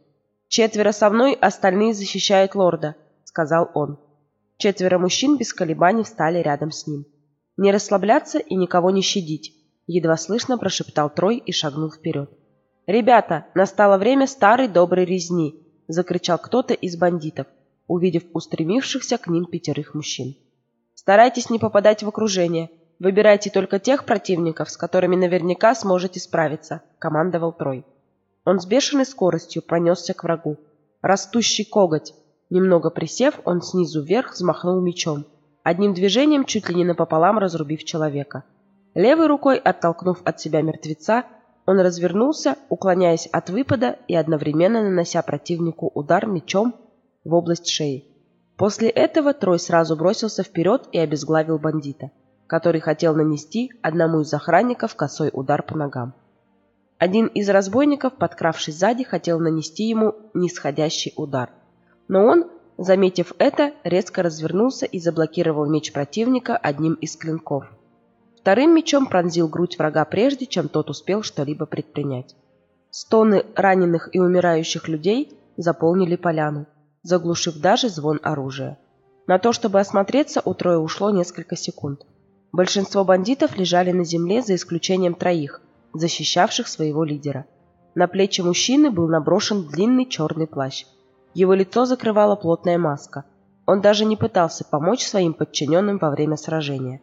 «Четверо со мной, остальные защищают лорда», — сказал он. Четверо мужчин без колебаний встали рядом с ним. «Не расслабляться и никого не щадить», — едва слышно прошептал Трой и шагнул вперед. «Ребята, настало время старой доброй резни», — закричал кто-то из бандитов, увидев устремившихся к ним пятерых мужчин. Старайтесь не попадать в окружение. Выбирайте только тех противников, с которыми наверняка сможете справиться», — командовал Трой. Он с бешеной скоростью пронесся к врагу. Растущий коготь. Немного присев, он снизу вверх взмахнул мечом, одним движением чуть ли не напополам разрубив человека. Левой рукой, оттолкнув от себя мертвеца, он развернулся, уклоняясь от выпада и одновременно нанося противнику удар мечом в область шеи. После этого Трой сразу бросился вперед и обезглавил бандита, который хотел нанести одному из охранников косой удар по ногам. Один из разбойников, подкравшись сзади, хотел нанести ему нисходящий удар. Но он, заметив это, резко развернулся и заблокировал меч противника одним из клинков. Вторым мечом пронзил грудь врага прежде, чем тот успел что-либо предпринять. Стоны раненых и умирающих людей заполнили поляну заглушив даже звон оружия. На то, чтобы осмотреться, у Троя ушло несколько секунд. Большинство бандитов лежали на земле, за исключением троих, защищавших своего лидера. На плечи мужчины был наброшен длинный черный плащ. Его лицо закрывала плотная маска. Он даже не пытался помочь своим подчиненным во время сражения.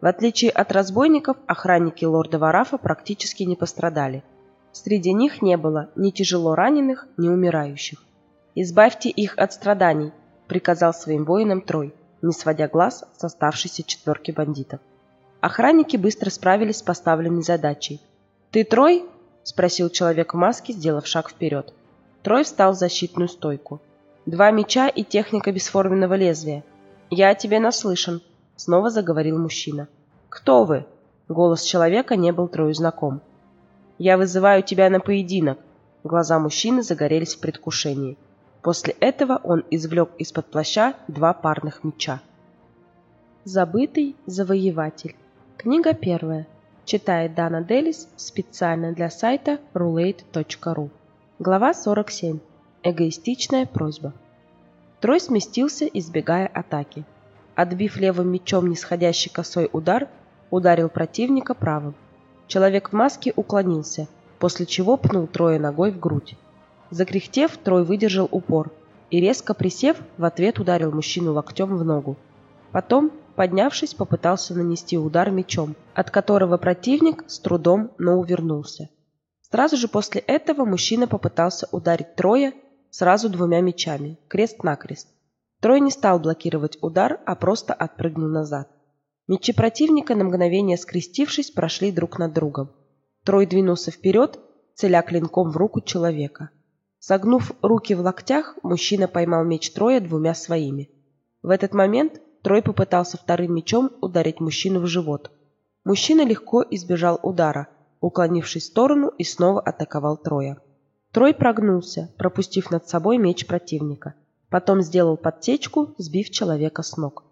В отличие от разбойников, охранники лорда Варафа практически не пострадали. Среди них не было ни тяжело раненых, ни умирающих. «Избавьте их от страданий», — приказал своим воинам Трой, не сводя глаз с оставшейся четверки бандитов. Охранники быстро справились с поставленной задачей. «Ты Трой?» — спросил человек в маске, сделав шаг вперед. Трой встал в защитную стойку. «Два меча и техника бесформенного лезвия. Я о тебе наслышан», — снова заговорил мужчина. «Кто вы?» — голос человека не был Трою знаком. «Я вызываю тебя на поединок». Глаза мужчины загорелись в предвкушении. После этого он извлек из-под плаща два парных меча. Забытый завоеватель. Книга первая. Читает Дана Делис специально для сайта roulette.ru. Глава 47. Эгоистичная просьба. Трой сместился, избегая атаки. Отбив левым мечом нисходящий косой удар, ударил противника правым. Человек в маске уклонился, после чего пнул Троя ногой в грудь. Закряхтев, Трой выдержал упор и, резко присев, в ответ ударил мужчину локтем в ногу. Потом, поднявшись, попытался нанести удар мечом, от которого противник с трудом, но увернулся. Сразу же после этого мужчина попытался ударить Троя сразу двумя мечами, крест-накрест. Трой не стал блокировать удар, а просто отпрыгнул назад. Мечи противника, на мгновение скрестившись, прошли друг над другом. Трой двинулся вперед, целя клинком в руку человека. Согнув руки в локтях, мужчина поймал меч Троя двумя своими. В этот момент Трой попытался вторым мечом ударить мужчину в живот. Мужчина легко избежал удара, уклонившись в сторону и снова атаковал Троя. Трой прогнулся, пропустив над собой меч противника. Потом сделал подтечку, сбив человека с ног.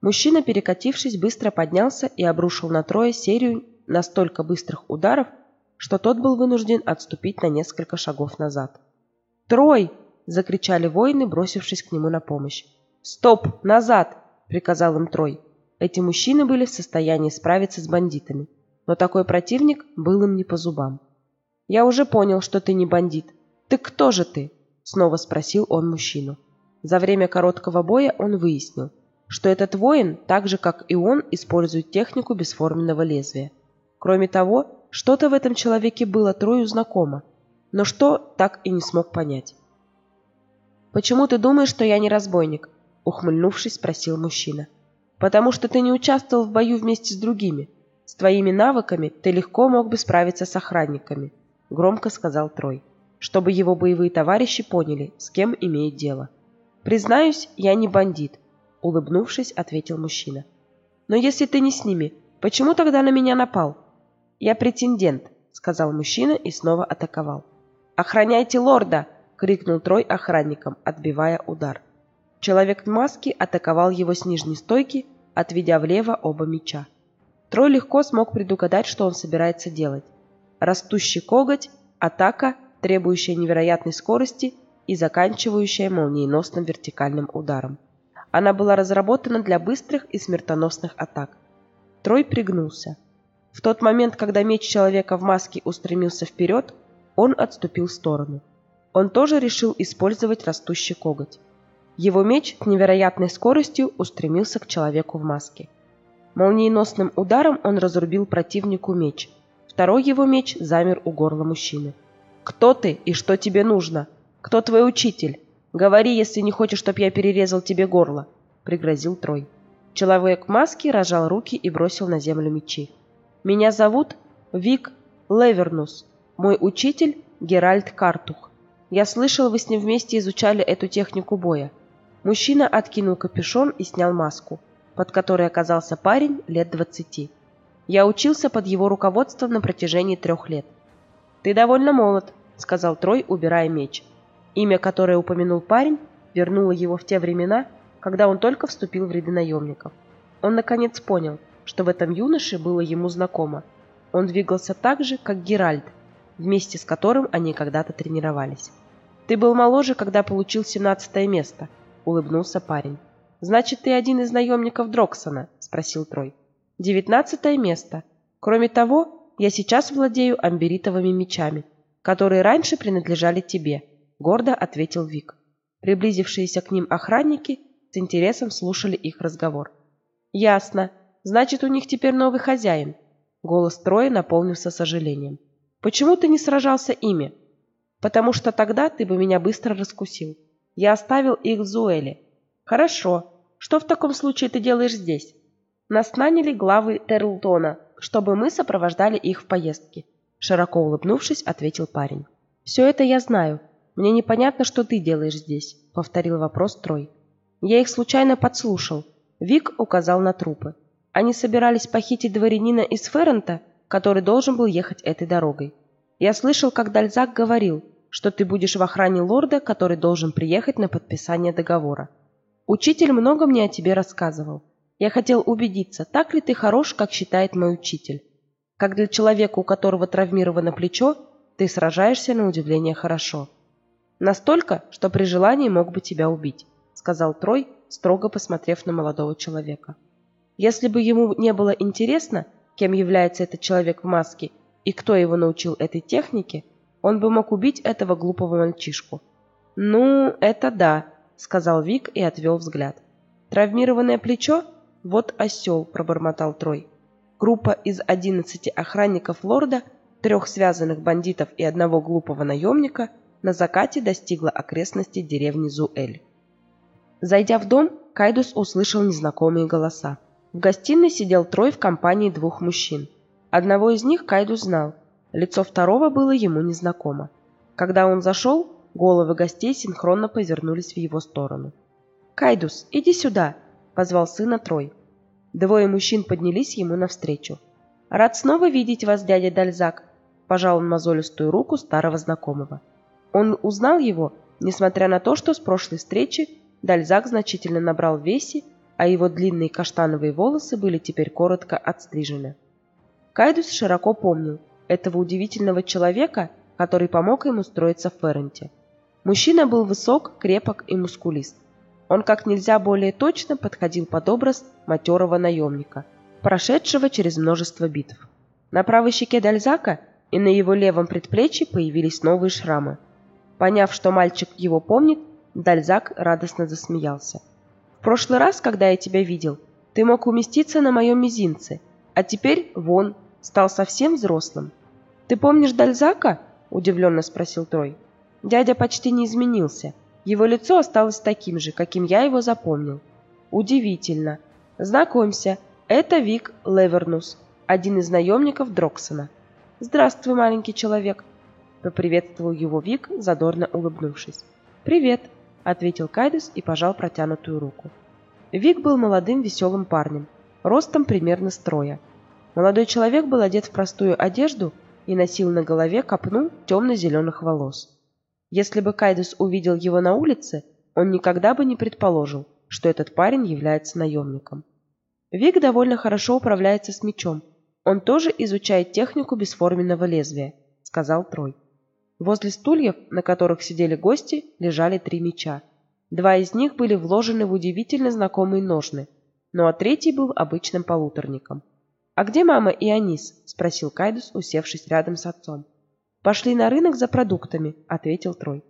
Мужчина, перекатившись, быстро поднялся и обрушил на Троя серию настолько быстрых ударов, что тот был вынужден отступить на несколько шагов назад. «Трой!» – закричали воины, бросившись к нему на помощь. «Стоп! Назад!» — приказал им Трой. Эти мужчины были в состоянии справиться с бандитами, но такой противник был им не по зубам. «Я уже понял, что ты не бандит. Ты кто же ты?» — снова спросил он мужчину. За время короткого боя он выяснил, что этот воин, так же как и он, использует технику бесформенного лезвия. Кроме того, что-то в этом человеке было Трою знакомо, но что так и не смог понять. «Почему ты думаешь, что я не разбойник?» — ухмыльнувшись, спросил мужчина. «Потому что ты не участвовал в бою вместе с другими. С твоими навыками ты легко мог бы справиться с охранниками», — громко сказал Трой, чтобы его боевые товарищи поняли, с кем имеет дело. «Признаюсь, я не бандит», — улыбнувшись, ответил мужчина. «Но если ты не с ними, почему тогда на меня напал?» «Я претендент», — сказал мужчина и снова атаковал. «Охраняйте лорда!» — крикнул Трой охранникам, отбивая удар. Человек в маске атаковал его с нижней стойки, отведя влево оба меча. Трой легко смог предугадать, что он собирается делать. Растущий коготь, атака, требующая невероятной скорости и заканчивающая молниеносным вертикальным ударом. Она была разработана для быстрых и смертоносных атак. Трой пригнулся. В тот момент, когда меч человека в маске устремился вперед, он отступил в сторону. Он тоже решил использовать растущий коготь. Его меч с невероятной скоростью устремился к человеку в маске. Молниеносным ударом он разрубил противнику меч. Второй его меч замер у горла мужчины. «Кто ты и что тебе нужно? Кто твой учитель? Говори, если не хочешь, чтоб я перерезал тебе горло», — пригрозил Трой. Человек в маске разжал руки и бросил на землю мечи. «Меня зовут Вик Левернус. Мой учитель Геральт Картух. Я слышал, вы с ним вместе изучали эту технику боя. Мужчина откинул капюшон и снял маску, под которой оказался парень лет двадцати. Я учился под его руководством на протяжении трех лет. «Ты довольно молод», — сказал Трой, убирая меч. Имя, которое упомянул парень, вернуло его в те времена, когда он только вступил в ряды наемников. Он наконец понял, что в этом юноше было ему знакомо. Он двигался так же, как Геральт, вместе с которым они когда-то тренировались. «Ты был моложе, когда получил 17 место», — улыбнулся парень. «Значит, ты один из наемников Дроксона?» — спросил Трой. «Девятнадцатое место. Кроме того, я сейчас владею амберитовыми мечами, которые раньше принадлежали тебе», — гордо ответил Вик. Приблизившиеся к ним охранники с интересом слушали их разговор. «Ясно. Значит, у них теперь новый хозяин». Голос Троя наполнился сожалением. Почему ты не сражался ими? Потому что тогда ты бы меня быстро раскусил. Я оставил их в Зуэле. Хорошо. Что в таком случае ты делаешь здесь? Нас наняли главы Терлтона, чтобы мы сопровождали их в поездке. Широко улыбнувшись, ответил парень. Все это я знаю. Мне непонятно, что ты делаешь здесь, повторил вопрос Трой. Я их случайно подслушал. Вик указал на трупы. Они собирались похитить дворянина из Феррента который должен был ехать этой дорогой. Я слышал, как Дальзак говорил, что ты будешь в охране лорда, который должен приехать на подписание договора. Учитель много мне о тебе рассказывал. Я хотел убедиться, так ли ты хорош, как считает мой учитель. Как для человека, у которого травмировано плечо, ты сражаешься на удивление хорошо. Настолько, что при желании мог бы тебя убить, сказал Трой, строго посмотрев на молодого человека. Если бы ему не было интересно, кем является этот человек в маске и кто его научил этой технике, он бы мог убить этого глупого мальчишку. «Ну, это да», — сказал Вик и отвел взгляд. «Травмированное плечо? Вот осел», — пробормотал Трой. Группа из одиннадцати охранников лорда, трех связанных бандитов и одного глупого наемника на закате достигла окрестности деревни Зуэль. Зайдя в дом, Кайдус услышал незнакомые голоса. В гостиной сидел Трой в компании двух мужчин. Одного из них Кайду знал, лицо второго было ему незнакомо. Когда он зашел, головы гостей синхронно повернулись в его сторону. «Кайдус, иди сюда!» – позвал сына Трой. Двое мужчин поднялись ему навстречу. «Рад снова видеть вас, дядя Дальзак!» – пожал он мозолистую руку старого знакомого. Он узнал его, несмотря на то, что с прошлой встречи Дальзак значительно набрал в весе а его длинные каштановые волосы были теперь коротко отстрижены. Кайдус широко помнил этого удивительного человека, который помог ему строиться в Ферренте. Мужчина был высок, крепок и мускулист. Он как нельзя более точно подходил под образ матерого наемника, прошедшего через множество битв. На правой щеке Дальзака и на его левом предплечье появились новые шрамы. Поняв, что мальчик его помнит, Дальзак радостно засмеялся. «В прошлый раз, когда я тебя видел, ты мог уместиться на моем мизинце, а теперь вон, стал совсем взрослым. Ты помнишь Дальзака?» – удивленно спросил Трой. Дядя почти не изменился. Его лицо осталось таким же, каким я его запомнил. Удивительно. Знакомься, это Вик Левернус, один из наемников Дроксона. Здравствуй, маленький человек. Поприветствовал его Вик, задорно улыбнувшись. Привет, ответил Кайдус и пожал протянутую руку. Вик был молодым веселым парнем, ростом примерно строя. Молодой человек был одет в простую одежду и носил на голове копну темно-зеленых волос. Если бы Кайдус увидел его на улице, он никогда бы не предположил, что этот парень является наемником. Вик довольно хорошо управляется с мечом. Он тоже изучает технику бесформенного лезвия, сказал Трой. Возле стульев, на которых сидели гости, лежали три меча. Два из них были вложены в удивительно знакомые ножны, ну а третий был обычным полуторником. «А где мама и Анис?» – спросил Кайдус, усевшись рядом с отцом. «Пошли на рынок за продуктами», — ответил Трой.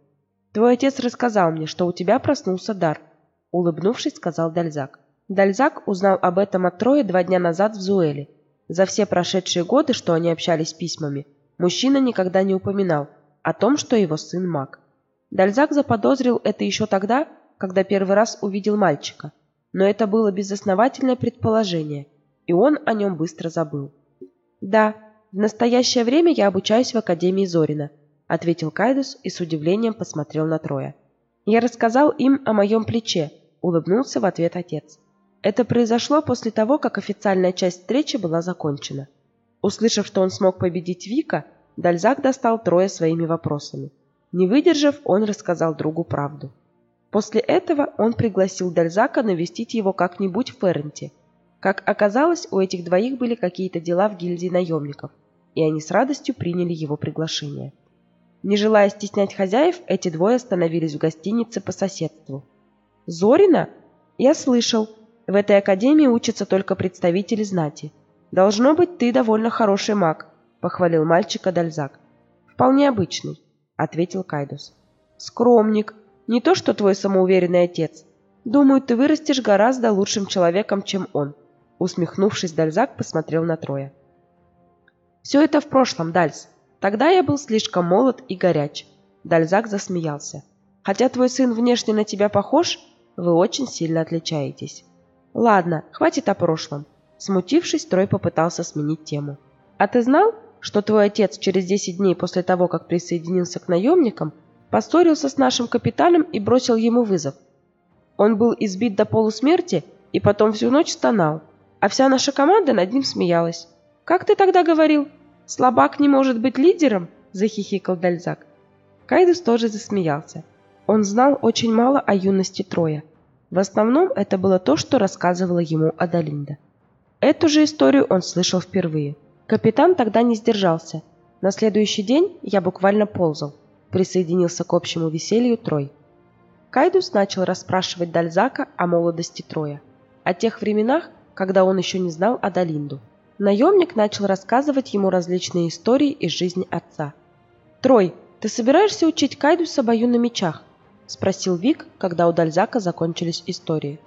«Твой отец рассказал мне, что у тебя проснулся дар», — улыбнувшись, сказал Дальзак. Дальзак узнал об этом от Троя два дня назад в Зуэле. За все прошедшие годы, что они общались письмами, мужчина никогда не упоминал о том, что его сын маг. Дальзак заподозрил это еще тогда, когда первый раз увидел мальчика, но это было безосновательное предположение, и он о нем быстро забыл. Да, «В настоящее время я обучаюсь в Академии Зорина», — ответил Кайдус и с удивлением посмотрел на Троя. «Я рассказал им о моем плече», — улыбнулся в ответ отец. Это произошло после того, как официальная часть встречи была закончена. Услышав, что он смог победить Вика, Дальзак достал Троя своими вопросами. Не выдержав, он рассказал другу правду. После этого он пригласил Дальзака навестить его как-нибудь в Ферренте. Как оказалось, у этих двоих были какие-то дела в гильдии наемников – и они с радостью приняли его приглашение. Не желая стеснять хозяев, эти двое остановились в гостинице по соседству. «Зорина? Я слышал. В этой академии учатся только представители знати. Должно быть, ты довольно хороший маг», — похвалил мальчика Дальзак. «Вполне обычный», — ответил Кайдус. «Скромник. Не то, что твой самоуверенный отец. Думаю, ты вырастешь гораздо лучшим человеком, чем он», — усмехнувшись, Дальзак посмотрел на Троя. Все это в прошлом, Дальс. Тогда я был слишком молод и горяч. Дальзак засмеялся. Хотя твой сын внешне на тебя похож, вы очень сильно отличаетесь. Ладно, хватит о прошлом. Смутившись, Трой попытался сменить тему. А ты знал, что твой отец через 10 дней после того, как присоединился к наемникам, поссорился с нашим капитаном и бросил ему вызов? Он был избит до полусмерти и потом всю ночь стонал, а вся наша команда над ним смеялась. «Как ты тогда говорил? Слабак не может быть лидером?» – захихикал Дальзак. Кайдус тоже засмеялся. Он знал очень мало о юности Троя. В основном это было то, что рассказывала ему Адалинда. Эту же историю он слышал впервые. Капитан тогда не сдержался. На следующий день я буквально ползал. Присоединился к общему веселью Трой. Кайдус начал расспрашивать Дальзака о молодости Троя. О тех временах, когда он еще не знал Адалинду. Наемник начал рассказывать ему различные истории из жизни отца. «Трой, ты собираешься учить Кайдуса бою на мечах?» – спросил Вик, когда у Дальзака закончились истории.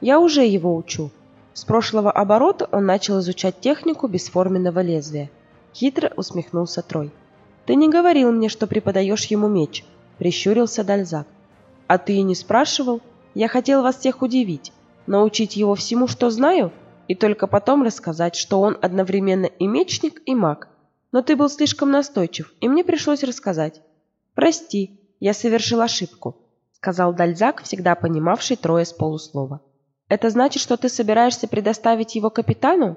«Я уже его учу. С прошлого оборота он начал изучать технику бесформенного лезвия». Хитро усмехнулся Трой. «Ты не говорил мне, что преподаешь ему меч», – прищурился Дальзак. «А ты и не спрашивал? Я хотел вас всех удивить. Научить его всему, что знаю?» и только потом рассказать, что он одновременно и мечник, и маг. Но ты был слишком настойчив, и мне пришлось рассказать. Прости, я совершил ошибку, сказал Дальзак, всегда понимавший трое с полуслова. Это значит, что ты собираешься предоставить его капитану?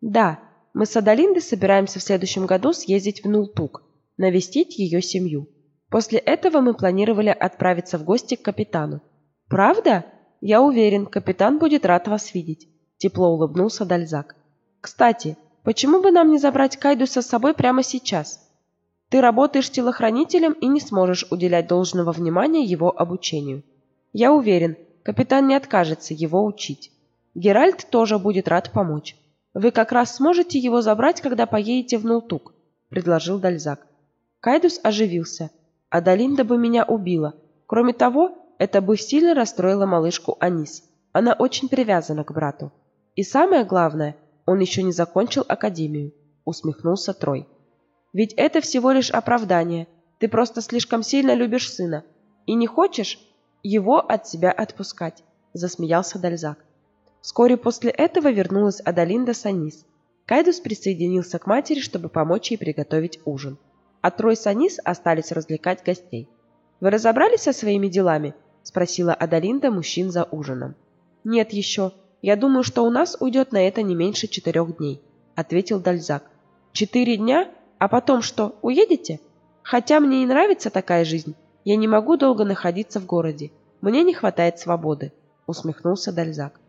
Да, мы с Адалиндой собираемся в следующем году съездить в Нултук, навестить ее семью. После этого мы планировали отправиться в гости к капитану. Правда? Я уверен, капитан будет рад вас видеть. Тепло улыбнулся Дальзак. «Кстати, почему бы нам не забрать Кайдуса с собой прямо сейчас? Ты работаешь телохранителем и не сможешь уделять должного внимания его обучению. Я уверен, капитан не откажется его учить. Геральт тоже будет рад помочь. Вы как раз сможете его забрать, когда поедете в Нултук, предложил Дальзак. Кайдус оживился. А Далинда бы меня убила. Кроме того, это бы сильно расстроило малышку Анис. Она очень привязана к брату. И самое главное, он еще не закончил академию, усмехнулся Трой. Ведь это всего лишь оправдание. Ты просто слишком сильно любишь сына и не хочешь его от себя отпускать, засмеялся Дальзак. Вскоре после этого вернулась Адалинда с Анис. Кайдус присоединился к матери, чтобы помочь ей приготовить ужин. А Трой с Анис остались развлекать гостей. «Вы разобрались со своими делами?» – спросила Адалинда мужчин за ужином. «Нет еще. Я думаю, что у нас уйдет на это не меньше четырех дней», – ответил Дальзак. «Четыре дня? А потом что, уедете? Хотя мне и нравится такая жизнь, я не могу долго находиться в городе. Мне не хватает свободы», – усмехнулся Дальзак.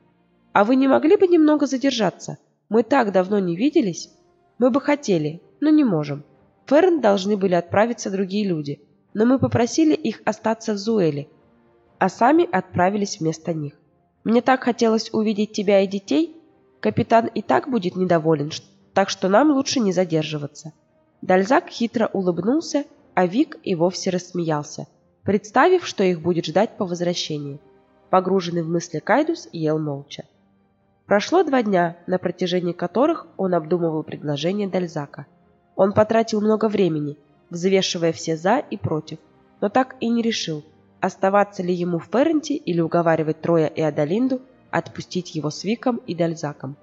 «А вы не могли бы немного задержаться? Мы так давно не виделись. Мы бы хотели, но не можем. Ферн должны были отправиться другие люди, но мы попросили их остаться в Зуэле, а сами отправились вместо них. Мне так хотелось увидеть тебя и детей. Капитан и так будет недоволен, так что нам лучше не задерживаться». Дальзак хитро улыбнулся, а Вик и вовсе рассмеялся, представив, что их будет ждать по возвращении. Погруженный в мысли Кайдус ел молча. Прошло два дня, на протяжении которых он обдумывал предложение Дальзака. Он потратил много времени, взвешивая все «за» и «против», но так и не решил, оставаться ли ему в Ферренте или уговаривать Троя и Адалинду отпустить его с Виком и Дальзаком.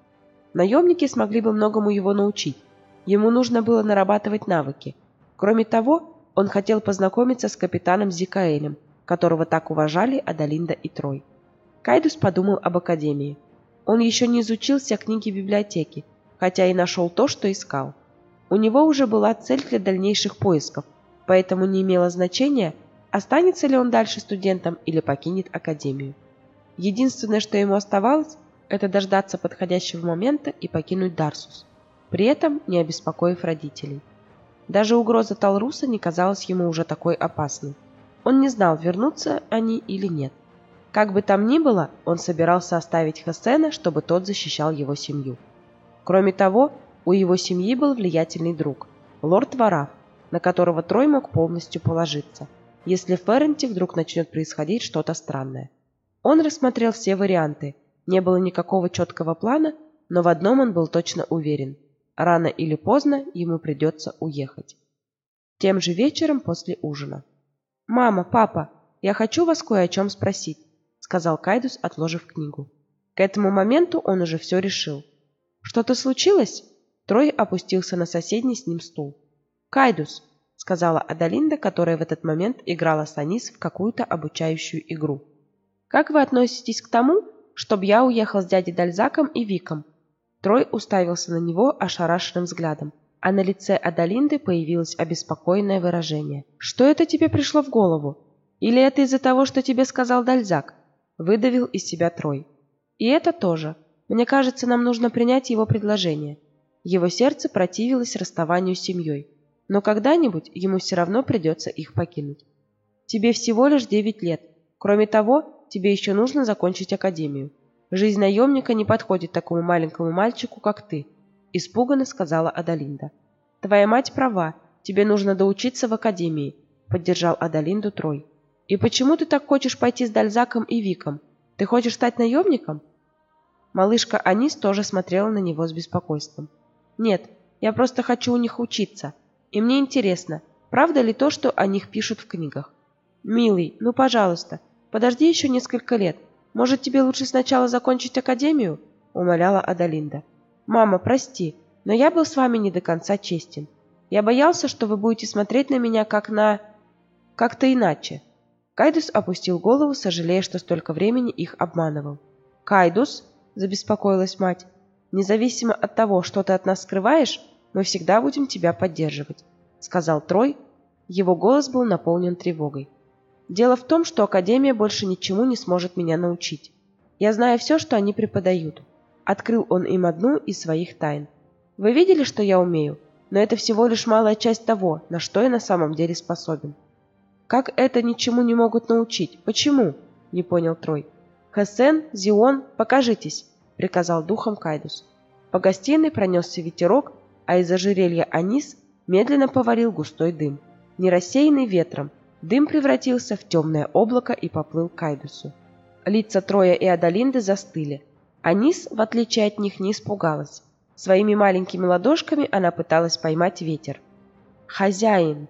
Наемники смогли бы многому его научить. Ему нужно было нарабатывать навыки. Кроме того, он хотел познакомиться с капитаном Зикаэлем, которого так уважали Адалинда и Трой. Кайдус подумал об Академии. Он еще не изучил все книги библиотеки, хотя и нашел то, что искал. У него уже была цель для дальнейших поисков, поэтому не имело значения, останется ли он дальше студентом или покинет Академию. Единственное, что ему оставалось, это дождаться подходящего момента и покинуть Дарсус, при этом не обеспокоив родителей. Даже угроза Талруса не казалась ему уже такой опасной. Он не знал, вернутся они или нет. Как бы там ни было, он собирался оставить Хасена, чтобы тот защищал его семью. Кроме того, у его семьи был влиятельный друг, лорд Вараф, на которого Трой мог полностью положиться, если в Ферренте вдруг начнет происходить что-то странное. Он рассмотрел все варианты, не было никакого четкого плана, но в одном он был точно уверен. Рано или поздно ему придется уехать. Тем же вечером после ужина. «Мама, папа, я хочу вас кое о чем спросить сказал Кайдус, отложив книгу. К этому моменту он уже все решил. Что-то случилось? Трой опустился на соседний с ним стул. Кайдус, сказала Адалинда, которая в этот момент играла с Анис в какую-то обучающую игру. Как вы относитесь к тому, чтобы я уехал с дядей Дальзаком и Виком? Трой уставился на него ошарашенным взглядом, а на лице Адалинды появилось обеспокоенное выражение. Что это тебе пришло в голову? Или это из-за того, что тебе сказал Дальзак? Выдавил из себя Трой. И это тоже. Мне кажется, нам нужно принять его предложение. Его сердце противилось расставанию с семьей. Но когда-нибудь ему все равно придется их покинуть. Тебе всего лишь девять лет. Кроме того, тебе еще нужно закончить академию. Жизнь наемника не подходит такому маленькому мальчику, как ты, испуганно сказала Адалинда. Твоя мать права, тебе нужно доучиться в академии, поддержал Адалинду Трой. И почему ты так хочешь пойти с Дальзаком и Виком? Ты хочешь стать наемником?» Малышка Анис тоже смотрела на него с беспокойством. «Нет, я просто хочу у них учиться. И мне интересно, правда ли то, что о них пишут в книгах? Милый, ну пожалуйста, подожди еще несколько лет. Может, тебе лучше сначала закончить академию?» умоляла Адалинда. «Мама, прости, но я был с вами не до конца честен. Я боялся, что вы будете смотреть на меня как на... как-то иначе. Кайдус опустил голову, сожалея, что столько времени их обманывал. «Кайдус?» – забеспокоилась мать. «Независимо от того, что ты от нас скрываешь, мы всегда будем тебя поддерживать», – сказал Трой. Его голос был наполнен тревогой. «Дело в том, что Академия больше ничему не сможет меня научить. Я знаю все, что они преподают». Открыл он им одну из своих тайн. «Вы видели, что я умею? Но это всего лишь малая часть того, на что я на самом деле способен». Как это ничему не могут научить? Почему? Не понял Трой. «Хесен, Зион, покажитесь!» — приказал духом Кайдус. По гостиной пронесся ветерок, а из ожерелья Анис медленно поварил густой дым. Не рассеянный ветром, дым превратился в темное облако и поплыл к Кайдусу. Лица Троя и Адалинды застыли. Анис, в отличие от них, не испугалась. Своими маленькими ладошками она пыталась поймать ветер. «Хозяин!»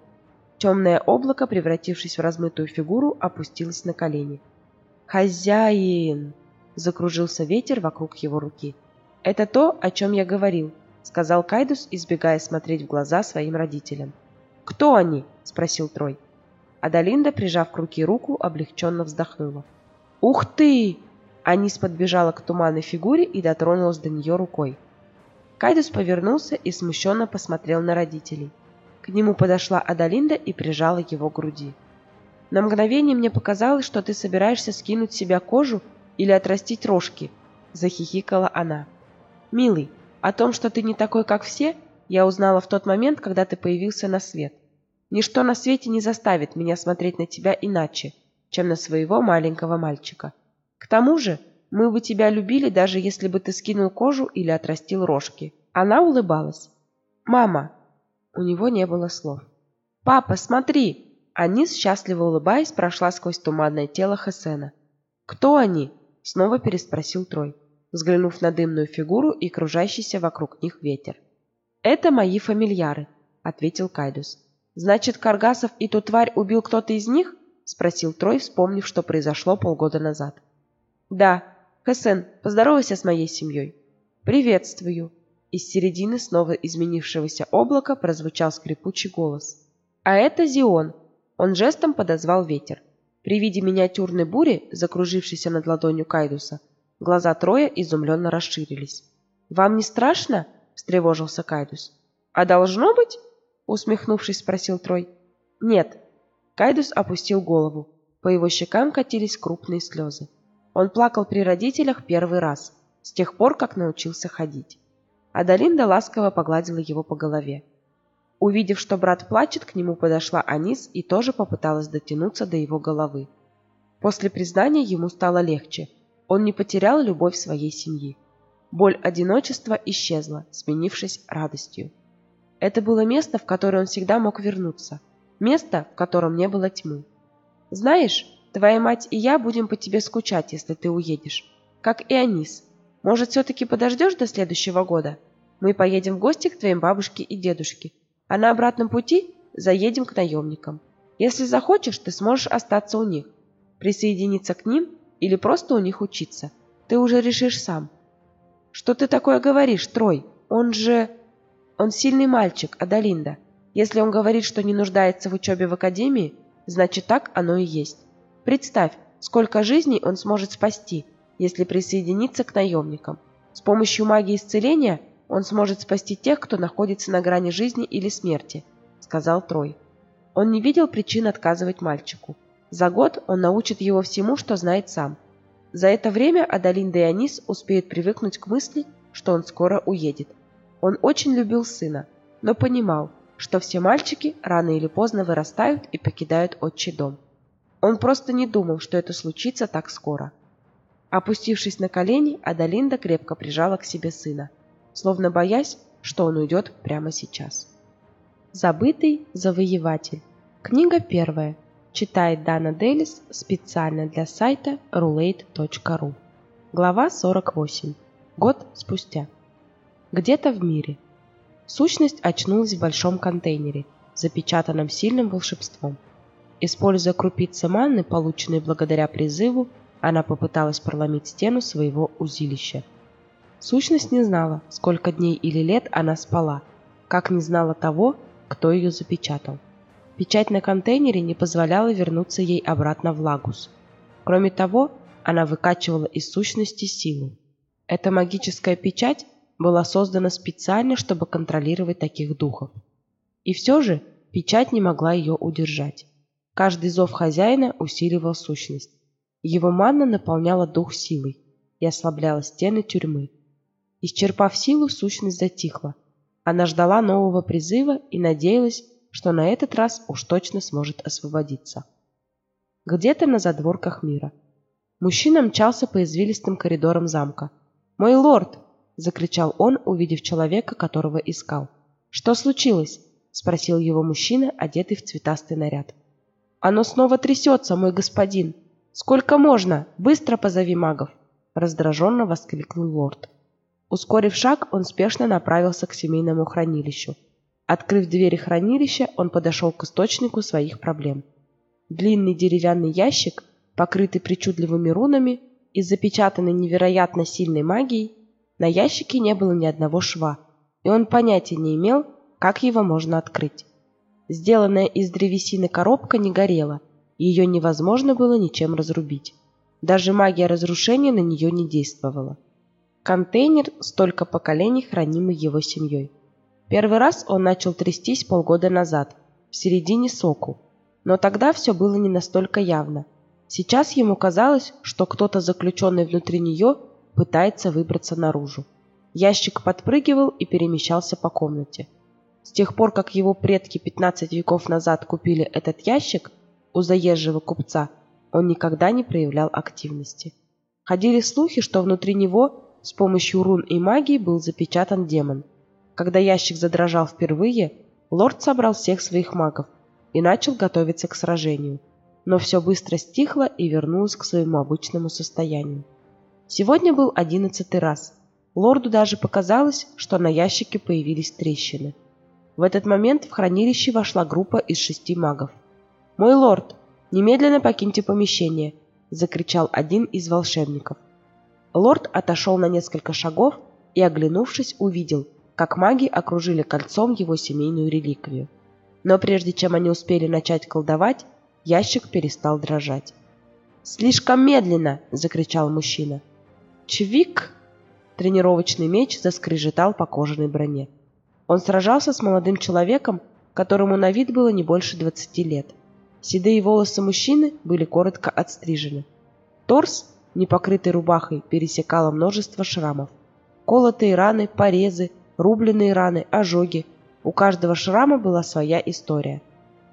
Темное облако, превратившись в размытую фигуру, опустилось на колени. «Хозяин!» — закружился ветер вокруг его руки. «Это то, о чем я говорил», — сказал Кайдус, избегая смотреть в глаза своим родителям. «Кто они?» — спросил Трой. Адалинда, прижав к руке руку, облегченно вздохнула. «Ух ты!» Анис подбежала к туманной фигуре и дотронулась до нее рукой. Кайдус повернулся и смущенно посмотрел на родителей. К нему подошла Адалинда и прижала его к груди. «На мгновение мне показалось, что ты собираешься скинуть с себя кожу или отрастить рожки», – захихикала она. «Милый, о том, что ты не такой, как все, я узнала в тот момент, когда ты появился на свет. Ничто на свете не заставит меня смотреть на тебя иначе, чем на своего маленького мальчика. К тому же, мы бы тебя любили, даже если бы ты скинул кожу или отрастил рожки». Она улыбалась. «Мама, у него не было слов. «Папа, смотри!» Анис, счастливо улыбаясь, прошла сквозь туманное тело Хесена. «Кто они?» — снова переспросил Трой, взглянув на дымную фигуру и кружащийся вокруг них ветер. «Это мои фамильяры», — ответил Кайдус. «Значит, Каргасов и ту тварь убил кто-то из них?» — спросил Трой, вспомнив, что произошло полгода назад. «Да. Хесен, поздоровайся с моей семьей». «Приветствую», из середины снова изменившегося облака прозвучал скрипучий голос. «А это Зион!» Он жестом подозвал ветер. При виде миниатюрной бури, закружившейся над ладонью Кайдуса, глаза Троя изумленно расширились. «Вам не страшно?» – встревожился Кайдус. «А должно быть?» – усмехнувшись, спросил Трой. «Нет». Кайдус опустил голову. По его щекам катились крупные слезы. Он плакал при родителях первый раз, с тех пор, как научился ходить. Адалинда ласково погладила его по голове. Увидев, что брат плачет, к нему подошла Анис и тоже попыталась дотянуться до его головы. После признания ему стало легче. Он не потерял любовь своей семьи. Боль одиночества исчезла, сменившись радостью. Это было место, в которое он всегда мог вернуться. Место, в котором не было тьмы. «Знаешь, твоя мать и я будем по тебе скучать, если ты уедешь. Как и Анис. Может, все-таки подождешь до следующего года? Мы поедем в гости к твоим бабушке и дедушке, а на обратном пути заедем к наемникам. Если захочешь, ты сможешь остаться у них, присоединиться к ним или просто у них учиться. Ты уже решишь сам. Что ты такое говоришь, Трой? Он же... Он сильный мальчик, Адалинда. Если он говорит, что не нуждается в учебе в академии, значит так оно и есть. Представь, сколько жизней он сможет спасти – если присоединиться к наемникам. С помощью магии исцеления он сможет спасти тех, кто находится на грани жизни или смерти», — сказал Трой. Он не видел причин отказывать мальчику. За год он научит его всему, что знает сам. За это время Адалинда и Анис успеют привыкнуть к мысли, что он скоро уедет. Он очень любил сына, но понимал, что все мальчики рано или поздно вырастают и покидают отчий дом. Он просто не думал, что это случится так скоро. Опустившись на колени, Адалинда крепко прижала к себе сына, словно боясь, что он уйдет прямо сейчас. Забытый завоеватель. Книга первая. Читает Дана Делис специально для сайта roulette.ru. Глава 48. Год спустя. Где-то в мире. Сущность очнулась в большом контейнере, запечатанном сильным волшебством. Используя крупицы манны, полученные благодаря призыву, она попыталась проломить стену своего узилища. Сущность не знала, сколько дней или лет она спала, как не знала того, кто ее запечатал. Печать на контейнере не позволяла вернуться ей обратно в Лагус. Кроме того, она выкачивала из сущности силу. Эта магическая печать была создана специально, чтобы контролировать таких духов. И все же печать не могла ее удержать. Каждый зов хозяина усиливал сущность. Его манна наполняла дух силой и ослабляла стены тюрьмы. Исчерпав силу, сущность затихла. Она ждала нового призыва и надеялась, что на этот раз уж точно сможет освободиться. Где-то на задворках мира. Мужчина мчался по извилистым коридорам замка. «Мой лорд!» – закричал он, увидев человека, которого искал. «Что случилось?» – спросил его мужчина, одетый в цветастый наряд. «Оно снова трясется, мой господин! Сколько можно? Быстро позови магов!» – раздраженно воскликнул лорд. Ускорив шаг, он спешно направился к семейному хранилищу. Открыв двери хранилища, он подошел к источнику своих проблем. Длинный деревянный ящик, покрытый причудливыми рунами и запечатанный невероятно сильной магией, на ящике не было ни одного шва, и он понятия не имел, как его можно открыть. Сделанная из древесины коробка не горела, ее невозможно было ничем разрубить. Даже магия разрушения на нее не действовала. Контейнер столько поколений, хранимый его семьей. Первый раз он начал трястись полгода назад, в середине соку, но тогда все было не настолько явно. Сейчас ему казалось, что кто-то, заключенный внутри нее, пытается выбраться наружу. Ящик подпрыгивал и перемещался по комнате. С тех пор, как его предки 15 веков назад купили этот ящик у заезжего купца, он никогда не проявлял активности. Ходили слухи, что внутри него с помощью рун и магии был запечатан демон. Когда ящик задрожал впервые, лорд собрал всех своих магов и начал готовиться к сражению. Но все быстро стихло и вернулось к своему обычному состоянию. Сегодня был одиннадцатый раз. Лорду даже показалось, что на ящике появились трещины. В этот момент в хранилище вошла группа из шести магов. «Мой лорд, немедленно покиньте помещение!» – закричал один из волшебников. Лорд отошел на несколько шагов и, оглянувшись, увидел, как маги окружили кольцом его семейную реликвию. Но прежде чем они успели начать колдовать, ящик перестал дрожать. «Слишком медленно!» – закричал мужчина. «Чвик!» Тренировочный меч заскрежетал по кожаной броне. Он сражался с молодым человеком, которому на вид было не больше 20 лет. Седые волосы мужчины были коротко отстрижены. Торс, не покрытый рубахой, пересекало множество шрамов. Колотые раны, порезы, рубленые раны, ожоги. У каждого шрама была своя история.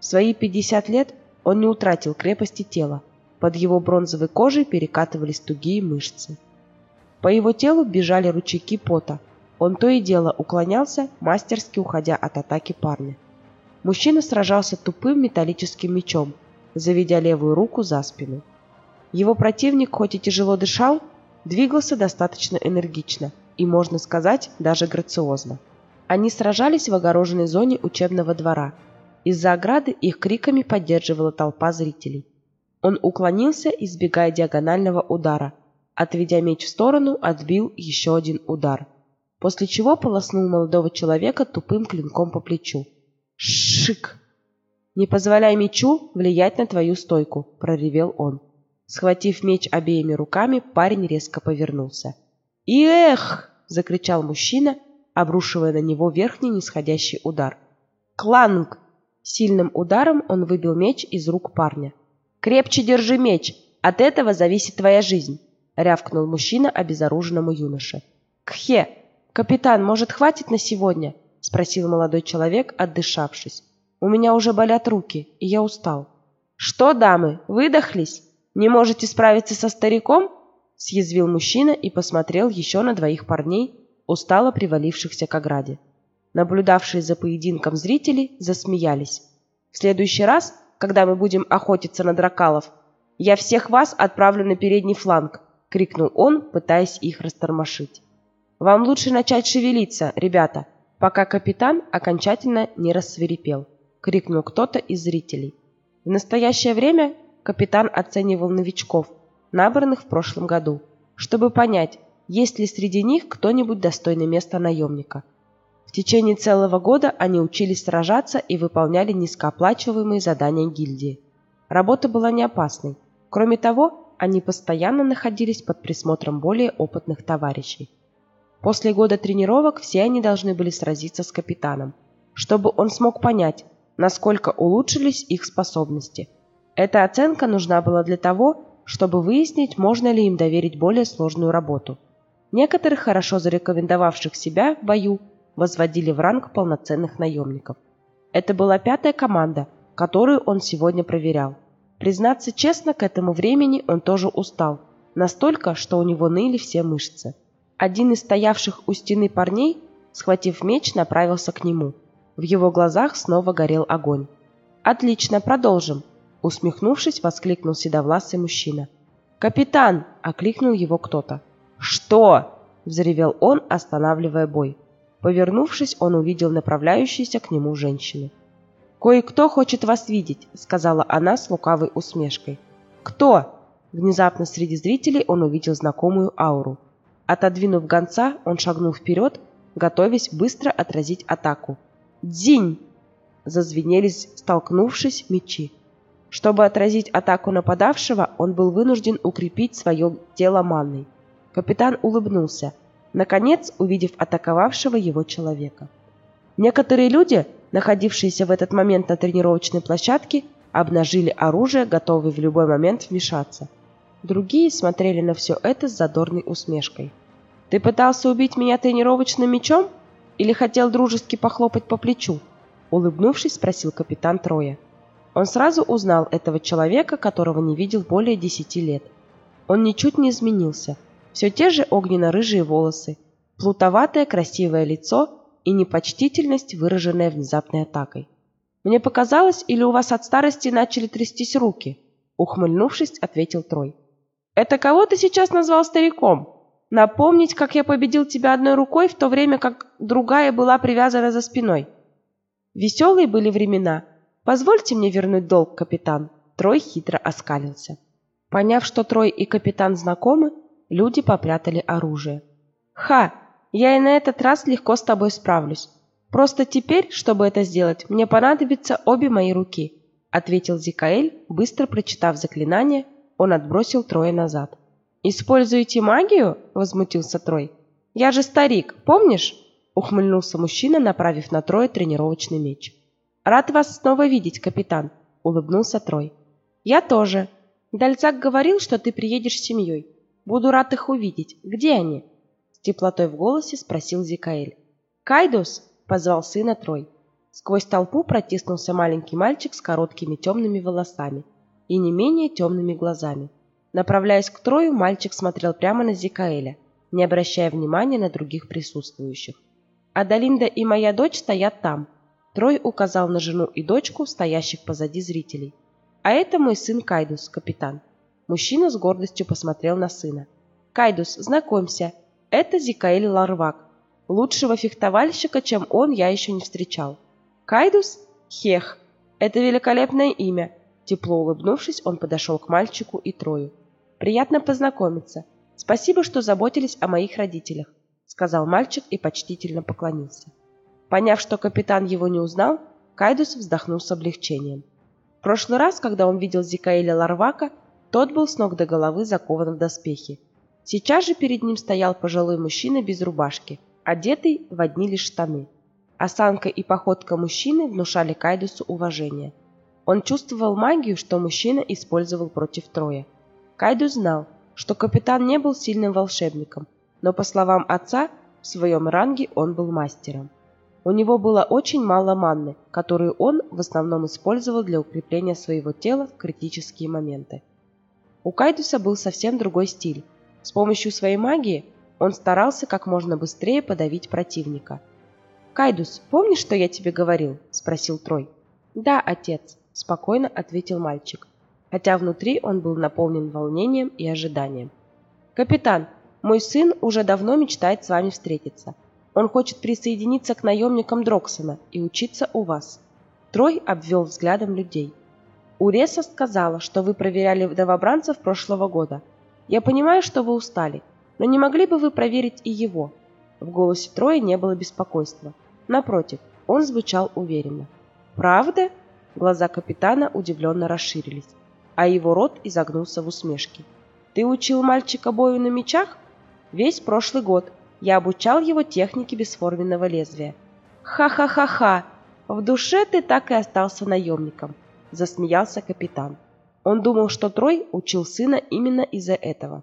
В свои 50 лет он не утратил крепости тела. Под его бронзовой кожей перекатывались тугие мышцы. По его телу бежали ручейки пота, он то и дело уклонялся, мастерски уходя от атаки парня. Мужчина сражался тупым металлическим мечом, заведя левую руку за спину. Его противник, хоть и тяжело дышал, двигался достаточно энергично и, можно сказать, даже грациозно. Они сражались в огороженной зоне учебного двора. Из-за ограды их криками поддерживала толпа зрителей. Он уклонился, избегая диагонального удара. Отведя меч в сторону, отбил еще один удар – после чего полоснул молодого человека тупым клинком по плечу. «Шик!» «Не позволяй мечу влиять на твою стойку», — проревел он. Схватив меч обеими руками, парень резко повернулся. «И эх!» — закричал мужчина, обрушивая на него верхний нисходящий удар. «Кланг!» Сильным ударом он выбил меч из рук парня. «Крепче держи меч! От этого зависит твоя жизнь!» — рявкнул мужчина обезоруженному юноше. «Кхе! «Капитан, может, хватит на сегодня?» – спросил молодой человек, отдышавшись. «У меня уже болят руки, и я устал». «Что, дамы, выдохлись? Не можете справиться со стариком?» – съязвил мужчина и посмотрел еще на двоих парней, устало привалившихся к ограде. Наблюдавшие за поединком зрители засмеялись. «В следующий раз, когда мы будем охотиться на дракалов, я всех вас отправлю на передний фланг!» — крикнул он, пытаясь их растормошить. Вам лучше начать шевелиться, ребята, пока капитан окончательно не рассверепел, крикнул кто-то из зрителей. В настоящее время капитан оценивал новичков, набранных в прошлом году, чтобы понять, есть ли среди них кто-нибудь достойный места наемника. В течение целого года они учились сражаться и выполняли низкооплачиваемые задания гильдии. Работа была не опасной. Кроме того, они постоянно находились под присмотром более опытных товарищей. После года тренировок все они должны были сразиться с капитаном, чтобы он смог понять, насколько улучшились их способности. Эта оценка нужна была для того, чтобы выяснить, можно ли им доверить более сложную работу. Некоторых, хорошо зарекомендовавших себя в бою, возводили в ранг полноценных наемников. Это была пятая команда, которую он сегодня проверял. Признаться честно, к этому времени он тоже устал настолько, что у него ныли все мышцы. Один из стоявших у стены парней, схватив меч, направился к нему. В его глазах снова горел огонь. «Отлично, продолжим!» Усмехнувшись, воскликнул седовласый мужчина. «Капитан!» – окликнул его кто-то. «Что?» – взревел он, останавливая бой. Повернувшись, он увидел направляющуюся к нему женщину. «Кое-кто хочет вас видеть», — сказала она с лукавой усмешкой. «Кто?» Внезапно среди зрителей он увидел знакомую ауру. Отодвинув гонца, он шагнул вперед, готовясь быстро отразить атаку. «Дзинь!» Зазвенелись, столкнувшись, мечи. Чтобы отразить атаку нападавшего, он был вынужден укрепить свое тело манной. Капитан улыбнулся, наконец увидев атаковавшего его человека. Некоторые люди находившиеся в этот момент на тренировочной площадке, обнажили оружие, готовые в любой момент вмешаться. Другие смотрели на все это с задорной усмешкой. «Ты пытался убить меня тренировочным мечом? Или хотел дружески похлопать по плечу?» Улыбнувшись, спросил капитан Троя. Он сразу узнал этого человека, которого не видел более десяти лет. Он ничуть не изменился. Все те же огненно-рыжие волосы, плутоватое красивое лицо и непочтительность, выраженная внезапной атакой. «Мне показалось, или у вас от старости начали трястись руки?» Ухмыльнувшись, ответил Трой. «Это кого ты сейчас назвал стариком? Напомнить, как я победил тебя одной рукой, в то время как другая была привязана за спиной. Веселые были времена. Позвольте мне вернуть долг, капитан». Трой хитро оскалился. Поняв, что Трой и капитан знакомы, люди попрятали оружие. «Ха! Я и на этот раз легко с тобой справлюсь. Просто теперь, чтобы это сделать, мне понадобятся обе мои руки», ответил Зикаэль, быстро прочитав заклинание, он отбросил Троя назад. «Используете магию?» – возмутился Трой. «Я же старик, помнишь?» – ухмыльнулся мужчина, направив на Троя тренировочный меч. «Рад вас снова видеть, капитан», – улыбнулся Трой. «Я тоже. Дальцак говорил, что ты приедешь с семьей. Буду рад их увидеть. Где они?» теплотой в голосе спросил Зикаэль. «Кайдус!» – позвал сына Трой. Сквозь толпу протиснулся маленький мальчик с короткими темными волосами и не менее темными глазами. Направляясь к Трою, мальчик смотрел прямо на Зикаэля, не обращая внимания на других присутствующих. «Адалинда и моя дочь стоят там», Трой указал на жену и дочку, стоящих позади зрителей. «А это мой сын Кайдус, капитан». Мужчина с гордостью посмотрел на сына. «Кайдус, знакомься, это Зикаэль Ларвак. Лучшего фехтовальщика, чем он, я еще не встречал. Кайдус? Хех. Это великолепное имя. Тепло улыбнувшись, он подошел к мальчику и Трою. «Приятно познакомиться. Спасибо, что заботились о моих родителях», сказал мальчик и почтительно поклонился. Поняв, что капитан его не узнал, Кайдус вздохнул с облегчением. В прошлый раз, когда он видел Зикаэля Ларвака, тот был с ног до головы закован в доспехи. Сейчас же перед ним стоял пожилой мужчина без рубашки, одетый в одни лишь штаны. Осанка и походка мужчины внушали Кайдусу уважение. Он чувствовал магию, что мужчина использовал против Троя. Кайдус знал, что капитан не был сильным волшебником, но, по словам отца, в своем ранге он был мастером. У него было очень мало манны, которую он в основном использовал для укрепления своего тела в критические моменты. У Кайдуса был совсем другой стиль, с помощью своей магии он старался как можно быстрее подавить противника. «Кайдус, помнишь, что я тебе говорил?» – спросил Трой. «Да, отец», – спокойно ответил мальчик, хотя внутри он был наполнен волнением и ожиданием. «Капитан, мой сын уже давно мечтает с вами встретиться. Он хочет присоединиться к наемникам Дроксона и учиться у вас». Трой обвел взглядом людей. «Уреса сказала, что вы проверяли новобранцев прошлого года – я понимаю, что вы устали, но не могли бы вы проверить и его?» В голосе Троя не было беспокойства. Напротив, он звучал уверенно. «Правда?» Глаза капитана удивленно расширились, а его рот изогнулся в усмешке. «Ты учил мальчика бою на мечах?» «Весь прошлый год. Я обучал его технике бесформенного лезвия». «Ха-ха-ха-ха! В душе ты так и остался наемником», – засмеялся капитан. Он думал, что Трой учил сына именно из-за этого.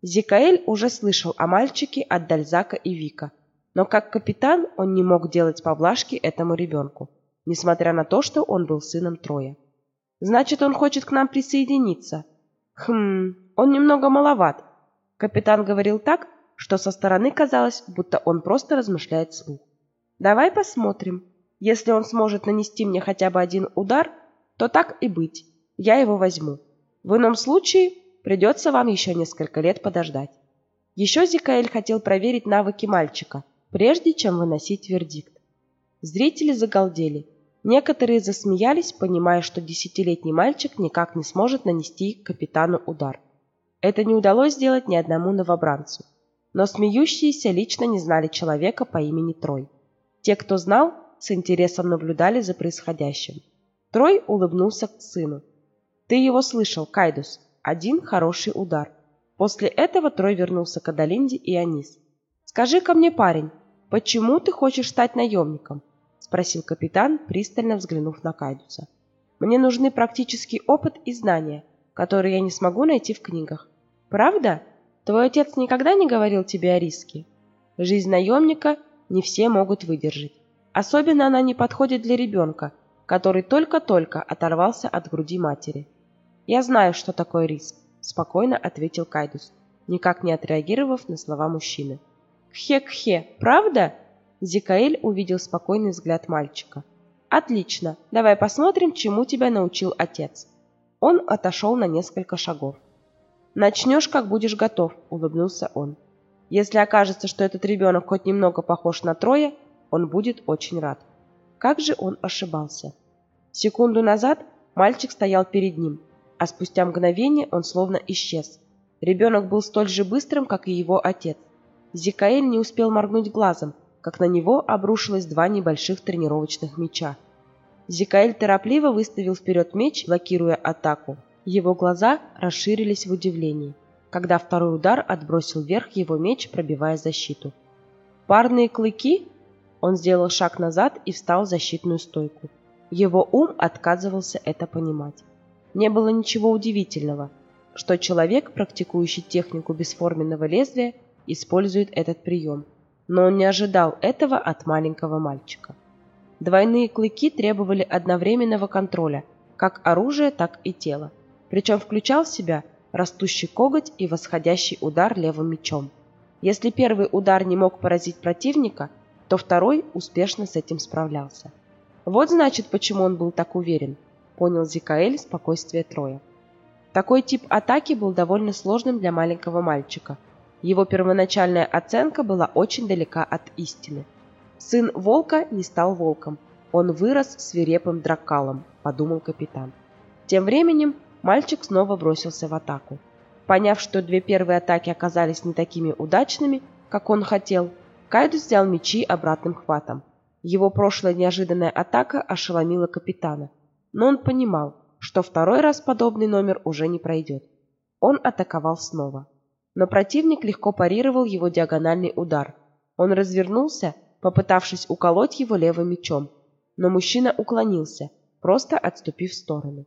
Зикаэль уже слышал о мальчике от Дальзака и Вика, но как капитан он не мог делать поблажки этому ребенку, несмотря на то, что он был сыном Троя. «Значит, он хочет к нам присоединиться?» «Хм, он немного маловат, Капитан говорил так, что со стороны казалось, будто он просто размышляет вслух. «Давай посмотрим. Если он сможет нанести мне хотя бы один удар, то так и быть, я его возьму. В ином случае придется вам еще несколько лет подождать». Еще Зикаэль хотел проверить навыки мальчика, прежде чем выносить вердикт. Зрители загалдели. Некоторые засмеялись, понимая, что десятилетний мальчик никак не сможет нанести капитану удар. Это не удалось сделать ни одному новобранцу. Но смеющиеся лично не знали человека по имени Трой. Те, кто знал, с интересом наблюдали за происходящим. Трой улыбнулся к сыну. «Ты его слышал, Кайдус. Один хороший удар». После этого Трой вернулся к Адалинде и Анис. «Скажи-ка мне, парень, почему ты хочешь стать наемником?» – спросил капитан, пристально взглянув на Кайдуса. «Мне нужны практический опыт и знания, которые я не смогу найти в книгах. Правда? Твой отец никогда не говорил тебе о риске? Жизнь наемника не все могут выдержать. Особенно она не подходит для ребенка, который только-только оторвался от груди матери. «Я знаю, что такое риск», – спокойно ответил Кайдус, никак не отреагировав на слова мужчины. «Кхе-кхе, правда?» Зикаэль увидел спокойный взгляд мальчика. «Отлично, давай посмотрим, чему тебя научил отец». Он отошел на несколько шагов. «Начнешь, как будешь готов», — улыбнулся он. «Если окажется, что этот ребенок хоть немного похож на Троя, он будет очень рад». Как же он ошибался. Секунду назад мальчик стоял перед ним, а спустя мгновение он словно исчез. Ребенок был столь же быстрым, как и его отец. Зикаэль не успел моргнуть глазом, как на него обрушилось два небольших тренировочных мяча. Зикаэль торопливо выставил вперед меч, блокируя атаку. Его глаза расширились в удивлении, когда второй удар отбросил вверх его меч, пробивая защиту. «Парные клыки?» Он сделал шаг назад и встал в защитную стойку. Его ум отказывался это понимать. Не было ничего удивительного, что человек, практикующий технику бесформенного лезвия, использует этот прием, но он не ожидал этого от маленького мальчика. Двойные клыки требовали одновременного контроля, как оружия, так и тела. Причем включал в себя растущий коготь и восходящий удар левым мечом. Если первый удар не мог поразить противника, то второй успешно с этим справлялся. Вот значит, почему он был так уверен, понял Зикаэль спокойствие Троя. Такой тип атаки был довольно сложным для маленького мальчика. Его первоначальная оценка была очень далека от истины – Сын волка не стал волком. Он вырос свирепым дракалом, подумал капитан. Тем временем мальчик снова бросился в атаку. Поняв, что две первые атаки оказались не такими удачными, как он хотел, Кайдус взял мечи обратным хватом. Его прошлая неожиданная атака ошеломила капитана, но он понимал, что второй раз подобный номер уже не пройдет. Он атаковал снова. Но противник легко парировал его диагональный удар. Он развернулся попытавшись уколоть его левым мечом, но мужчина уклонился, просто отступив в сторону.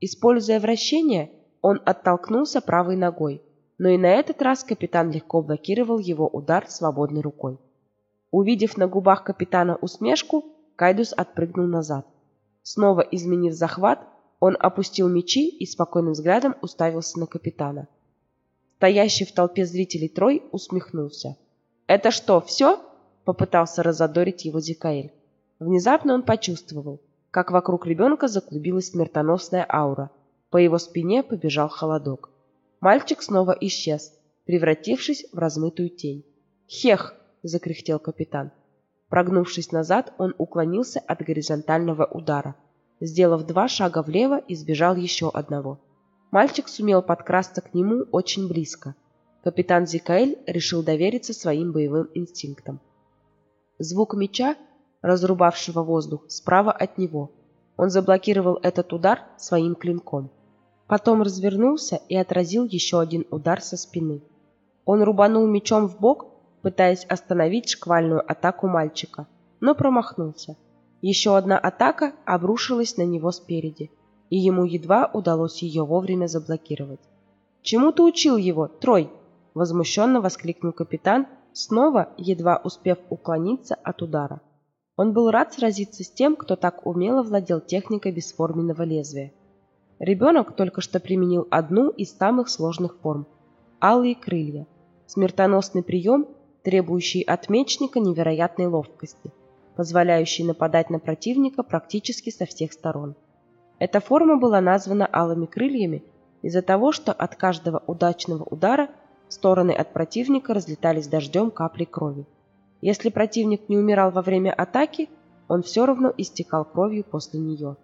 Используя вращение, он оттолкнулся правой ногой, но и на этот раз капитан легко блокировал его удар свободной рукой. Увидев на губах капитана усмешку, Кайдус отпрыгнул назад. Снова изменив захват, он опустил мечи и спокойным взглядом уставился на капитана. Стоящий в толпе зрителей Трой усмехнулся. «Это что, все?» Попытался разодорить его Зикаэль. Внезапно он почувствовал, как вокруг ребенка заклубилась смертоносная аура. По его спине побежал холодок. Мальчик снова исчез, превратившись в размытую тень. «Хех!» – закряхтел капитан. Прогнувшись назад, он уклонился от горизонтального удара. Сделав два шага влево, избежал еще одного. Мальчик сумел подкрасться к нему очень близко. Капитан Зикаэль решил довериться своим боевым инстинктам. Звук меча, разрубавшего воздух, справа от него. Он заблокировал этот удар своим клинком. Потом развернулся и отразил еще один удар со спины. Он рубанул мечом в бок, пытаясь остановить шквальную атаку мальчика, но промахнулся. Еще одна атака обрушилась на него спереди, и ему едва удалось ее вовремя заблокировать. «Чему ты учил его, Трой?» – возмущенно воскликнул капитан, снова едва успев уклониться от удара. Он был рад сразиться с тем, кто так умело владел техникой бесформенного лезвия. Ребенок только что применил одну из самых сложных форм. алые крылья. Смертоносный прием, требующий от мечника невероятной ловкости, позволяющий нападать на противника практически со всех сторон. Эта форма была названа алыми крыльями из-за того, что от каждого удачного удара стороны от противника разлетались дождем капли крови. Если противник не умирал во время атаки, он все равно истекал кровью после нее.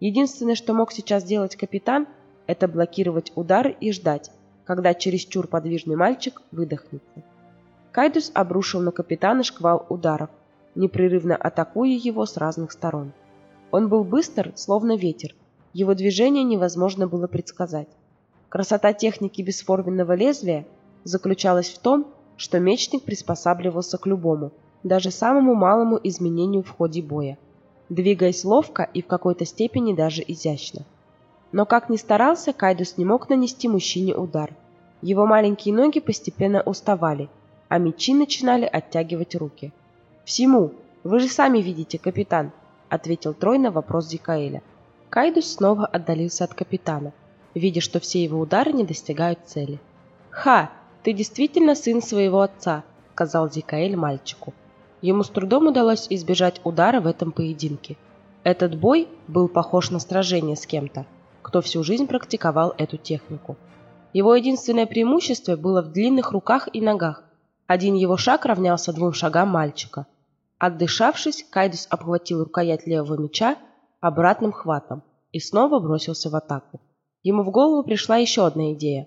Единственное, что мог сейчас делать капитан, это блокировать удары и ждать, когда чересчур подвижный мальчик выдохнется. Кайдус обрушил на капитана шквал ударов, непрерывно атакуя его с разных сторон. Он был быстр, словно ветер, его движение невозможно было предсказать. Красота техники бесформенного лезвия заключалась в том, что мечник приспосабливался к любому, даже самому малому изменению в ходе боя двигаясь ловко и в какой-то степени даже изящно. Но как ни старался, Кайдус не мог нанести мужчине удар. Его маленькие ноги постепенно уставали, а мечи начинали оттягивать руки. «Всему! Вы же сами видите, капитан!» — ответил Трой на вопрос Зикаэля. Кайдус снова отдалился от капитана, видя, что все его удары не достигают цели. «Ха! Ты действительно сын своего отца!» — сказал Зикаэль мальчику. Ему с трудом удалось избежать удара в этом поединке. Этот бой был похож на сражение с кем-то, кто всю жизнь практиковал эту технику. Его единственное преимущество было в длинных руках и ногах. Один его шаг равнялся двум шагам мальчика. Отдышавшись, Кайдус обхватил рукоять левого меча обратным хватом и снова бросился в атаку. Ему в голову пришла еще одна идея.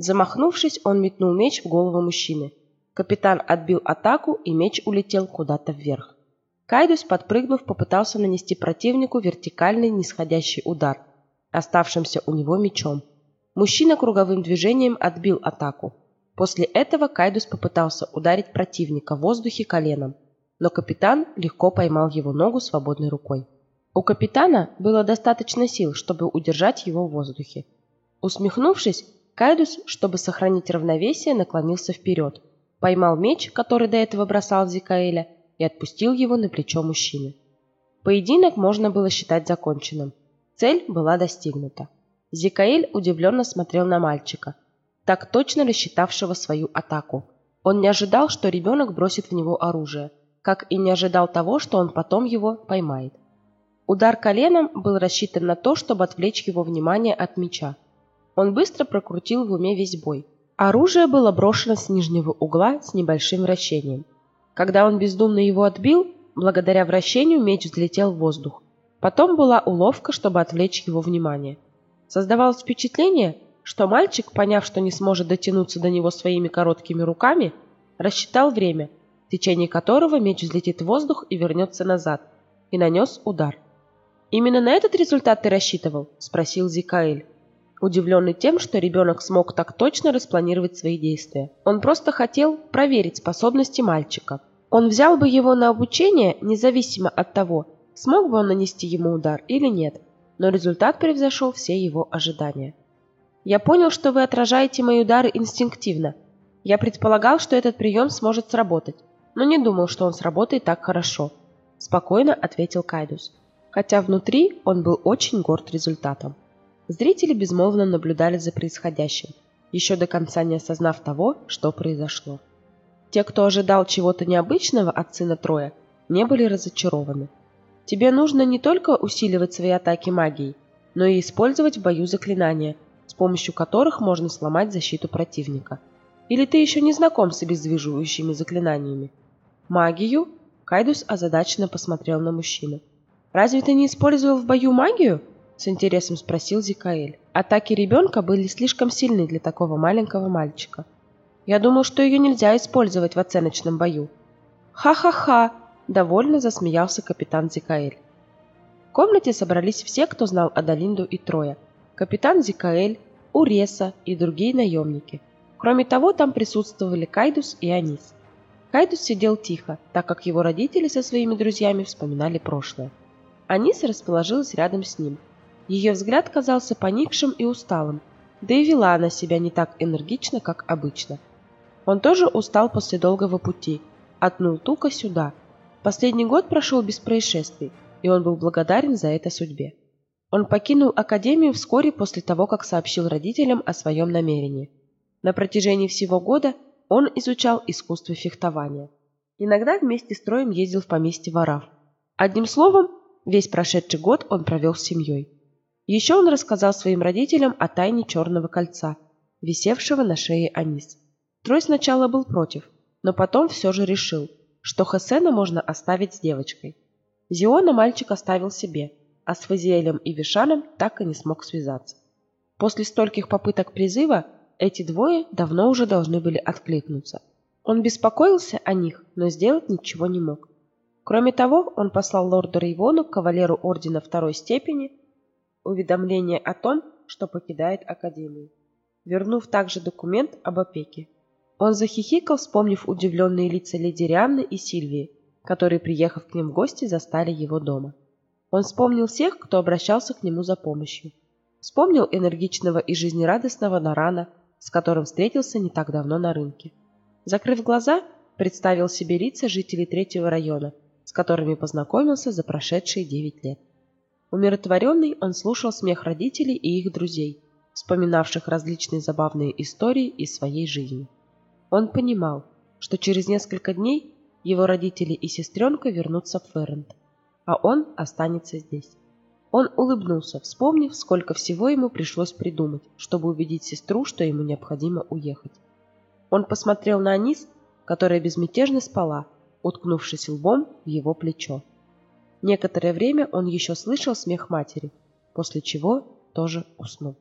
Замахнувшись, он метнул меч в голову мужчины. Капитан отбил атаку, и меч улетел куда-то вверх. Кайдус, подпрыгнув, попытался нанести противнику вертикальный нисходящий удар, оставшимся у него мечом. Мужчина круговым движением отбил атаку. После этого Кайдус попытался ударить противника в воздухе коленом, но капитан легко поймал его ногу свободной рукой. У капитана было достаточно сил, чтобы удержать его в воздухе. Усмехнувшись, Кайдус, чтобы сохранить равновесие, наклонился вперед – поймал меч, который до этого бросал Зикаэля, и отпустил его на плечо мужчины. Поединок можно было считать законченным. Цель была достигнута. Зикаэль удивленно смотрел на мальчика, так точно рассчитавшего свою атаку. Он не ожидал, что ребенок бросит в него оружие, как и не ожидал того, что он потом его поймает. Удар коленом был рассчитан на то, чтобы отвлечь его внимание от меча. Он быстро прокрутил в уме весь бой – Оружие было брошено с нижнего угла с небольшим вращением. Когда он бездумно его отбил, благодаря вращению меч взлетел в воздух. Потом была уловка, чтобы отвлечь его внимание. Создавалось впечатление, что мальчик, поняв, что не сможет дотянуться до него своими короткими руками, рассчитал время, в течение которого меч взлетит в воздух и вернется назад, и нанес удар. «Именно на этот результат ты рассчитывал?» – спросил Зикаэль удивленный тем, что ребенок смог так точно распланировать свои действия. Он просто хотел проверить способности мальчика. Он взял бы его на обучение, независимо от того, смог бы он нанести ему удар или нет, но результат превзошел все его ожидания. «Я понял, что вы отражаете мои удары инстинктивно. Я предполагал, что этот прием сможет сработать, но не думал, что он сработает так хорошо», – спокойно ответил Кайдус, хотя внутри он был очень горд результатом. Зрители безмолвно наблюдали за происходящим, еще до конца не осознав того, что произошло. Те, кто ожидал чего-то необычного от сына Троя, не были разочарованы. Тебе нужно не только усиливать свои атаки магией, но и использовать в бою заклинания, с помощью которых можно сломать защиту противника. Или ты еще не знаком с обездвиживающими заклинаниями? Магию? Кайдус озадаченно посмотрел на мужчину. Разве ты не использовал в бою магию? С интересом спросил Зикаэль. Атаки ребенка были слишком сильны для такого маленького мальчика. Я думал, что ее нельзя использовать в оценочном бою. Ха-ха-ха! Довольно засмеялся капитан Зикаэль. В комнате собрались все, кто знал Адалинду и Троя. Капитан Зикаэль, Уреса и другие наемники. Кроме того, там присутствовали Кайдус и Анис. Кайдус сидел тихо, так как его родители со своими друзьями вспоминали прошлое. Анис расположилась рядом с ним – ее взгляд казался поникшим и усталым, да и вела она себя не так энергично, как обычно. Он тоже устал после долгого пути, от Нултука сюда. Последний год прошел без происшествий, и он был благодарен за это судьбе. Он покинул академию вскоре после того, как сообщил родителям о своем намерении. На протяжении всего года он изучал искусство фехтования. Иногда вместе с Троем ездил в поместье воров. Одним словом, весь прошедший год он провел с семьей. Еще он рассказал своим родителям о тайне черного кольца, висевшего на шее Анис. Трой сначала был против, но потом все же решил, что Хасена можно оставить с девочкой. Зиона мальчик оставил себе, а с Фазиэлем и Вишаном так и не смог связаться. После стольких попыток призыва эти двое давно уже должны были откликнуться. Он беспокоился о них, но сделать ничего не мог. Кроме того, он послал лорду Рейвону, кавалеру ордена второй степени, уведомление о том, что покидает Академию, вернув также документ об опеке. Он захихикал, вспомнив удивленные лица леди Рианны и Сильвии, которые, приехав к ним в гости, застали его дома. Он вспомнил всех, кто обращался к нему за помощью. Вспомнил энергичного и жизнерадостного Нарана, с которым встретился не так давно на рынке. Закрыв глаза, представил себе лица жителей третьего района, с которыми познакомился за прошедшие девять лет. Умиротворенный он слушал смех родителей и их друзей, вспоминавших различные забавные истории из своей жизни. Он понимал, что через несколько дней его родители и сестренка вернутся в Феррент, а он останется здесь. Он улыбнулся, вспомнив, сколько всего ему пришлось придумать, чтобы убедить сестру, что ему необходимо уехать. Он посмотрел на Анис, которая безмятежно спала, уткнувшись лбом в его плечо. Некоторое время он еще слышал смех матери, после чего тоже уснул.